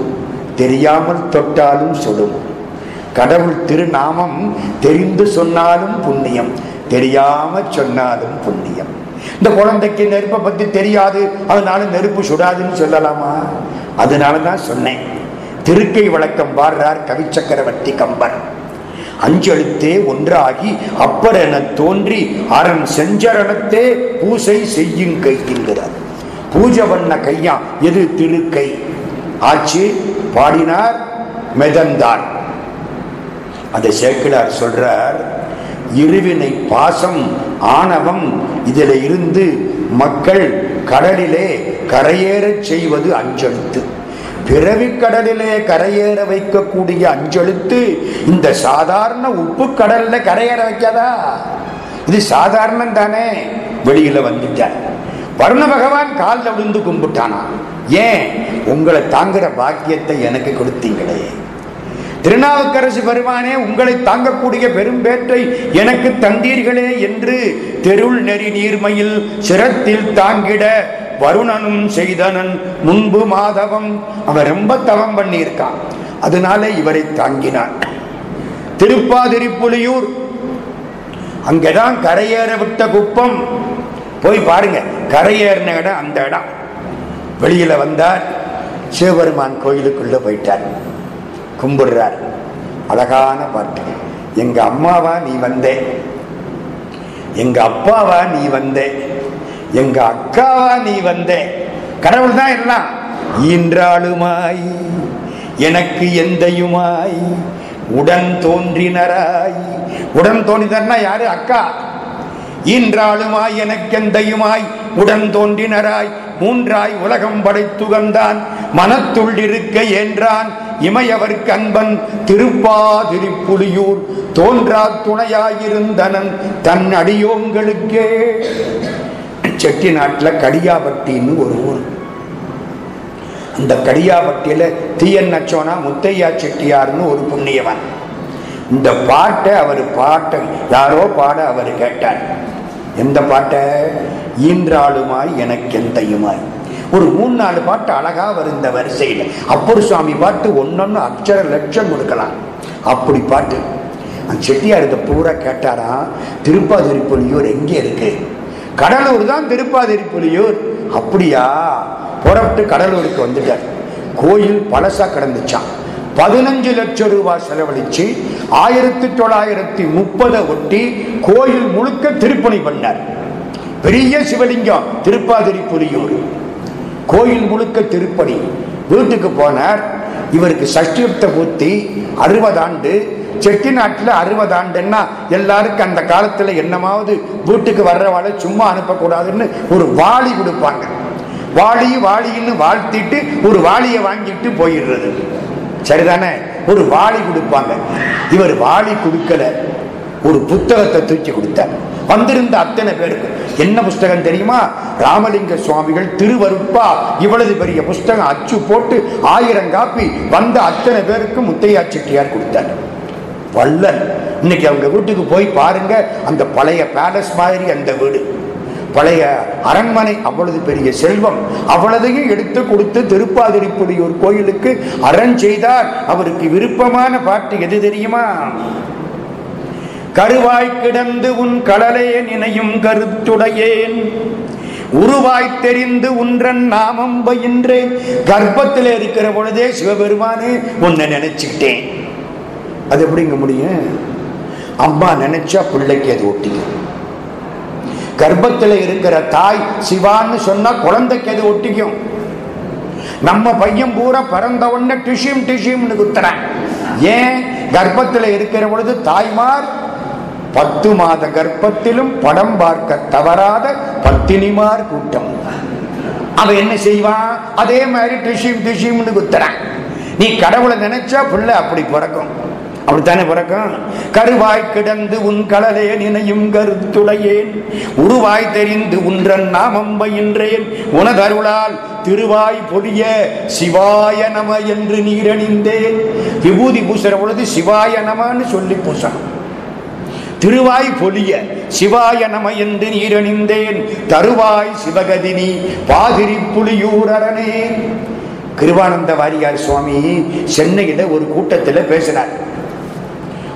தெரியாமல் தொட்டாலும் சுடும். கடவுள் திருநாமம் தெரிந்து சொன்னாலும் புண்ணியம் தெரியாம சொன்னாலும் புண்ணியம். இந்த குழந்தைக்கு நெருப்பை பத்தி தெரியாது அதனால நெருப்பு சுடாதுன்னு சொல்லலாமா? அதனால தான் சொன்னேன். திருக்கை வழக்கம் பாடுறார் கவிச்சக்கரவர்த்தி கம்பர். அஞ்செழுத்தே ஒன்றாகி அப்பர் என தோன்றி அரண் செஞ்சரணத்தே பூசை செய்யும் கைக்கின்றார் பூஜை பண்ண கையா எது திருக்கை ஆச்சு பாடினார் மெதந்தார். அந்த சேக்கிலார் சொல்றார் இருவினை பாசம் ஆணவம் இதில் இருந்து மக்கள் கடலிலே கரையேறச் செய்வது அஞ்செழுத்து. பிறவிக்கடலிலே கரையேற வைக்கக்கூடிய அஞ்செழுத்து இந்த சாதாரண உப்பு கடல்ல கரையேற வைக்காதா? இது சாதாரணம் தானே? வெளியில வந்துட்டார் வருண பகவான் காலில் விழுந்து கும்பிட்டானா? ஏன்? உங்களை தாங்குற பாக்கியத்தை எனக்கு கொடுத்தீங்களே. திருநாவுக்கரசு பெருமானே உங்களை தாங்கக்கூடிய பெரும்பேற்றை எனக்கு தந்தீர்களே என்று தெருள் நெறி நீர்மையில் சிரத்தில் தாங்கிட வருணனும் செய்தனன் முன்பு மாதவம். அவன் ரொம்ப தவம் பண்ணியிருக்கான். அதனால இவரை தாங்கினான். திருப்பாதிரிப்புலியூர் அங்கதான் கரையேற விட்ட குப்பம். போய் பாருங்க கரையேறின இடம் அந்த இடம். வெளியில வந்தார் சிவபெருமான் கோயிலுக்குள்ள போயிட்டார். கும்பிடுறார். அழகான பாட்டு எங்க அம்மாவா நீ வந்தே. எங்க அப்பாவா நீ வந்தே. எங்க அக்காவா நீ வந்தே. கடவுள் தான் எல்லாம். ஈன்றாளுமாய் எனக்கு எந்தையுமாய் உடன் தோன்றினராய். உடன் தோன்றினர்னா யாரு? அக்கா. ஈன்றாளுமாய் எனக்கெந்தையுமாய் உடன் தோன்றினராய். மூன்றாய் உலகம் படைத்துகந்தான் மனத்துள் இருக்க என்றான் இமையவர் கண்பன் திருப்பாதிரிப்புலியூர். தோன்றா துணையாயிருந்தனன் தன் அடியோங்களுக்கே செட்டி நாட்டில் கடியாபட்டின்னு ஒரு ஊர். அந்த கடியாபட்டியில் தீயன் நச்சோனா முத்தையா செட்டியார்னு ஒரு புண்ணியவன். இந்த பாட்டை அவர் பாட்டை யாரோ பாட அவர் கேட்டார். எந்த பாட்டை? ஈன்றாளுமாய் எனக்கு எந்தையுமாய். ஒரு மூணு நாலு பாட்டு அழகாக வரும் இந்த வரிசையில். அப்பர் சுவாமி பாட்டு ஒன்றொன்று அக்ஷர லட்சம் கொடுக்கலாம். அப்படி பாட்டு. அந்த செட்டியார் இதை பூரா கேட்டாரா? திருப்பாதிரிப்புலியூர் எங்கே இருக்குது கடலூர் தான் திருப்பாதிரிப்புலியூர் அப்படியா? புறப்பட்டு கடலூருக்கு வந்துட்டார். கோயில் பழசா கிடந்துச்சான் பதினஞ்சு லட்சம் ரூபாய் செலவழிச்சு ஆயிரத்தி தொள்ளாயிரத்தி முப்பதை ஒட்டி கோயில் முழுக்க திருப்பணி பண்ணார். பெரிய சிவலிங்கம் திருப்பாதிரி புலியூர் கோயில் முழுக்க திருப்பணி. வீட்டுக்கு போனார். இவருக்கு சஷ்டியுப்த பூர்த்தி அறுபது ஆண்டு செட்டிநாட்டில் அறுபது ஆண்டுன்னா எல்லாருக்கும் அந்த காலத்தில் என்னமாவது வீட்டுக்கு வர்றவாளை சும்மா அனுப்பக்கூடாதுன்னு ஒரு வாளி கொடுப்பாங்க. வாளி வாளின்னு வாழ்த்திட்டு ஒரு வாளியை வாங்கிட்டு போயிடுறது. சரிதானே? ஒரு வாளி கொடுப்பாங்க. இவர் வாளி கொடுக்கல. ஒரு புத்தகத்தை தூக்கி கொடுத்தார். வந்திருந்த அத்தனை பேருக்கு. என்ன புஸ்தகம் தெரியுமா? ராமலிங்க சுவாமிகள் திருவருப்பா இவ்வளவு பெரிய புஸ்தகம் அச்சு போட்டு ஆயிரம் காப்பி வந்த அத்தனை பேருக்கு முத்தையா செட்டியார் கொடுத்தார். வல்லன் இன்னைக்கு அவங்க வீட்டுக்கு போய் பாருங்க அந்த பழைய பேலஸ் மாதிரி அந்த வீடு. பழைய அரண்மனை அவ்வளவு பெரிய செல்வம். அவ்வளதையும் எடுத்து கொடுத்து திருப்பாதிரிப்புலியூர் கோயிலுக்கு அரண் செய்தார். அவருக்கு விருப்பமான பாட்டு எது தெரியுமா? கருவாய் கிடந்து உன் கடலே நினையும் கருத்துடையேன். உருவாய் தெரிந்து உன்றன் நாமம் பயின்றேன் கர்ப்பத்தில் இருக்கிற பொழுதே சிவபெருமானே உன்னை நினைச்சுக்கிட்டேன். அது எப்படிங்க முடியும்? அம்மா நினைச்சா பிள்ளைக்கு அது ஒட்டிக்கும். கர்ப்பத்தில் இருக்கிற தாய் சிவான்னு சொன்னா குழந்தைக்கு அது ஒட்டிக்கும். நம்ம பையன் பூரா பிறந்த உடனே டிஷ்யூம் டிஷ்யூம்னு குத்துறான். ஏன்? கர்ப்பத்தில் இருக்கிற பொழுது தாய்மார் பத்து மாத கர்ப்பத்திலும் படம் பார்க்க தவறாத பத்தினிமார் கூட்டம். அவன் என்ன செய்வான் அதே மாதிரி டிஷிம் டிஷிம்னு குத்துறான் நீ கடவுளை நினைச்சா புள்ள அப்படி பிறக்கும். அப்படித்தானே பிறக்கும்? கருவாய் கிடந்து உன் கடலே நினையும் கருத்துளையேன். உருவாய் தெரிந்து உன்றன் நாமம் பயின்றேன். உனதருளால் திருவாய் பொழிய சிவாய நம என்று நீரணிந்தேன். விபூதி பூசுற பொழுது சிவாய நமன்னு சொல்லி பூசணும். திருவாய் பொலிய சிவாய நம என்று நீரணிந்தேன் தருவாய் சிவகதினி பாதிரி புலியூரனே கிருவானந்த வாரியார் சுவாமி சென்னையில ஒரு கூட்டத்தில் பேசினார்.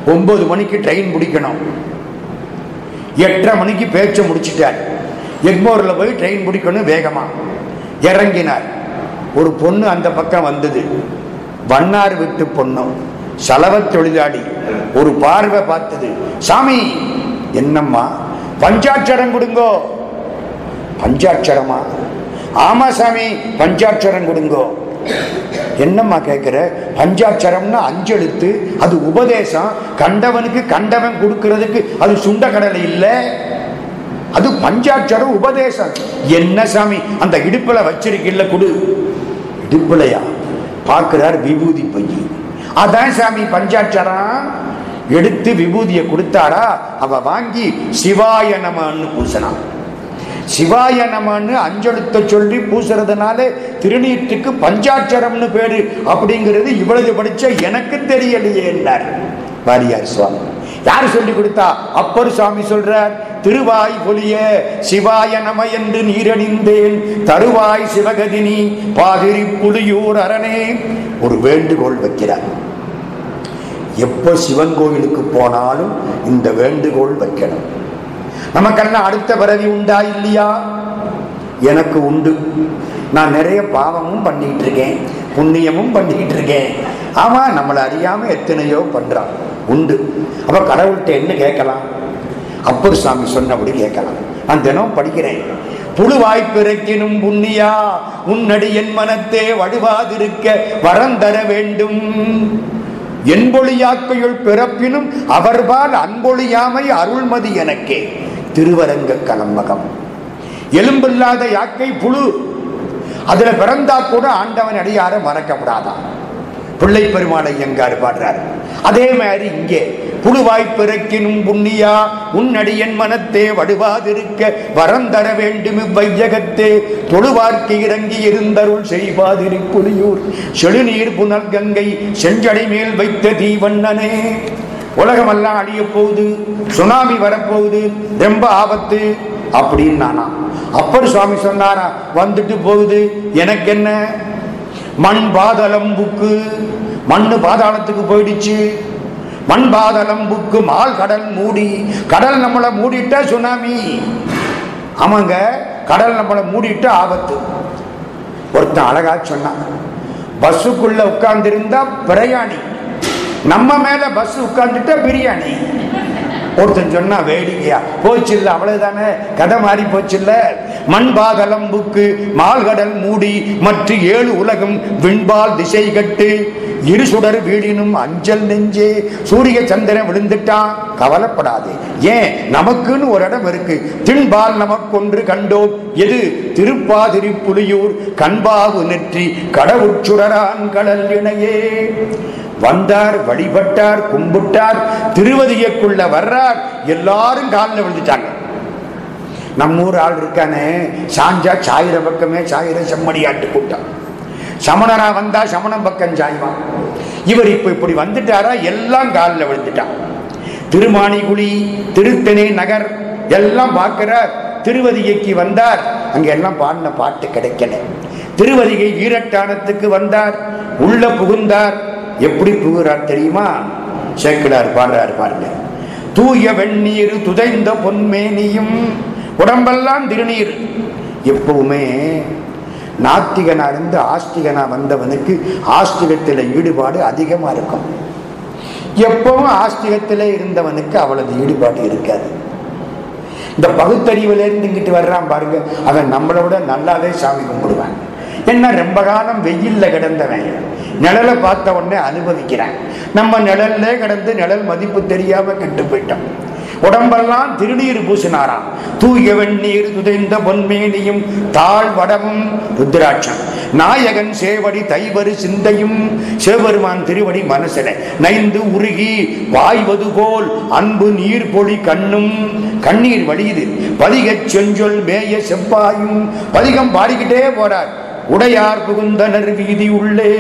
ஒன்பது மணிக்கு ட்ரெயின் பிடிக்கணும். எட்டரை மணிக்கு பேச்சை முடிச்சிட்டார். எக்மோர்ல போய் ட்ரெயின் பிடிக்கணும் வேகமா. இறங்கினார். ஒரு பொண்ணு அந்த பக்கம் வந்தது. வண்ணார் விட்டு பொண்ணு. சலவ தொழிலாளி ஒரு பார்வை பார்த்தது. சாமி என்னம்மா? பஞ்சாட்சரம் கொடுங்கோ. பஞ்சாட்சரமா? ஆமா சாமி பஞ்சாட்சரம் கொடுங்கோ. என்னம்மா கேட்கிற பஞ்சாட்சரம்னா அஞ்செழுத்து அது உபதேசம். கண்டவனுக்கு கண்டவன் கொடுக்கறதுக்கு அது சுண்டக்கடலை இல்லை. அது பஞ்சாட்சரம் உபதேசம். என்ன சாமி அந்த இடுப்பில் வச்சிருக்கில்ல குடு. இடுப்பிலையா? பார்க்கிறார் விபூதி பையன். அதான் சாமி பஞ்சாட்சரம். எடுத்து விபூதியை கொடுத்தாரா அவ வாங்கி சிவாய நமன்னு பூசினான் சிவாய நமன்னு அஞ்செழுத்த சொல்லி பூசுறதுனால திருநீற்றுக்கு பஞ்சாட்சரம்னு பேரு. அப்படிங்கிறது இவ்வளவு படிச்ச எனக்கு தெரியலையே என்றார். வாரியார் சுவாமி. யார் சொல்லி கொடுத்தா? அப்பர் சுவாமி சொல்றார் திருவாய் பொலிய சிவாய நம என்று நீரணிந்தேன். தருவாய் சிவகதினி பாதிரி புலியூர் அரணே. ஒரு வேண்டுகோள் வைக்கிறார். எப்போ சிவன் கோயிலுக்கு போனாலும் இந்த வேண்டுகோள் வைக்கணும். நமக்கெல்லாம் அடுத்த பிறவி உண்டா இல்லையா? எனக்கு உண்டு. நான் நிறைய பாவமும் பண்ணிட்டு இருக்கேன் புண்ணியமும் பண்ணிக்கிட்டு இருக்கேன். ஆமா நம்மளை அறியாம எத்தனையோ பண்றான். உண்டு. அப்ப கடவுள்கிட்ட என்ன கேட்கலாம்? அப்பர் சாமி சொன்னபடி கேட்கலாம். நான் தினம் படிக்கிறேன். புழுவாய் பிறக்கினும் புண்ணியா உன்னடி என் மனத்தே வடுவாதிருக்க வரம் தர வேண்டும். என்பொழியாக்கையுள் பிறப்பினும் அவர்பால் அன்பொழியாமை அருள்மதி எனக்கே. திருவரங்க கலம்பகம். எலும்பில்லாத யாக்கை புழு. அதுல பிறந்தா கூட ஆண்டவன் அடியார மறக்கப்படாதான் பிள்ளை பெருமாளை எங்காரு பாடுறார்? அதே மாதிரி இங்கே. புழுவாய் பிறக்கினும் புண்ணியா உன்னடியன் மனத்தே வடுவாதிருக்க வரம் தர வேண்டும் இவ்வையகத்தே. தொழுவார்க்கு இறங்கி இருந்தருள் செய்வாதிரு புலியூர் செழுநீர் புனல் கங்கை செஞ்சடை மேல் வைத்த தீவண்ணனே. உலகமெல்லாம் அழிய போகுது சுனாமி வரப்போகுது ரொம்ப ஆபத்து அப்படின்னு நானா அப்பர் சுவாமி சொன்னாரா வந்துட்டு போகுது எனக்கு என்ன மண் பாதளம் புக்கு மண்ணு பாதாளத்துக்கு போயிடுச்சு. மண் பாதளம் புக்கு மால் கடல் மூடி கடல் நம்மளை மூடிட்டா சுனாமி. ஆமாங்க கடல் நம்மளை மூடிட்டு ஆபத்து. ஒருத்தன் அழகா சொன்னான் பஸ்ஸுக்குள்ள உட்கார்ந்திருந்தா பிரயாணி. நம்ம மேல பஸ் உட்கார்ந்துட்டா பிரியாணி. ஒருத்தன் சொன்னா வேடிக்கையா? போச்சு இல்ல அவ்வளவுதானே? கதை மாறி போச்சு இல்ல மண் புக்கு மால்கடல் மூடி மற்ற ஏழு உலகம் விண்பால் திசை கட்டு. இரு சுடர் வீடினும் அஞ்சல் நெஞ்சே. சூரிய சந்திரன் விழுந்துட்டான். கவலைப்படாது. ஏன்? நமக்குன்னு ஒரு இடம் இருக்கு. திண்பால் நமக்கொன்று கண்டோம். எது? திருப்பாதிரி புலியூர் கண்பாவு நெற்றி கடவுச்சுடரான் கடல் இணையே. வந்தார் வழிபட்டார் கும்பிட்டார் திருவதியக்குள்ள வர்றார். எல்லாரும் காலில் விழுந்துட்டாங்க. நம்ம ஊர் ஆள் இருக்கானே சாஞ்சா சாயிர பக்கமே சாயிர செம்மடியாட்டு கூட்டம். சமணரா வந்தா சமணம் பக்கம் சாய்வான். இவர் இப்ப இப்படி வந்துட்டாரா? எல்லாம் காலில் விழுந்துட்டான். திருமாணிகுழி திருத்தணி நகர் எல்லாம் பார்க்கிறார். திருவதிகைக்கு வந்தார். அங்க எல்லாம் பாடின பாட்டு கிடைக்கல. திருவதிகை வீரட்டானத்துக்கு வந்தார். உள்ள புகுந்தார். எப்படி புகுறார் தெரியுமா? சேக்கிடார் பாடுறார் பாருங்க. தூய வெந்நீர் துதைந்த பொன்மேனியும் உடம்பெல்லாம் திருநீர். எப்பவுமே நாத்திகனா இருந்து ஆஸ்திகனா வந்தவனுக்கு ஆஸ்திகத்தில் ஈடுபாடு அதிகமா இருக்கும். எப்பவும் ஆஸ்திகத்தில் இருந்தவனுக்கு அவளது ஈடுபாடு இருக்காது. இந்த பகுத்தறிவுலேருந்து இங்கிட்டு வர்றான் பாருங்க. அவன் நம்மளை விட நல்லாவே சாமி கும்பிடுவான். என்ன ரொம்ப காலம் வெயில்ல கிடந்தவன். நிழலை பார்த்த உடனே அனுபவிக்கிறேன். நம்ம நிழல்ல கிடந்து நிழல் மதிப்பு தெரியாம கெட்டு போயிட்டோம். உடம்பெல்லாம் திருநீர் பூசினாராம். தூய வெண்ணீர் துதைந்த பொன்மேனியும் தாழ் வடமும் ருத்ராட்சம். நாயகன் சேவடி தைவரு சிந்தையும் சிவபெருமான் திருவடி மனசில. நைந்து உருகி வாய்வது போல் அன்பு நீர் பொழி கண்ணும் கண்ணீர் வழியுது. பதிகச் செஞ்சொல் மேய செவ்வாயும் பதிகம் பாடிக்கிட்டே போறார். உடையார் புகுந்தனர் வீதி உள்ளே.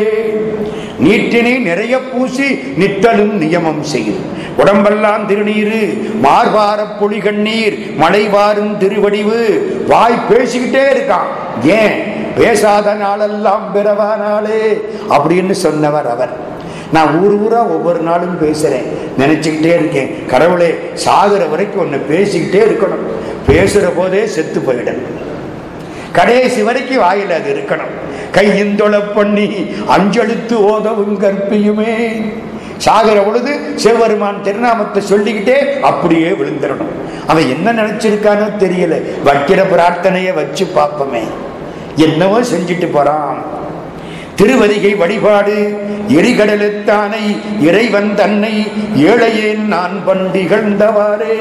நீட்டினை நிறைய பூசி நித்தலும் நியமம் செய்து. உடம்பெல்லாம் திருநீரு மார்பார பொழி கண்ணீர் மழை வாரும் திருவடிவு. வாய் பேசிக்கிட்டே இருக்கான். ஏன்? பேசாத நாளெல்லாம் பிறவா நாளே அப்படின்னு சொன்னவர் அவர். நான் ஊர் ஊரா ஒவ்வொரு நாளும் பேசுறேன். நினைச்சுக்கிட்டே இருக்கேன். கடவுளே சாகுற வரைக்கும் ஒன்னு பேசிக்கிட்டே இருக்கணும். பேசுற போதே செத்து போயிடணும் கடைசி வரைக்கும் வாயில் அது இருக்கணும். கையிந்தொழ பண்ணி அஞ்செழுத்து ஓதவும் கற்பியுமே. சாகிற பொழுது சிவபெருமான் திருநாமத்தை சொல்லிக்கிட்டே அப்படியே விழுந்துடணும். அவன் என்ன நினைச்சிருக்கானோ தெரியல. வைக்கிற பிரார்த்தனையை வச்சு பார்ப்போமே. என்னவோ செஞ்சுட்டு போறான். திருவதிகை வழிபாடு எரிகடலுத்தானை இறைவன் தன்னை ஏழையேன் நான் பண்டிகழ்ந்தவாறே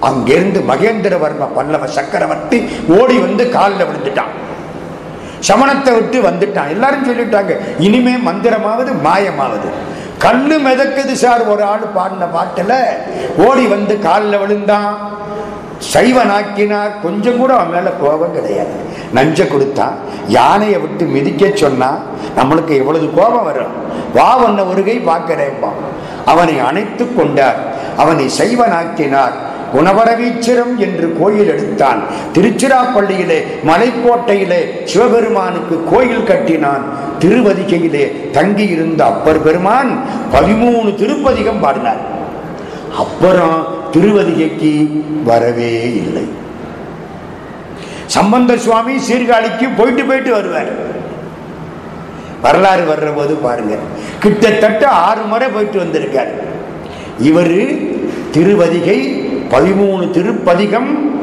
அங்கிருந்து மகேந்திரவர்ம பல்லவ சக்கரவர்த்தி ஓடி வந்து காலில் விழுந்துட்டான். சமணத்தை விட்டு வந்துட்டான். எல்லாரும் சொல்லிட்டாங்க இனிமே மந்திரமாவது மாயமாவது. கல்லு மிதக்குது சார் ஒரு ஆள் பாடின பாட்டில். ஓடி வந்து காலில் விழுந்தான். சைவனாக்கினார். கொஞ்சம் கூட அவன் மேலே கோபம் கிடையாது. நஞ்ச கொடுத்தான். யானையை விட்டு மிதிக்க சொன்னா நம்மளுக்கு எவ்வளவு கோபம் வரும்? வா வந்த ஒருகை பார்க்கிறேன்பான் அவனை அணைத்து கொண்டார். அவனை சைவனாக்கினார். குணவரவீச்சரம் என்று கோயில் எடுத்தான். திருச்சிராப்பள்ளியிலே மலைக்கோட்டையிலே சிவபெருமானுக்கு கோயில் கட்டினான். திருவதிகையிலே தங்கியிருந்த அப்பர் பெருமான் பதிமூணு திருப்பதிகம் பாடினார். அப்புறம் திருவதிகைக்கு வரவே இல்லை. சம்பந்த சுவாமி சீர்காழிக்கு போயிட்டு போயிட்டு வருவார். வரலாறு வர்ற போது பாருங்க. கிட்டத்தட்ட ஆறு முறை போயிட்டு வந்திருக்கார். இவர் திருவதிகை பதிமூணு திருப்பதிகம்.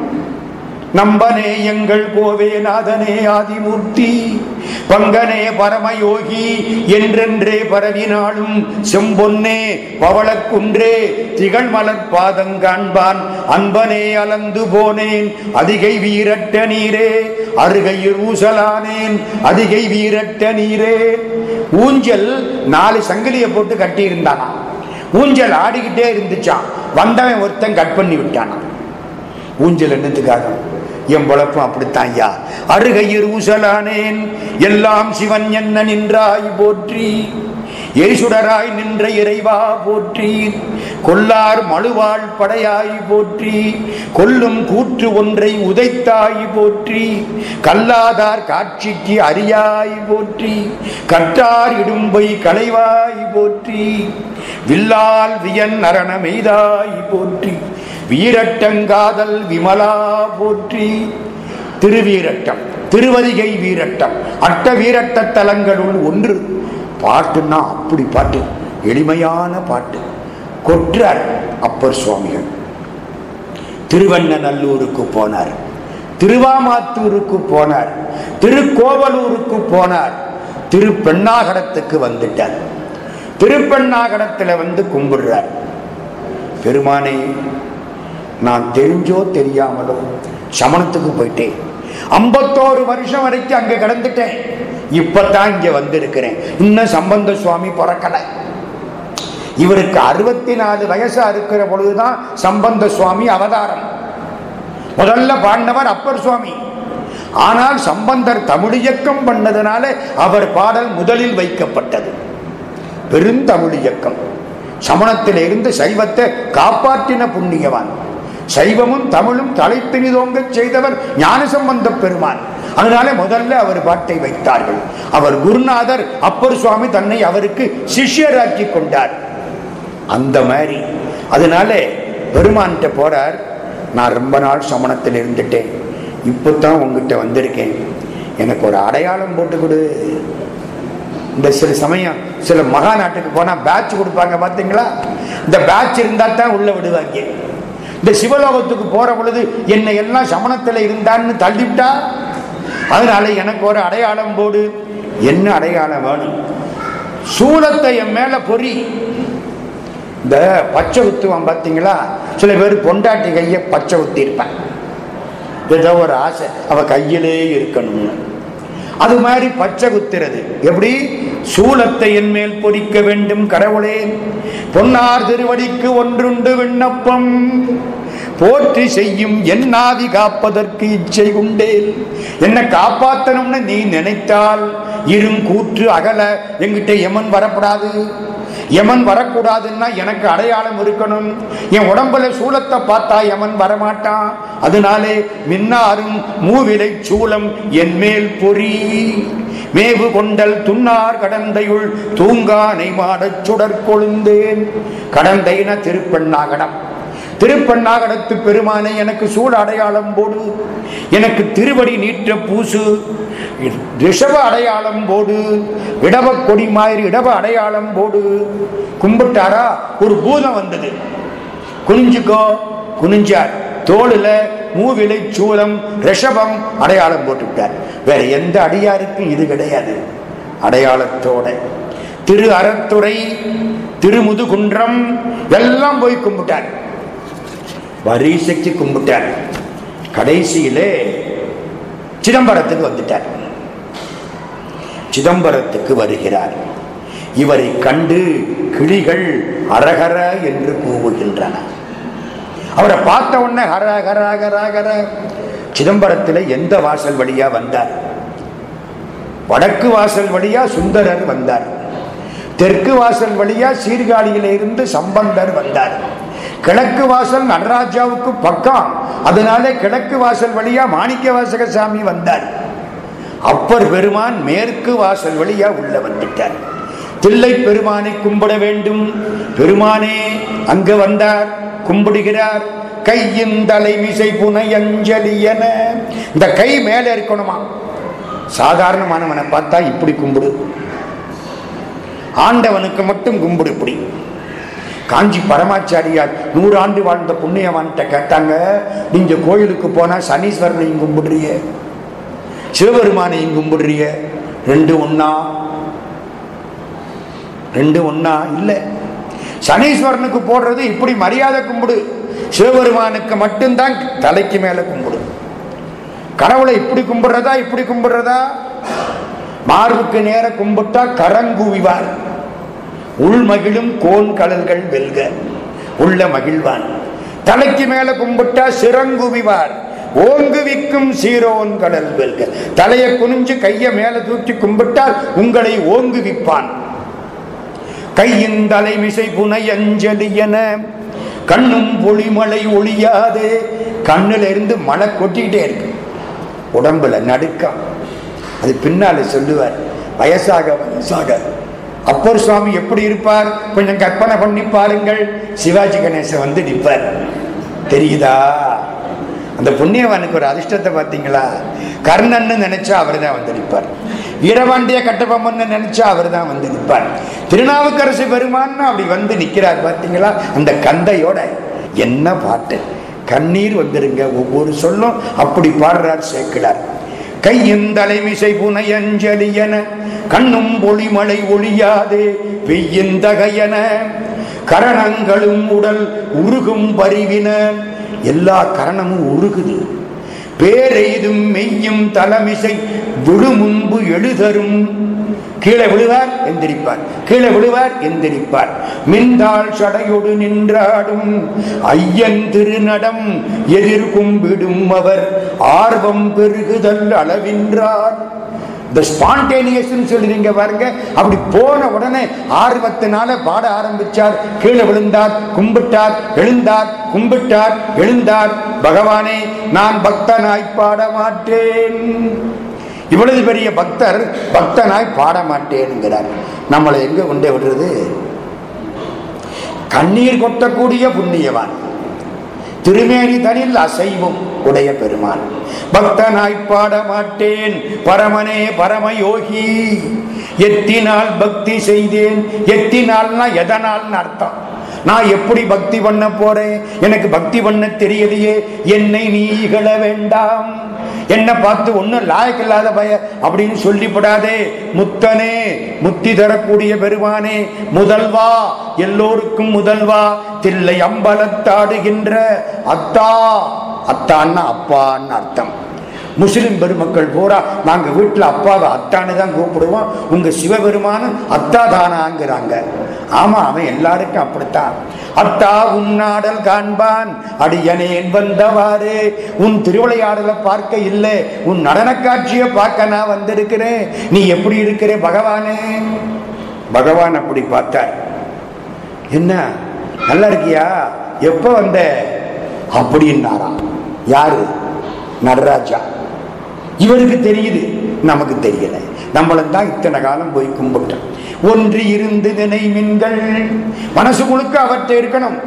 நம்பனே எங்கள் கோவே நாதனே ஆதிமூர்த்தி. பங்கனே பரமயோகி என்றென்றே பரவினாலும் செம்பொன்னே பவளக்குன்றே திகழ் மலர் பாதங்காண்பான் அன்பனே அலந்து போனேன் அதிகை வீரட்ட நீரே. அருகையில் ஊசலானேன் அதிகை வீரட்ட நீரே. ஊஞ்சல் நாலு சங்கிலியை போட்டு கட்டியிருந்தான். ஊஞ்சல் ஆடிக்கிட்டே இருந்துச்சான் வந்தவன் ஒருத்தன் கட் பண்ணி விட்டானான் ஊஞ்சல் என்னத்துக்காக? என் பொழப்பும் அப்படித்தான் ஐயா. அருகையில் ஊசலானேன். எல்லாம் சிவன் என்ன நின்றாய் போற்றி. எரிசுடராய் நின்ற இறைவா போற்றி. கொல்லார் மழுவாள் படையாய் போற்றி. கொல்லும் கூற்று ஒன்றை உதைத்தாய் போற்றி. கல்லாதார் காட்சிக்கு அறியாய் போற்றி. கற்றார் இடும்பை களைவாய் போற்றி. வில்லால் வியன் நரணமெய்தாய் போற்றி. வீரட்டங்காதல் விமலா போற்றி. திருவீரட்டம் திருவதிகை வீரட்டம் அட்ட வீரட்ட தலங்களுள் ஒன்று. பாட்டுன்னா அப்படி பாட்டு. எளிமையான பாட்டு. கொற்றார் அப்பர் சுவாமிகள். திருவண்ணநல்லூருக்கு போனார். திருவாமாத்தூருக்கு போனார். திருக்கோவலூருக்கு போனார். திருப்பெண்ணாகடத்துக்கு வந்துட்டார். திருப்பெண்ணாகடத்தில் வந்து கும்பிடுறார். பெருமானே நான் தெரிஞ்சோ தெரியாமலோ சமணத்துக்கு போயிட்டேன். ஐம்பத்தோரு வருஷம் வரைக்கும் அங்க கிடந்துட்டேன். இப்பதான் இங்க வந்திருக்கிறேன். இன்னும் சம்பந்த சுவாமி பிறக்கல. இவருக்கு அறுபத்தி நாலு வயசா இருக்கிற பொழுதுதான் சம்பந்த சுவாமி அவதாரம். முதல்ல பாடினவர் அப்பர் சுவாமி. ஆனால் சம்பந்தர் தமிழ் இயக்கம் பண்ணதுனால அவர் பாடல் முதலில் வைக்கப்பட்டது. பெருந்தமிழ் இயக்கம். சமணத்தில் இருந்து சைவத்தை காப்பாற்றின புண்ணியவான். சைவமும் தமிழும் தலைப்பினிதோங்க செய்தவர் ஞானசம்பந்த பெருமான். அதனால முதல்ல அவர் பாட்டை வைத்தார்கள். அவர் குருநாதர் அப்பர் சுவாமி தன்னை அவருக்கு சிஷ்யராக்கி கொண்டார். அந்த மாதிரி. அதனால பெருமான்கிட்ட போறார் நான் ரொம்ப நாள் சமணத்தில் இருந்துட்டேன். இப்போத்தான் உங்ககிட்ட வந்திருக்கேன். எனக்கு ஒரு அடையாளம் போட்டு கொடு. இந்த சில சமயம் சில மகா நாட்டுக்கு போனால் பேட்ச் கொடுப்பாங்க பார்த்தீங்களா இந்த பேட்ச் இருந்தால் தான் உள்ளே விடுவாங்க. இந்த சிவலோகத்துக்கு போற பொழுது என்னை எல்லாம் சமணத்தில் இருந்தான்னு தள்ளிவிட்டா? அதனால எனக்கு ஒரு அடையாளம் போடு. என்ன அடையாளம் வேணும்? சூலத்தை என் மேல பொறி. இந்த பச்சை குத்துவம் பார்த்தீங்களா சில பேர் பொண்டாட்டி கையை பச்சை குத்தி இருப்பேன் ஏதோ ஒரு ஆசை. அவ கையிலே இருக்கணும்னு. அது மாதிரி பச்சை குத்துறது எப்படி? சூலத்தை என்மேல் பொறிக்க வேண்டும் கடவுளே. பொன்னார் திருவடிக்கு ஒன்றுண்டு விண்ணப்பம். போற்றி செய்யும் என்னாதி காப்பதற்கு இச்சை உண்டேன் என்ன காப்பாத்தணும்னு நீ நினைத்தால் இருங்கூற்று அகல எங்கிட்ட எமன் வரப்படாது. எமன் வரக்கூடாதுன்னா எனக்கு அடையாளம் இருக்கணும். என் உடம்புல சூலத்தை பார்த்தா எமன் வரமாட்டான். அதனாலே மின்னாரும் மூவிலை சூலம் என் மேல் பொறி. மேவு கொண்டல் துண்ணார் கடந்தையுள் தூங்கானை மாடச் சுடர் கொழுந்தேன். கடந்தைன திருப்பெண்ணாகடம். திருப்பண்ணாகடத்து பெருமானை எனக்கு சூழ அடையாளம் போடு. எனக்கு திருவடி நீற்ற பூசு. ரிஷப அடையாளம் போடு. இடவ கொடி மாதிரி இடவ அடையாளம் போடு. கும்பிட்டாரா? ஒரு பூதம் வந்தது. குனிஞ்சுக்கோ குனிஞ்சார். தோளுல மூவிலை சூலம் ரிஷபம் அடையாளம் போட்டுவிட்டார். வேற எந்த அடியாருக்கும் இது கிடையாது. அடையாளத்தோட. திரு அறத்துறை திருமுதுகுன்றம் எல்லாம் போய் கும்பிட்டார். வரிசைக்கு கும்பிட்டார். கடைசியிலே சிதம்பரத்துக்கு வந்துட்டார். சிதம்பரத்துக்கு வருகிறார். இவரை கண்டு கிளிகள் அரகர என்று கூவுகின்றன அவரை பார்த்த உடனே ஹர ஹர ஹர ஹர. சிதம்பரத்தில் எந்த வாசல் வழியா வந்தார்? வடக்கு வாசல் வழியா சுந்தரர் வந்தார். தெற்கு வாசல் வழியா சீர்காழியில இருந்து சம்பந்தர் வந்தார். கிழக்கு வாசல் நடராஜாவுக்கு பக்கம். அதனால கிழக்கு வாசல் வழியா மாணிக்க வாசக சாமி வந்தார். அப்பர் பெருமான் மேற்கு வாசல் வழியா உள்ள வந்துட்டார். தில்லை பெருமானை கும்பிட வேண்டும். பெருமானே அங்கு வந்தார். கும்பிடுகிறார். கையின் தலைமிசை புனை அஞ்சலி என. இந்த கை மேல இருக்கணுமா? சாதாரணமானவனை பார்த்தா இப்படி கும்பிடு. ஆண்டவனுக்கு மட்டும் கும்பிடு இப்படி. காஞ்சி பரமாச்சாரியார் நூறு ஆண்டு வாழ்ந்த புண்ணியவான்கிட்ட கேட்டாங்க நீங்க கோயிலுக்கு போனா சனீஸ்வரனையும் கும்பிடுறிய? சிவபெருமானையும் கும்பிடுறிய? ரெண்டு ஒன்னா ரெண்டு ஒன்னா இல்லை. சனீஸ்வரனுக்கு போடுறது இப்படி மரியாதை கும்பிடு. சிவபெருமானுக்கு மட்டும்தான் தலைக்கு மேல கும்பிடு. கடவுளை இப்படி கும்பிடுறதா இப்படி கும்பிடுறதா? மார்புக்கு நேர கும்பிட்டா கரங்குவிவார் உள்மகிழும் கோன் கடல்கள் வெல்க. உள்ள மகிழ்வான். தலைக்கு மேல கும்பிட்டா சிறங்குவிவார் ஓங்குவிக்கும் சீரோன் கடல் வெல்க. தலையை குனிஞ்சு கையை மேல தூக்கி கும்பிட்டால் உங்களை ஓங்குவிப்பான் கையின் தலைமிசை புனை அஞ்சலி என கண்ணும் பொழிமலை ஒளியாது கண்ணுல இருந்து மழை கொட்டிக்கிட்டே இருக்கு. உடம்புல நடுக்கம். அது பின்னால சொல்லுவார் வயசாக வயசாக. அப்பர் சுவாமி எப்படி இருப்பார்? கொஞ்சம் கற்பனை பண்ணி பாருங்கள். சிவாஜி கணேசன் வந்து நிற்பார். தெரியுதா? அந்த புண்ணியவானுக்கு ஒரு அதிர்ஷ்டத்தை பார்த்தீங்களா? கர்ணன்னு நினைச்சா அவர் தான் வந்து நிற்பார். வீரபாண்டிய கட்டபொம்மன் நினைச்சா அவர் தான் வந்து நிற்பார். திருநாவுக்கரசு பெருமான்னு அப்படி வந்து நிற்கிறார் பார்த்தீங்களா? அந்த கந்தையோட என்ன பாட்டு? கண்ணீர் வந்துருங்க ஒவ்வொரு சொல்லும் அப்படி பாடுறார் சேர்க்கிறார் கையின் தலைமிசை புனை அஞ்சலி என கண்ணும் பொழிமலை ஒளியாதே வெய்யந்தகையன கரணங்களும் உடல் உருகும் பரிவின எல்லா கரணமும் உருகுது. பேரெய்தும் மெய்யும் தலைமிசை விழு முன்பு எழுதரும். கீழே விழுவார் எந்திரிப்பார். கீழே விழுவார் எந்திரிப்பார். மின்தாள் சடையொடு நின்றாடும். ஐயன் திருநடம் எதிர்கும்பிடும் அவர். ஆர்வம் பெருகுதல் அளவின்றார். இந்த ஸ்பான்டேனியஸ் சொல்லுறீங்க பாருங்க. அப்படி போன உடனே ஆர்வத்தினால பாட ஆரம்பிச்சார். கீழே விழுந்தார் கும்பிட்டார் எழுந்தார் கும்பிட்டார் எழுந்தார். பகவானே நான் பக்தனாய் பாட மாட்டேன். இவ்வளவு பெரிய பக்தர் பக்தனாய் பாடமாட்டேன்கிறார். நம்மளை எங்க கொண்டே விடுறது? கண்ணீர் கொட்டக்கூடிய புண்ணியவான். திருமேனி தனில் அசைவும் உடைய பெருமான். பக்தனாய் பாட மாட்டேன் பரமனே பரமயோகி. எத்தினால் பக்தி செய்தேன் எத்தினால்னா எதனால்னு அர்த்தம். நான் எப்படி பக்தி பண்ண போறேன்? எனக்கு பக்தி பண்ண தெரியலையே என்னை நீ இகழ வேண்டாம். என்ன பார்த்து ஒன்னும் லாயக்கில்லாத பய அப்படின்னு சொல்லிவிடாதே. முத்தனே முத்தி தரக்கூடிய பெருமானே முதல்வா எல்லோருக்கும் முதல்வா தில்லை அம்பலத்தாடுகின்ற அத்தா. அத்தான்னா அப்பான்னு அர்த்தம். முஸ்லிம் பெருமக்கள் பூரா நாங்க வீட்டுல அப்பாவை அத்தானே தான் கூப்பிடுவோம். உங்க சிவபெருமானும் அத்தா தானாங்கிறாங்க ஆமா அவன் எல்லாருக்கும் அப்படித்தான். அத்தா உன்னாடல் காண்பான். அடியனேன் வந்தவாறு. உன் திருவிளையாடலை பார்க்க இல்லை. உன் நடன காட்சியை பார்க்க நான் வந்திருக்கிறேன். நீ எப்படி இருக்கிற பகவானே? பகவான் அப்படி பார்த்தார். என்ன நல்லா இருக்கியா? எப்ப வந்த? அப்படின்னாராம். யாரு? நடராஜா. இவருக்கு தெரியுது. நமக்கு தெரியல. நம்மளும் தான் இத்தனை காலம் போய் கும்பிட்டோம். ஒன்று இருந்து நினைமின்கள். மனசு முழுக்க அவற்றை இருக்கணும்.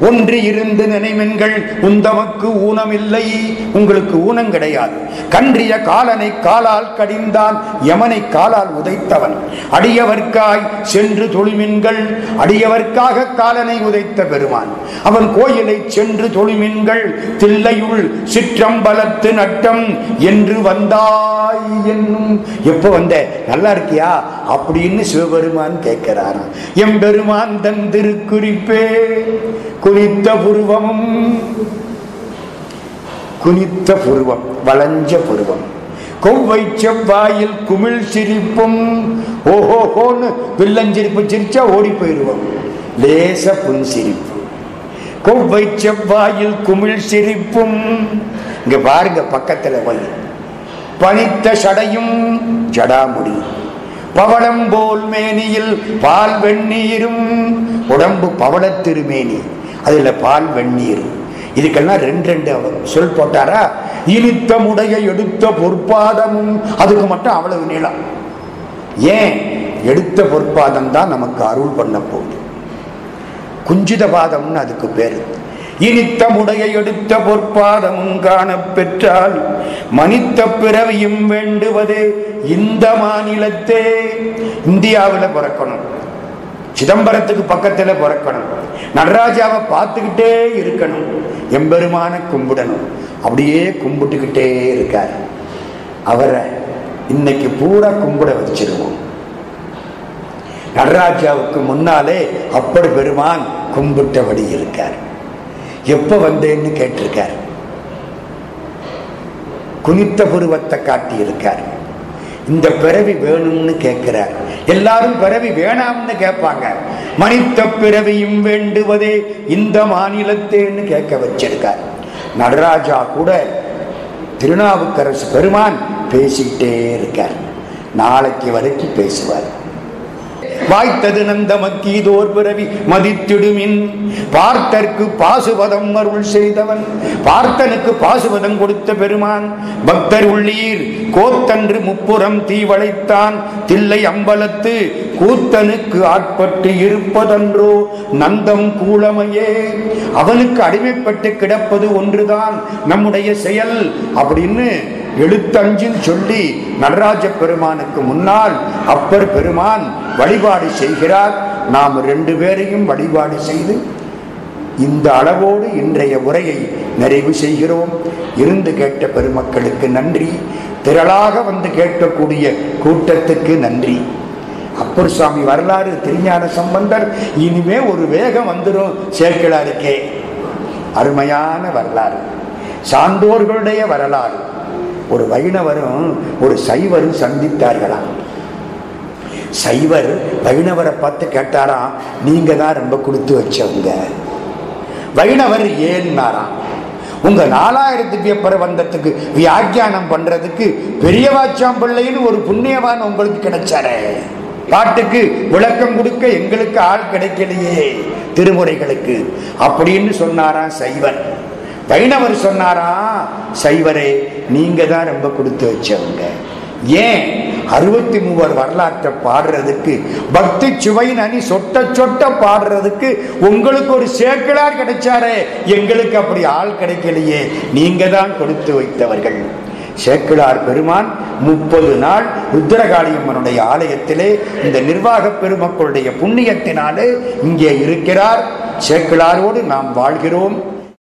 ஒன்று இருந்து நினைமென்கள் உந்தமக்கு ஊனமில்லை உங்களுக்கு ஊனம் கிடையாது. கன்றிய காலனை காலால் கடிந்தான் யமனை காலால் உதைத்தவன். அடியவர்க்காய் சென்று தொழுமின்கள் அடியவர்க்காக காலனை உதைத்த பெருமான். அவன் கோயிலை சென்று தொழுமின்கள் தில்லையுள் சிற்றம்பலத்து நட்டம் என்று வந்தாய் என்னும். எப்போ வந்த? நல்லா இருக்கியா? அப்படின்னு சிவபெருமான் கேட்கிறாராம். எம்பெருமான் தன் திருக்குறிப்பே குனித்த புருவமும் குனித்த புருவம் வளைஞ்ச புருவம். கொவ்வை செவ்வாயில் குமிழ் சிரிப்பும். ஓஹோஹோன்னு வில்லஞ்சிரிப்பு சிரிச்சா ஓடி போயிடுவோம். லேச புன் சிரிப்பு கொவ்வை செவ்வாயில் குமிழ் சிரிப்பும். இங்க பாருங்க பக்கத்துல போய். பனித்த சடையும் ஜடாமுடி. பவளம் போல் மேனியில் பால் வெந்நீரும். உடம்பு பவளத்திருமேனி அதில் அதுல பால் வெந்நீர். இதுக்கெல்லாம் ரெண்டு ரெண்டு அவர் சொல் போட்டாரா? இனித்த முடைய எடுத்த பொற்பாதமும் அதுக்கு மட்டும் அவ்வளவு நீளம். ஏன்? எடுத்த பொற்பாதம் தான் நமக்கு அருள் பண்ண போகுது. குஞ்சித பாதம்னு அதுக்கு பேர். இனித்த முடையை எடுத்த பொற்பாதமும் காண பெற்றால் மனித்த பிறவியும் வேண்டுவது இந்த மாநிலத்தே. இந்தியாவில் பிறக்கணும். சிதம்பரத்துக்கு பக்கத்துல பிறக்கணும். நடராஜாவை பார்த்துக்கிட்டே இருக்கணும். எம்பெருமான கும்பிடணும். அப்படியே கும்பிட்டுக்கிட்டே இருக்கார். அவரை இன்னைக்கு பூரா கும்பிட வச்சிருவோம். நடராஜாவுக்கு முன்னாலே அப்படி பெருமான் கும்பிட்டபடி இருக்கார். எப்ப வந்தேன்னு கேட்டிருக்கார். குனித்த புருவத்தை காட்டி இருக்கார் இந்த பிறவி வேணும்னு கேட்கிறார். எல்லாரும் பிறவி வேணாம்னு கேட்பாங்க. மனித பிறவியும் வேண்டுவதே இந்த மாநிலத்தேன்னு கேட்க வச்சிருக்கார். நடராஜா கூட திருநாவுக்கரசு பெருமான் பேசிக்கிட்டே இருக்கார். நாளைக்கு வரைக்கும் பேசுவார். வாய்த்தது நந்த மக்கீதோர் பிறவி மதித்திடுமின். பார்த்தற்கு பாசுபதம் அருள் செய்தவன். பார்த்தனுக்கு பாசுபதம் கொடுத்த பெருமான். பக்தர் உள்ளீர் கோத்தன்று முப்புறம் தீவளைத்தான் தில்லை அம்பலத்து கூத்தனுக்கு ஆட்பட்டு இருப்பதன்றோ நந்தம் கூலமையே அவனுக்கு அடிமைப்பட்டு கிடப்பது ஒன்றுதான் நம்முடைய செயல் அப்படின்னு எழுத்தஞ்சில் சொல்லி நடராஜ பெருமானுக்கு முன்னால் அப்பர் பெருமான் வழிபாடு செய்கிறார். நாம் ரெண்டு பேரையும் வழிபாடு செய்து இந்த அளவோடு இன்றைய உரையை நிறைவு செய்கிறோம். இருந்து கேட்ட பெருமக்களுக்கு நன்றி. திரளாக வந்து கேட்கக்கூடிய கூட்டத்துக்கு நன்றி. அப்பர் சுவாமி வரலாறு திருஞான சம்பந்தர் இனிமே ஒரு வேகம் வந்துடும் சேர்க்கலாருக்கே அருமையான வரலாறு. சான்றோர்களுடைய வரலாறு. ஒரு வைணவரும் ஒரு சைவரும் சந்தித்தார்களாம். சைவர் வைணவரை பார்த்து கேட்டாராம் நீங்க தான் ரொம்ப கொடுத்து வச்சவங்க. வைணவர் ஏன்னாராம் உங்க நாலாயிரத்து பிரபந்தத்துக்கு வந்ததுக்கு வியாக்கியானம் பண்றதுக்கு பெரியவாச்சாம் பிள்ளைன்னு ஒரு புண்ணியவான் உங்களுக்கு கிடைச்சாரே. பாட்டுக்கு விளக்கம் கொடுக்க எங்களுக்கு ஆள் கிடைக்கலையே திருமுறைகளுக்கு. அப்படின்னு சொன்னாராம் சைவர். வைணவர் சொன்னாரா சைவரே நீங்க தான் ரொம்ப கொடுத்து வச்சவங்க. ஏன்? அறுபத்தி மூவர் வரலாற்றை பாடுறதுக்கு பக்தி சுவை அணி சொட்ட சொட்ட பாடுறதுக்கு உங்களுக்கு ஒரு சேக்கலார் கிடைச்சாரே. எங்களுக்கு அப்படி ஆள் கிடைக்கலையே. நீங்க தான் கொடுத்து வைத்தவர்கள். சேக்கிழார் பெருமான் முப்பது நாள் ருத்ரகாளியம்மனுடைய ஆலயத்திலே இந்த நிர்வாக பெருமக்களுடைய புண்ணியத்தினாலே இங்கே இருக்கிறார். சேக்கிழாரோடு நாம் வாழ்கிறோம்.